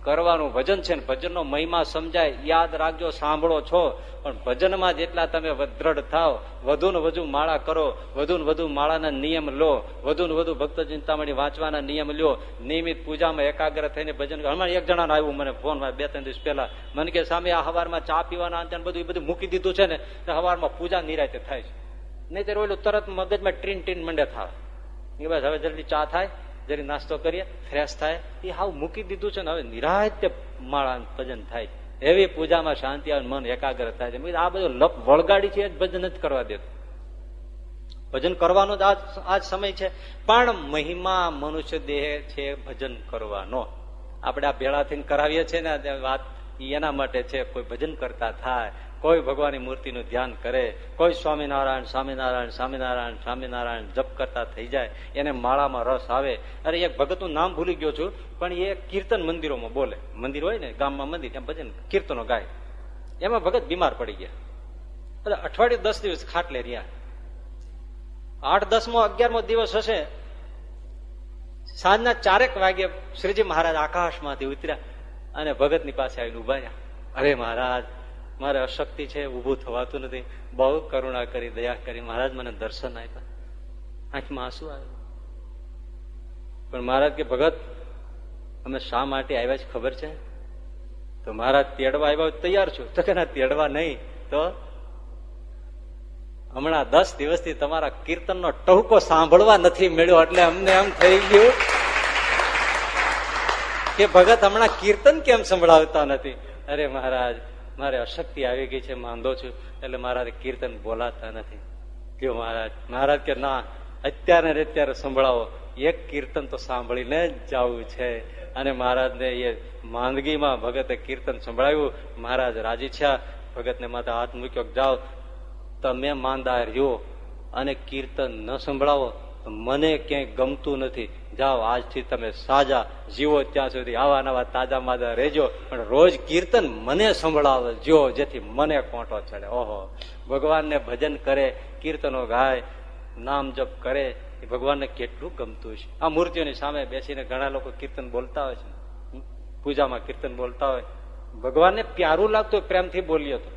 કરવાનું ભજન છે ને ભજનનો મહિમા સમજાય, યાદ રાખજો, સાંભળો છો. પણ ભજનમાં જેટલા તમે દ્રઢ થાવ વધુ ને વધુ માળા કરો, વધુ ને વધુ માળાના નિયમ લો, વધુ ને વધુ ભક્ત ચિંતામણી વાંચવાના નિયમ લો નિયમિત પૂજામાં એકાગ્ર થઈને ભજન હમણાં એક જણાનું આવ્યું મને ફોનમાં બે ત્રણ દિવસ પહેલા. મને કે, સામે આ હવારમાં ચા પીવાના અંતે બધું એ બધું મૂકી દીધું છે ને, તો હવારમાં પૂજા નિરાતે થાય છે. નહીં તો ઓલું તરત મગજમાં ટ્રીન ટ્રીન મંડે થાય એ બસ, હવે જલ્દી ચા થાય. જરી નાસ્તો કરીએ, ફ્રેશ થાય. એ હાવ મૂકી દીધું છે ને હવે નિરાતે માળા ભજન થાય. એવી પૂજામાં શાંતિ આવે મન એકાગ્ર થાય છે. આ બધું લપ વળગાડી છે ભજન જ કરવા દેતું. ભજન કરવાનો જ આ સમય છે. પણ મહિમા મનુષ્ય દેહ છે ભજન કરવાનો. આપણે આ ભેળા થઈને કરાવીએ છીએ ને વાત એના માટે છે. કોઈ ભજન કરતા થાય કોઈ ભગવાનની મૂર્તિનું ધ્યાન કરે, કોઈ સ્વામિનારાયણ સ્વામિનારાયણ સ્વામિનારાયણ સ્વામિનારાયણ જપ કરતા થઈ જાય, એને માળામાં રસ આવે. અરે, એક ભગતનું નામ ભૂલી ગયો છું, પણ એ કીર્તન મંદિરોમાં બોલે. મંદિર હોય ને, ગામમાં મંદિર, ત્યાં ભજન, કીર્તનો ગાય. એમાં ભગત બીમાર પડી ગયા. એટલે અઠવાડિયે દસ દિવસ ખાટલે રહ્યા. આઠ, દસમો, અગિયારમો દિવસ હશે. સાંજના ચારેક વાગે શ્રીજી મહારાજ આકાશમાંથી ઉતર્યા અને ભગતની પાસે આવીને ઊભા રહ્યા. અરે મહારાજ મારે અશક્તિ છે ઉભું થવાતું નથી. બહુ કરુણા કરી, દયા કરી. મહારાજ મને દર્શન આપ્યા. આંખમાં આંસુ આવ્યું. પણ મહારાજ કે, ભગત, અમે શા માટે આવ્યા છે ખબર છે? તો મહારાજ તેડવા આવ્યા તૈયાર છું. તો કે તેડવા નહીં. તો હમણાં દસ દિવસથી તમારા કીર્તનનો ટહુકો સાંભળવા નથી મળ્યો, એટલે અમને એમ થઈ ગયું કે, ભગત, હમણાં કીર્તન કેમ સંભળાવતા નથી? અરે મહારાજ મારે અશક્તિ આવી ગઈ છે માંદો છું, એટલે મારા કીર્તન બોલાતા નથી. કયો મહારાજ? મહારાજ કે, ના, અત્યારે ને અત્યારે સંભળાવો. એક કીર્તન તો સાંભળીને જ જવું છે. અને મહારાજને એ માંદગીમાં ભગતે કીર્તન સંભળાવ્યું. મહારાજ રાજી છે ભગતને માથે હાથ મૂક્યો જાઓ, તમે માંદા રહ્યો અને કીર્તન ન સંભળાવો. મને ક્યાંય ગમતું નથી. જાઓ, આજથી તમે સાજા જીવો ત્યાં સુધી આવા નવા તાજા માદા રહેજો. પણ રોજ કીર્તન મને સંભળાવજો જેથી મને કોંટો ચડે. ઓહો, ભગવાનને ભજન કરે, કીર્તનો ગાય, નામ જપ કરે, એ ભગવાનને કેટલું ગમતું છે. આ મૂર્તિઓની સામે બેસીને ઘણા લોકો કીર્તન બોલતા હોય છે. પૂજામાં કીર્તન બોલતા હોય. ભગવાનને પ્યારું લાગતું પ્રેમથી બોલ્યો તો.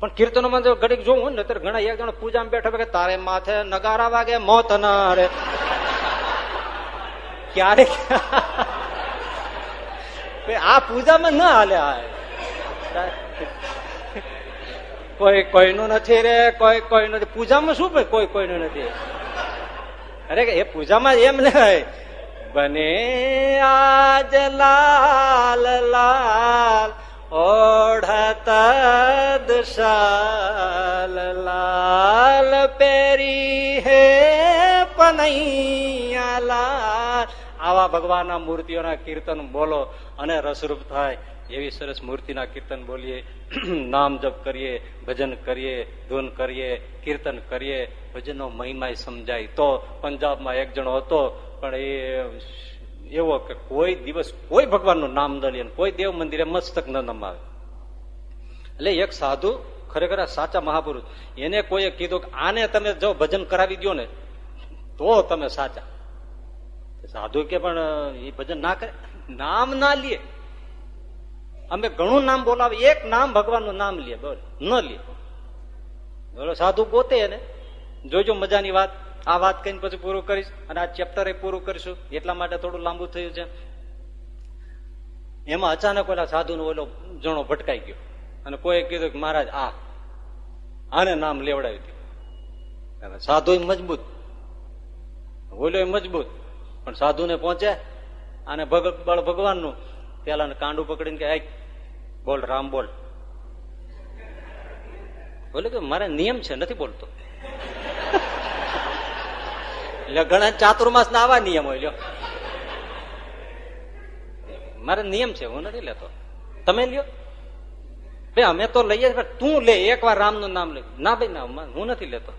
પણ કીર્તનોમાં જો ઘડીક જોવું ને ઘણા એક જણા પૂજામાં બેઠા કે તારે માથે નગારા વાગે, મોત ના ક્યારેક આ પૂજામાં ના હાલે કોઈ કોઈનું નથી રે, કોઈ કોઈ નથી. પૂજામાં શું ભાઈ, કોઈ કોઈનું નથી? અરે એ પૂજામાં એમ નહીં. બને આજ લાલ લાલ, ઓઢત દશાલ, લાલ પેરી હે પનૈયા લાલ. આવા ભગવાનના મૂર્તિઓના કીર્તન બોલો અને રસરૂપ થાય એવી સરસ મૂર્તિના કીર્તન બોલીએ. નામ જપ કરીએ, ભજન કરીએ, ધૂન કરીએ, કીર્તન કરીએ. ભજનનો મહિમા સમજાય તો પંજાબમાં એક જણો હતો, પણ એ એવો કે કોઈ દિવસ કોઈ ભગવાનનું નામ ન લે કોઈ દેવ મંદિરે મસ્તક ન નમાવે. એટલે એક સાધુ ખરેખર સાચા મહાપુરુષ. એને કોઈએ કીધું કે આને તમે જો ભજન કરાવી દો ને, તો તમે સાચા. સાધુ કે પણ એ ભજન ના કરે. નામ ના લે. અમે ઘણું નામ બોલાવે. એક નામ ભગવાનનું નામ લે, બોલ. ન લે. બોલો, સાધુ ગોતે એને. જોજો મજાની વાત. આ વાત કહીને પછી પૂરું કરીશ અને આ ચેપ્ટર એ પૂરું કરીશું. એટલા માટે થોડું લાંબુ થયું છે. એમાં અચાનક ઓલા સાધુ નો ઓલો જણો ભટકાઈ ગયો અને કોઈ કીધું કે, મહારાજ, આ, આને નામ લેવડાવી દીધું સાધુ મજબૂત. ઓલો મજબૂત. પણ સાધુ ને પહોંચે અને બળ ભગવાનનું પેલા કાંડું પકડીને કે બોલ, રામ બોલ. બોલે કે, મારે નિયમ છે, નથી બોલતો. એટલે ઘણા ચાતુર્માસ ના આવા નિયમ હોય, લ્યો. મારે નિયમ છે, હું નથી લેતો. તમે લ્યો. ભાઈ અમે તો લઈએ તું લે એક વાર રામનું નામ લે. ના ભાઈ, ના, હું નથી લેતો.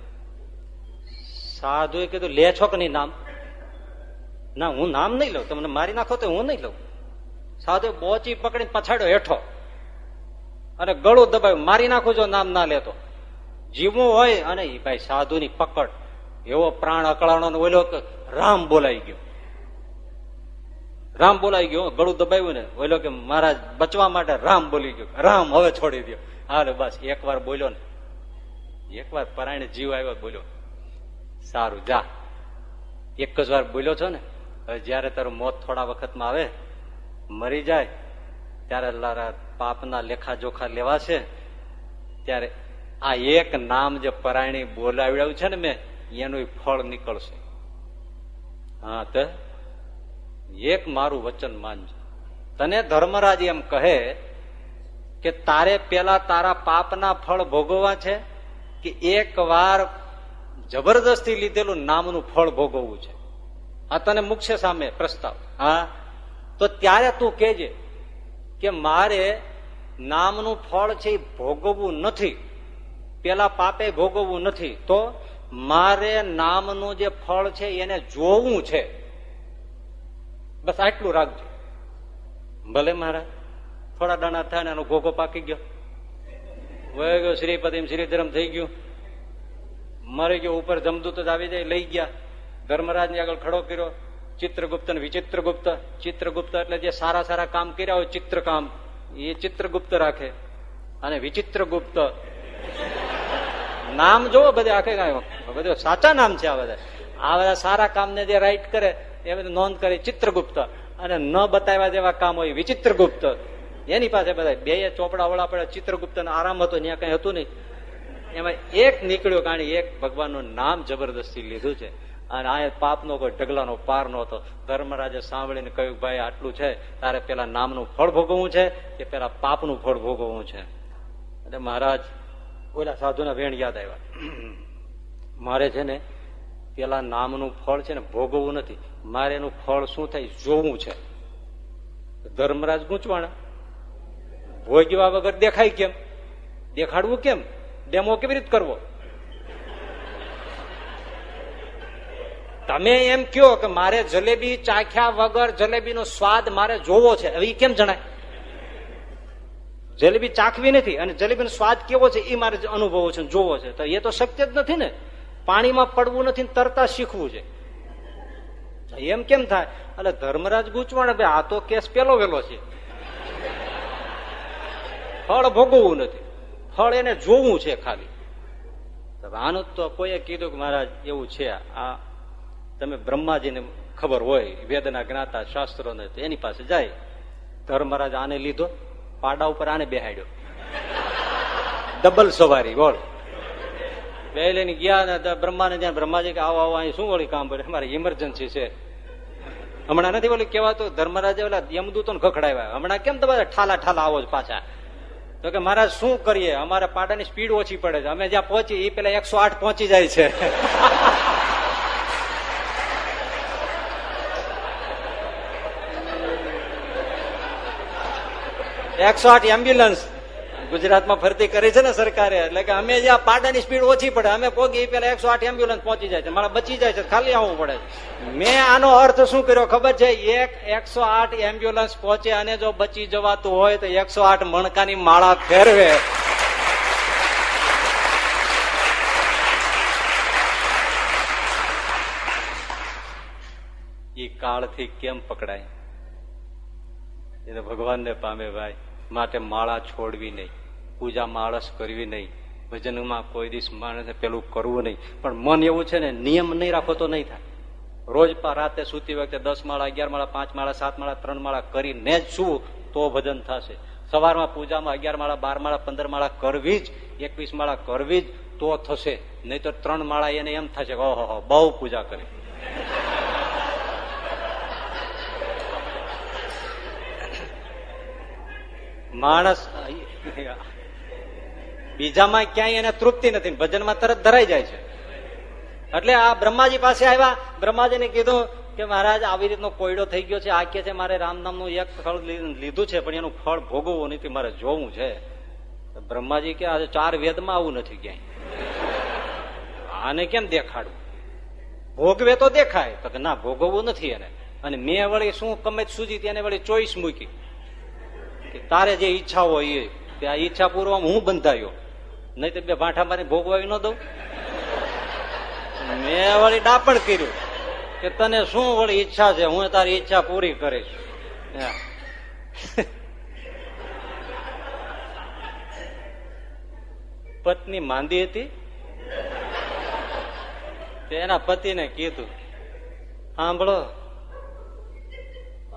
સાધુ એ કીધું, લે છો કે નહીં નામ? ના, હું નામ નહીં લઉં. તમને મારી નાખો તો હું નહીં લઉં. સાધુ બોચી પકડીને પછાડ્યો હેઠો. અને ગળું દબાવ્યું. મારી નાખું જો નામ ના લેતો. જીવવું હોય અને ભાઈ સાધુ ની પકડ. એવો પ્રાણ અકળાણો ઓલો રામ બોલાઈ ગયો. રામ બોલાઈ ગયો, ગળું દબાવ્યું ને ઓલો કે મહારાજ બચવા માટે રામ બોલી ગયો રામ હવે છોડી દો હાલે બસ એક વાર બોલ્યો ને. એક વાર પરાયણ જીવ આવ્યો બોલ્યો. સારું, જા. એક જ વાર બોલ્યો છો ને? જયારે તારું મોત થોડા વખતમાં આવે, મરી જાય, ત્યારે લારા પાપના લેખા જોખા લેવા છે ત્યારે આ એક નામ જે પરાયણી બોલાવડાવ્યું છે ને મેં, એનું ફળ નીકળશે. હા, તો એક મારું વચન માનજો. તને ધર્મરાજ એમ કહે કે તારે પેલા તારા પાપના ફળ ભોગવવા છે કે એક વાર જબરદસ્તી લીધેલું નામનું ફળ ભોગવવું છે? આ તને મુખ્ય સામે પ્રસ્તાવ. હા? તો ત્યારે તું કેજે કે મારે નામનું ફળ છે એ ભોગવવું નથી. પેલા પાપે ભોગવવું નથી. તો મારે નામનું જે ફળ છે એને જોવું છે. બસ આટલું રાખજો. ભલે મારા થોડા દાણા થાય ને એનો ઘોઘો પાકી ગયો. વહી ગયો શ્રીપતિ શ્રીધરમ થઈ ગયું. મરી ગયો, ઉપર જમદૂત જ આવી જાય, લઈ ગયા. ધર્મરાજ ને આગળ ખડો કર્યો. ચિત્રગુપ્ત ને વિચિત્રગુપ્ત. ચિત્રગુપ્ત એટલે જે સારા સારા કામ કર્યા હોય ચિત્રકામ, એ ચિત્રગુપ્ત રાખે. અને વિચિત્રગુપ્ત, નામ જોવો બધા આખે બધા સાચા નામ છે આ બધા. આ બધા સારા કામને જે રાઈટ કરે, એ બધું નોંધ કરી ચિત્રગુપ્ત. અને ન બતાવ્યા જેવા કામ હોય વિચિત્રગુપ્ત. એની પાસે બધા બે ચોપડા વડા પડે ચિત્રગુપ્ત આરામ હતો, ત્યાં કઈ હતું નહીં. એમાં એક નીકળ્યો કારણ એક ભગવાનનું નામ જબરદસ્તી લીધું છે. અને આ પાપનો કોઈ ઢગલાનો પાર નહોતો. ધર્મરાજે સાંભળીને કહ્યું, ભાઈ, આટલું છે, તારે પેલા નામનું ફળ ભોગવવું છે કે પેલા પાપનું ફળ ભોગવવું છે? એટલે મહારાજ ઓલા સાધુના વેણ યાદ આવ્યા. મારે છે ને પેલા નામનું ફળ છે ને ભોગવવું નથી. મારે એનું ફળ શું થાય જોવું છે. ધર્મરાજ ગૂંચવાણા. ભોગવા વગર દેખાય કેમ? દેખાડવું કેમ? ડેમો કેવી રીતે કરવો? તમે એમ કયો કે મારે જલેબી ચાખ્યા વગર જલેબીનો સ્વાદ મારે જોવો છે. હવે કેમ જણાય? જલેબી ચાખવી નથી અને જલેબીનો સ્વાદ કેવો છે એ મારે અનુભવો છે જોવો છે. તો એ તો શક્ય જ નથી ને. પાણીમાં પડવું નથી તરતા શીખવું છે. એમ કેમ થાય? એટલે ધર્મરાજ ગુચવાણ ભાઈ, આ તો કેસ પેલો વેલો છે. ફળ ભોગવવું નથી. ફળ એને જોવું છે ખાલી. આનું તો કોઈએ કીધું કે મહારાજ, એવું છે. આ તમે બ્રહ્માજીને ખબર હોય વેદના જ્ઞાતા શાસ્ત્રોને એની પાસે જાય. ધર્મરાજ આને લીધો, પાડા ઉપર આને બેહાડ્યો. ડબલ સવારી, બોલ. બે ગયા ને બ્રહ્માને જ્યાં બ્રહ્માજી કે, આવો આવો, અહીં શું વળી કામ કરે અમારે ઇમરજન્સી છે. હમણાં નથી બોલી કેવાતું ધર્મરાજે ઓલા યમદૂતો ખખડાવ્યા. હમણાં કેમ તમારે ઠાલા ઠાલા આવો જ પાછા? તો કે, મહારાજ, શું કરીએ? અમારે પાડાની સ્પીડ ઓછી પડે છે. અમે જ્યાં પહોંચી એ પેલા એકસો આઠ પહોંચી જાય છે. એકસો આઠ એમ્બ્યુલન્સ ગુજરાતમાં ફરતી કરી છે ને સરકારે, એટલે કે અમે જ્યાં પાડાની સ્પીડ ઓછી પડે, અમે પોગી પેલા એકસો આઠ એમ્બ્યુલન્સ પહોંચી જાય છે, મારા બચી જાય છે, ખાલી આવવું પડે મેં આનો અર્થ શું કર્યો ખબર છે? એક એકસો આઠ એમ્બ્યુલન્સ પહોંચે અને જો બચી જવાતું હોય તો એકસો આઠ મણકાની માળા ફેરવે. એ કાળથી કેમ પકડાય? એને ભગવાનને પામે ભાઈ. માટે માળા છોડવી નહીં, પૂજા માળસ કરવી નહીં, ભજનમાં કોઈ દિવસ માણસે પેલું કરવું નહીં. પણ મન એવું છે ને, નિયમ નહીં રાખો તો નહીં થાય. રોજ રાતે સુતી વખતે દસ માળા, અગિયાર માળા, પાંચ માળા, સાત માળા, ત્રણ માળા કરીને જ શું તો ભજન થશે. સવારમાં પૂજામાં અગિયાર માળા, બાર માળા, પંદર માળા કરવી જ, એકવીસ માળા કરવી જ, તો થશે. નહીં તો ત્રણ માળા એને એમ થશે ઓહો, બહુ પૂજા કરી. માણસ, બીજામાં ક્યાંય એને તૃપ્તિ નથી ભજનમાં તરત ધરાઈ જાય છે. એટલે આ બ્રહ્માજી પાસે આવ્યા. બ્રહ્માજીને કીધું કે મહારાજ, આવી રીતનો કોયડો થઈ ગયો છે. આ કે છે, મારે રામ નામનું એક ફળ લીધું છે, પણ એનું ફળ ભોગવવું નથી, મારે જોવું છે. બ્રહ્માજી કે, આજે ચાર વેદમાં આવું નથી ક્યાંય. આને કેમ દેખાડવું? ભોગવે તો દેખાય તો ના, ભોગવવું નથી એને. અને મેં વળી શું કમે સૂજી, તેને વળી ચોઈસ મૂકી. તારે જે ઈચ્છા હોય એ. કે આ ઈચ્છા પૂર્વક હું બંધાયો. નહીં તો બે ભાંઠા મારી ભોગવાવી ન દઉં. મેં વળી ડાપણ કર્યું કે તને શું વળી ઈચ્છા છે? હું તારી ઈચ્છા પૂરી કરીશ. પત્ની માંદી હતી. એના પતિને કીધું, સાંભળો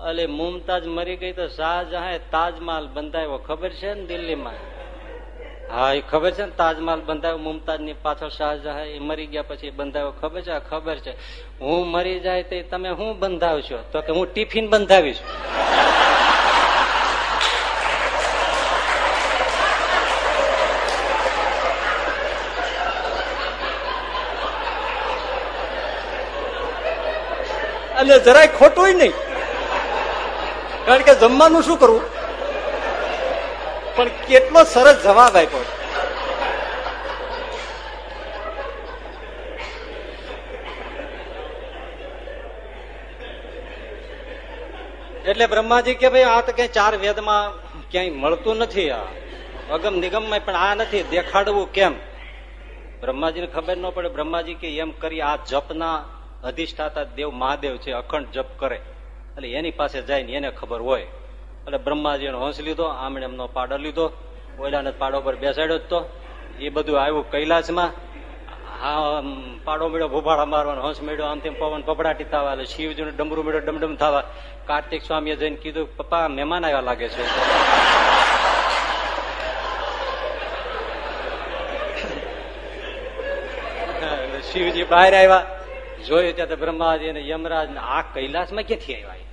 અલે મુમતાજ મરી ગઈ તો શાહજહાં તાજમહાલ બંધાયો ખબર છે ને દિલ્હીમાં? હા, એ ખબર છે ને તાજમહાલ બંધાયો મુમતાજની પાછળ શાહજહાં એ મરી ગયા પછી બંધાયો ખબર છે? ખબર છે. હું મરી જાય તો તમે હું બંધાવશો? તો કે હું ટિફિન બંધાવીશ. અને જરાય ખોટું નહીં. કારણ કે જમવાનું શું કરવું? પણ કેટલો સરસ જવાબ આપ્યો એટલે બ્રહ્માજી કે ભાઈ, આ તો કઈ ચાર વેદમાં ક્યાંય મળતું નથી આ. અગમ નિગમમાં પણ આ નથી, દેખાડવું કેમ? બ્રહ્માજીને ખબર ન પડે, બ્રહ્માજી કે એમ કરી આ જપના અધિષ્ઠાતા દેવ મહાદેવ છે, અખંડ જપ કરે. એટલે એની પાસે જાય ને એને ખબર હોય. એટલે બ્રહ્માજી હંસ લીધો આમણે એમનો પાડો લીધો ઓલાને પાડો પર બેસાડ્યો તો. એ બધું આવ્યું કૈલાસમાં. હા પાડો મેળ્યો, ભૂભાડા મારવાનો હંસ મેળ્યો. અંતિમ પવન પપડાટી થવા એટલે શિવજીનું ડમરું મેળ્યો, ડમડમ થવા. કાર્તિક સ્વામીએ જઈને કીધું, પપ્પા, મહેમાન આવ્યા લાગે છે. શિવજી બહાર આવ્યા. જોયું ત્યાં બ્રહ્માજી અને યમરાજ આ કૈલાસમાં ક્યાંથી આવ્યા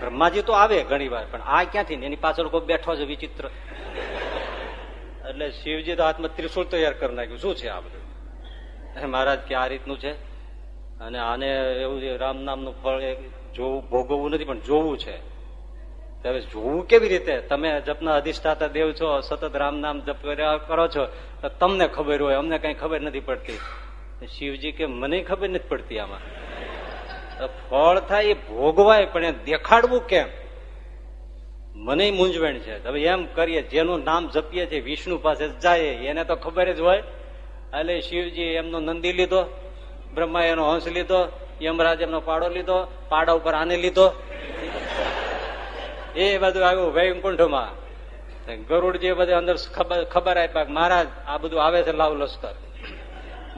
બ્રહ્માજી તો આવે ઘણી પણ આ ક્યાંથી એની પાછળ કોઈ બેઠો છે વિચિત્ર. એટલે શિવજી તો હાથમાં ત્રિશુલ તૈયાર કરી નાખ્યું. શું છે આ બધું? મહારાજ, કે આ રીતનું છે? અને આને એવું રામ નામનું ફળ જોવું, ભોગવવું નથી, પણ જોવું છે. હવે જોવું કેવી રીતે? તમે જપના અધિષ્ઠાતા દેવ છો, સતત રામ નામ જપ કરો છો, તો તમને ખબર હોય, અમને કઈ ખબર નથી પડતી. શિવજી કે, મને ખબર નથી પડતી આમાં. ફળ થાય એ ભોગવાય, પણ એ દેખાડવું કેમ? મને મૂંઝવણ છે. હવે એમ કરીએ, જેનું નામ જપીએ છીએ, વિષ્ણુ પાસે જાય, એને તો ખબર જ હોય. એટલે શિવજી એમનો નંદી લીધો બ્રહ્મા એનો હંસ લીધો, યમરાજ એમનો પાડો લીધો, પાડા ઉપર આને લીધો. એ બધું આવ્યું વૈકુંઠમાં. ગરુડજી બધે અંદર ખબર આપ્યા મહારાજ, આ બધું આવે છે લાવ લશ્કર.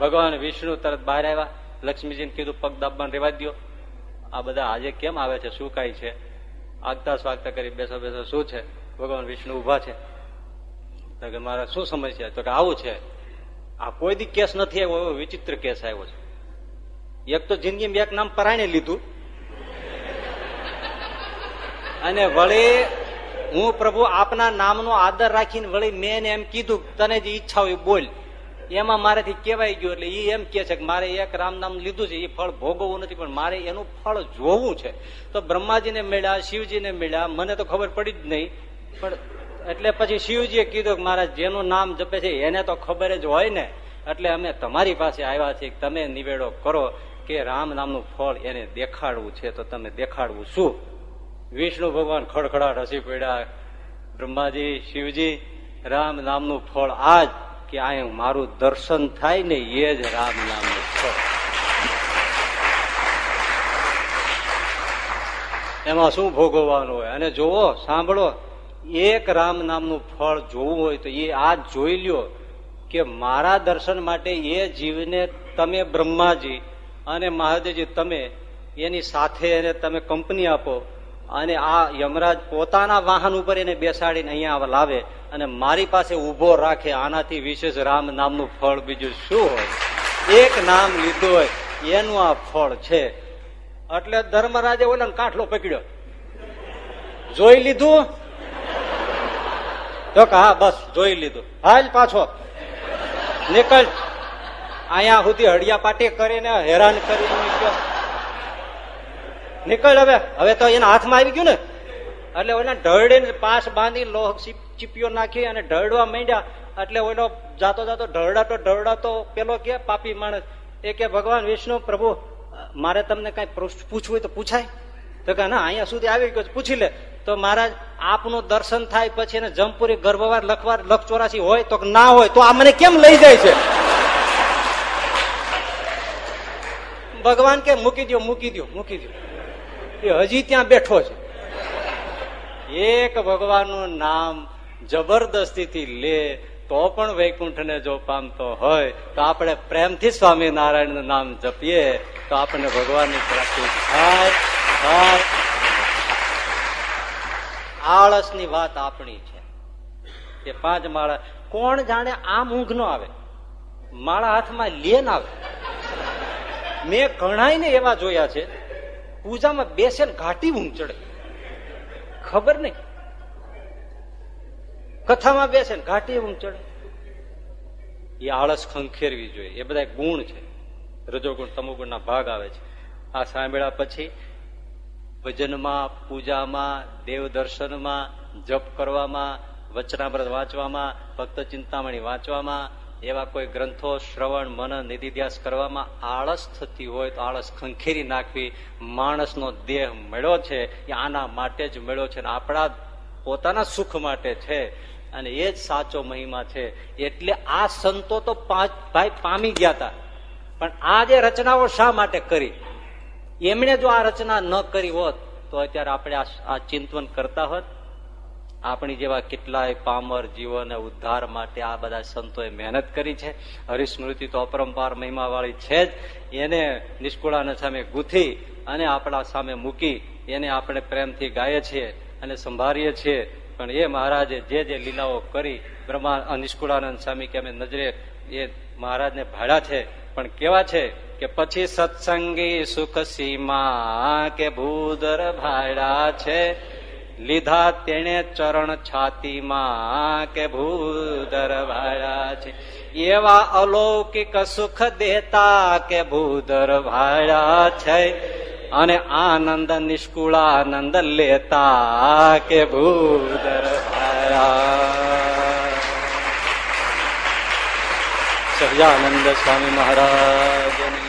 ભગવાન વિષ્ણુ તરત બહાર આવ્યા. લક્ષ્મીજીને કીધું, પગ દાબવાનું રેવા દો આ બધા આજે કેમ આવે છે? શું કાંઈ છે? આગતા સ્વાગતા કરી બેસો બેસો. શું છે? ભગવાન વિષ્ણુ ઊભા છે. તો કે મારા શું સમસ્યા? તો કે આવું છે. આ કોઈ દી કેસ નથી આવ્યો, એવો વિચિત્ર કેસ આવ્યો છે. એક તો જિંદગીમાં એક નામ પરાયણે લીધું. અને વળી હું પ્રભુ આપના નામનો આદર રાખીને વળી મેં એમ કીધું, તને જે ઈચ્છા હોય બોલ. એમાં મારેથી કહેવાય ગયું એટલે એ એમ કે છે કે મારે એક રામ નામ લીધું છે એ ફળ ભોગવવું નથી, પણ મારે એનું ફળ જોવું છે. તો બ્રહ્માજીને મળ્યા, શિવજીને મળ્યા, મને તો ખબર પડી જ નહીં, પણ એટલે પછી શિવજીએ કીધું કે મારા જેનું નામ જપે છે, એને તો ખબર જ હોય ને. એટલે અમે તમારી પાસે આવ્યા છીએ તમે નિવેડો કરો કે રામ નામનું ફળ એને દેખાડવું છે, તો તમે દેખાડવું શું? વિષ્ણુ ભગવાન ખડખડાટ હસી પડ્યા, બ્રહ્માજી, શિવજી, રામ નામનું ફળ આજ કે આ મારું દર્શન થાય ને એ જ રામ ફળ એમાં શું ભોગવવાનું હોય? અને જોવો સાંભળો, એક રામ નામનું ફળ જોવું હોય તો એ આ જોઈ લ્યો કે મારા દર્શન માટે એ જીવને તમે બ્રહ્માજી અને મહાદેવજી તમે એની સાથે એને તમે કંપની આપો અને આ યમરાજ પોતાના વાહન ઉપર એને બેસાડીને અહીંયા લાવે અને મારી પાસે ઊભો રાખે, આનાથી વિશેષ રામ નામનું ફળ બીજું શું હોય? એક નામ લીધું હોય, એનું આ ફળ છે. એટલે ધર્મરાજે ઓલા કાંઠલો પકડ્યો. જોઈ લીધું? તો હા, બસ, જોઈ લીધું. હાલ પાછો. નીકળ. અહીંયા સુધી હડિયા પાટી કરીને હેરાન કરીને નીકળ હવે. હવે તો એના હાથમાં આવી ગયું ને. એટલે ઓલા ઢળડીને પાસ બાંધી લોહ ચીપીઓ નાખી અને ઢળવા માંડ્યા. એટલે ઓલો જાતો જાતો ઢળડાતો ઢળડાતો પેલો કે, પાપી માણસ. એ કે, ભગવાન વિષ્ણુ, પ્રભુ, મારે તમને કઈ પૂછવું હોય તો પૂછાય. તો કે, ના, અહીંયા સુધી આવી ગયો પૂછી લે. તો મહારાજ, આપનું દર્શન થાય પછી એને જમપુરી ગર્ભવાર લખવાર લખ ચોરાસી હોય તો ના હોય તો આ મને કેમ લઈ જાય છે? ભગવાન કે, મૂકી દો મૂકી દો મૂકી દો એ હજી ત્યાં બેઠો છે. એક ભગવાનનું નામ જબરદસ્તીથી લે, તો પણ વૈકુંઠને જો પામતો હોય, તો આપણે પ્રેમથી સ્વામિનારાયણનું નામ જપીએ, તો આપણને ભગવાનની પ્રાપ્તિ થાય થાય. આળસની વાત આપણી છે કે પાંચ માળા, કોણ જાણે આમ ઊંઘ નો આવે? માળા હાથમાં લે આવે. મેં ઘણાને એવા જોયા છે પૂજામાં બેસે ઘાટી ઊંઘ ચડે ખબર નહીં. કથામાં બેસે ઘાટી ઊંઘ ચડે એ આળસ ખંખેરવી જોઈએ. એ બધા ગુણ છે. રજોગુણ તમોગુણના ભાગ આવે છે. આ સાંભળ્યા પછી ભજનમાં, પૂજામાં, દેવ દર્શનમાં, જપ કરવામાં, વચનામૃત વાંચવામાં, ભક્ત ચિંતામણી વાંચવામાં એવા કોઈ ગ્રંથો શ્રવણ મન નિધિધ્યાસ કરવામાં આળસ થતી હોય તો આળસ ખંખેરી નાખવી, માણસનો દેહ મળ્યો છે, એ આના માટે જ મળ્યો છે આપણા પોતાના સુખ માટે છે. અને એ જ સાચો મહિમા છે. એટલે આ સંતો તો પાંચ ભાઈ પામી ગયા હતા પણ આ જે રચનાઓ શા માટે કરી? એમણે જો આ રચના ન કરી હોત તો અત્યારે આપણે આ ચિંતન કરતા હોત. આપણી જેવા કેટલાય પામર જીવોને ઉદ્ધાર માટે આ બધા સંતોએ મહેનત કરી છે. હરિસ્મૃતિ તો અપરંપાર મહિમાવાળી છે જ. એને નિષ્કુળાના સામે ગૂંથી અને આપણા સામે મૂકી એને આપણે પ્રેમથી ગાઈએ છીએ અને સંભાળીએ છીએ. પણ એ મહારાજે જે જે લીલાઓ કરી, બ્રહ્મા નિષ્કુળાનંદ સ્વામી કે અમે નજરે એ મહારાજને ભાડ્યા છે. પણ કેવા છે કે પછી સત્સંગી સુખ સીમા કે ભૂદર ભાડા છે. લીધા તેણે ચરણ છાતીમાં કે ભૂદર ભાડા છે. એવા અલૌકિક સુખ દેતા કે ભૂદર ભાડા છે. અને આનંદ, નિષ્કુળાનંદ લેતા કે ભૂદર સહજાનંદ સ્વામી મહારાજ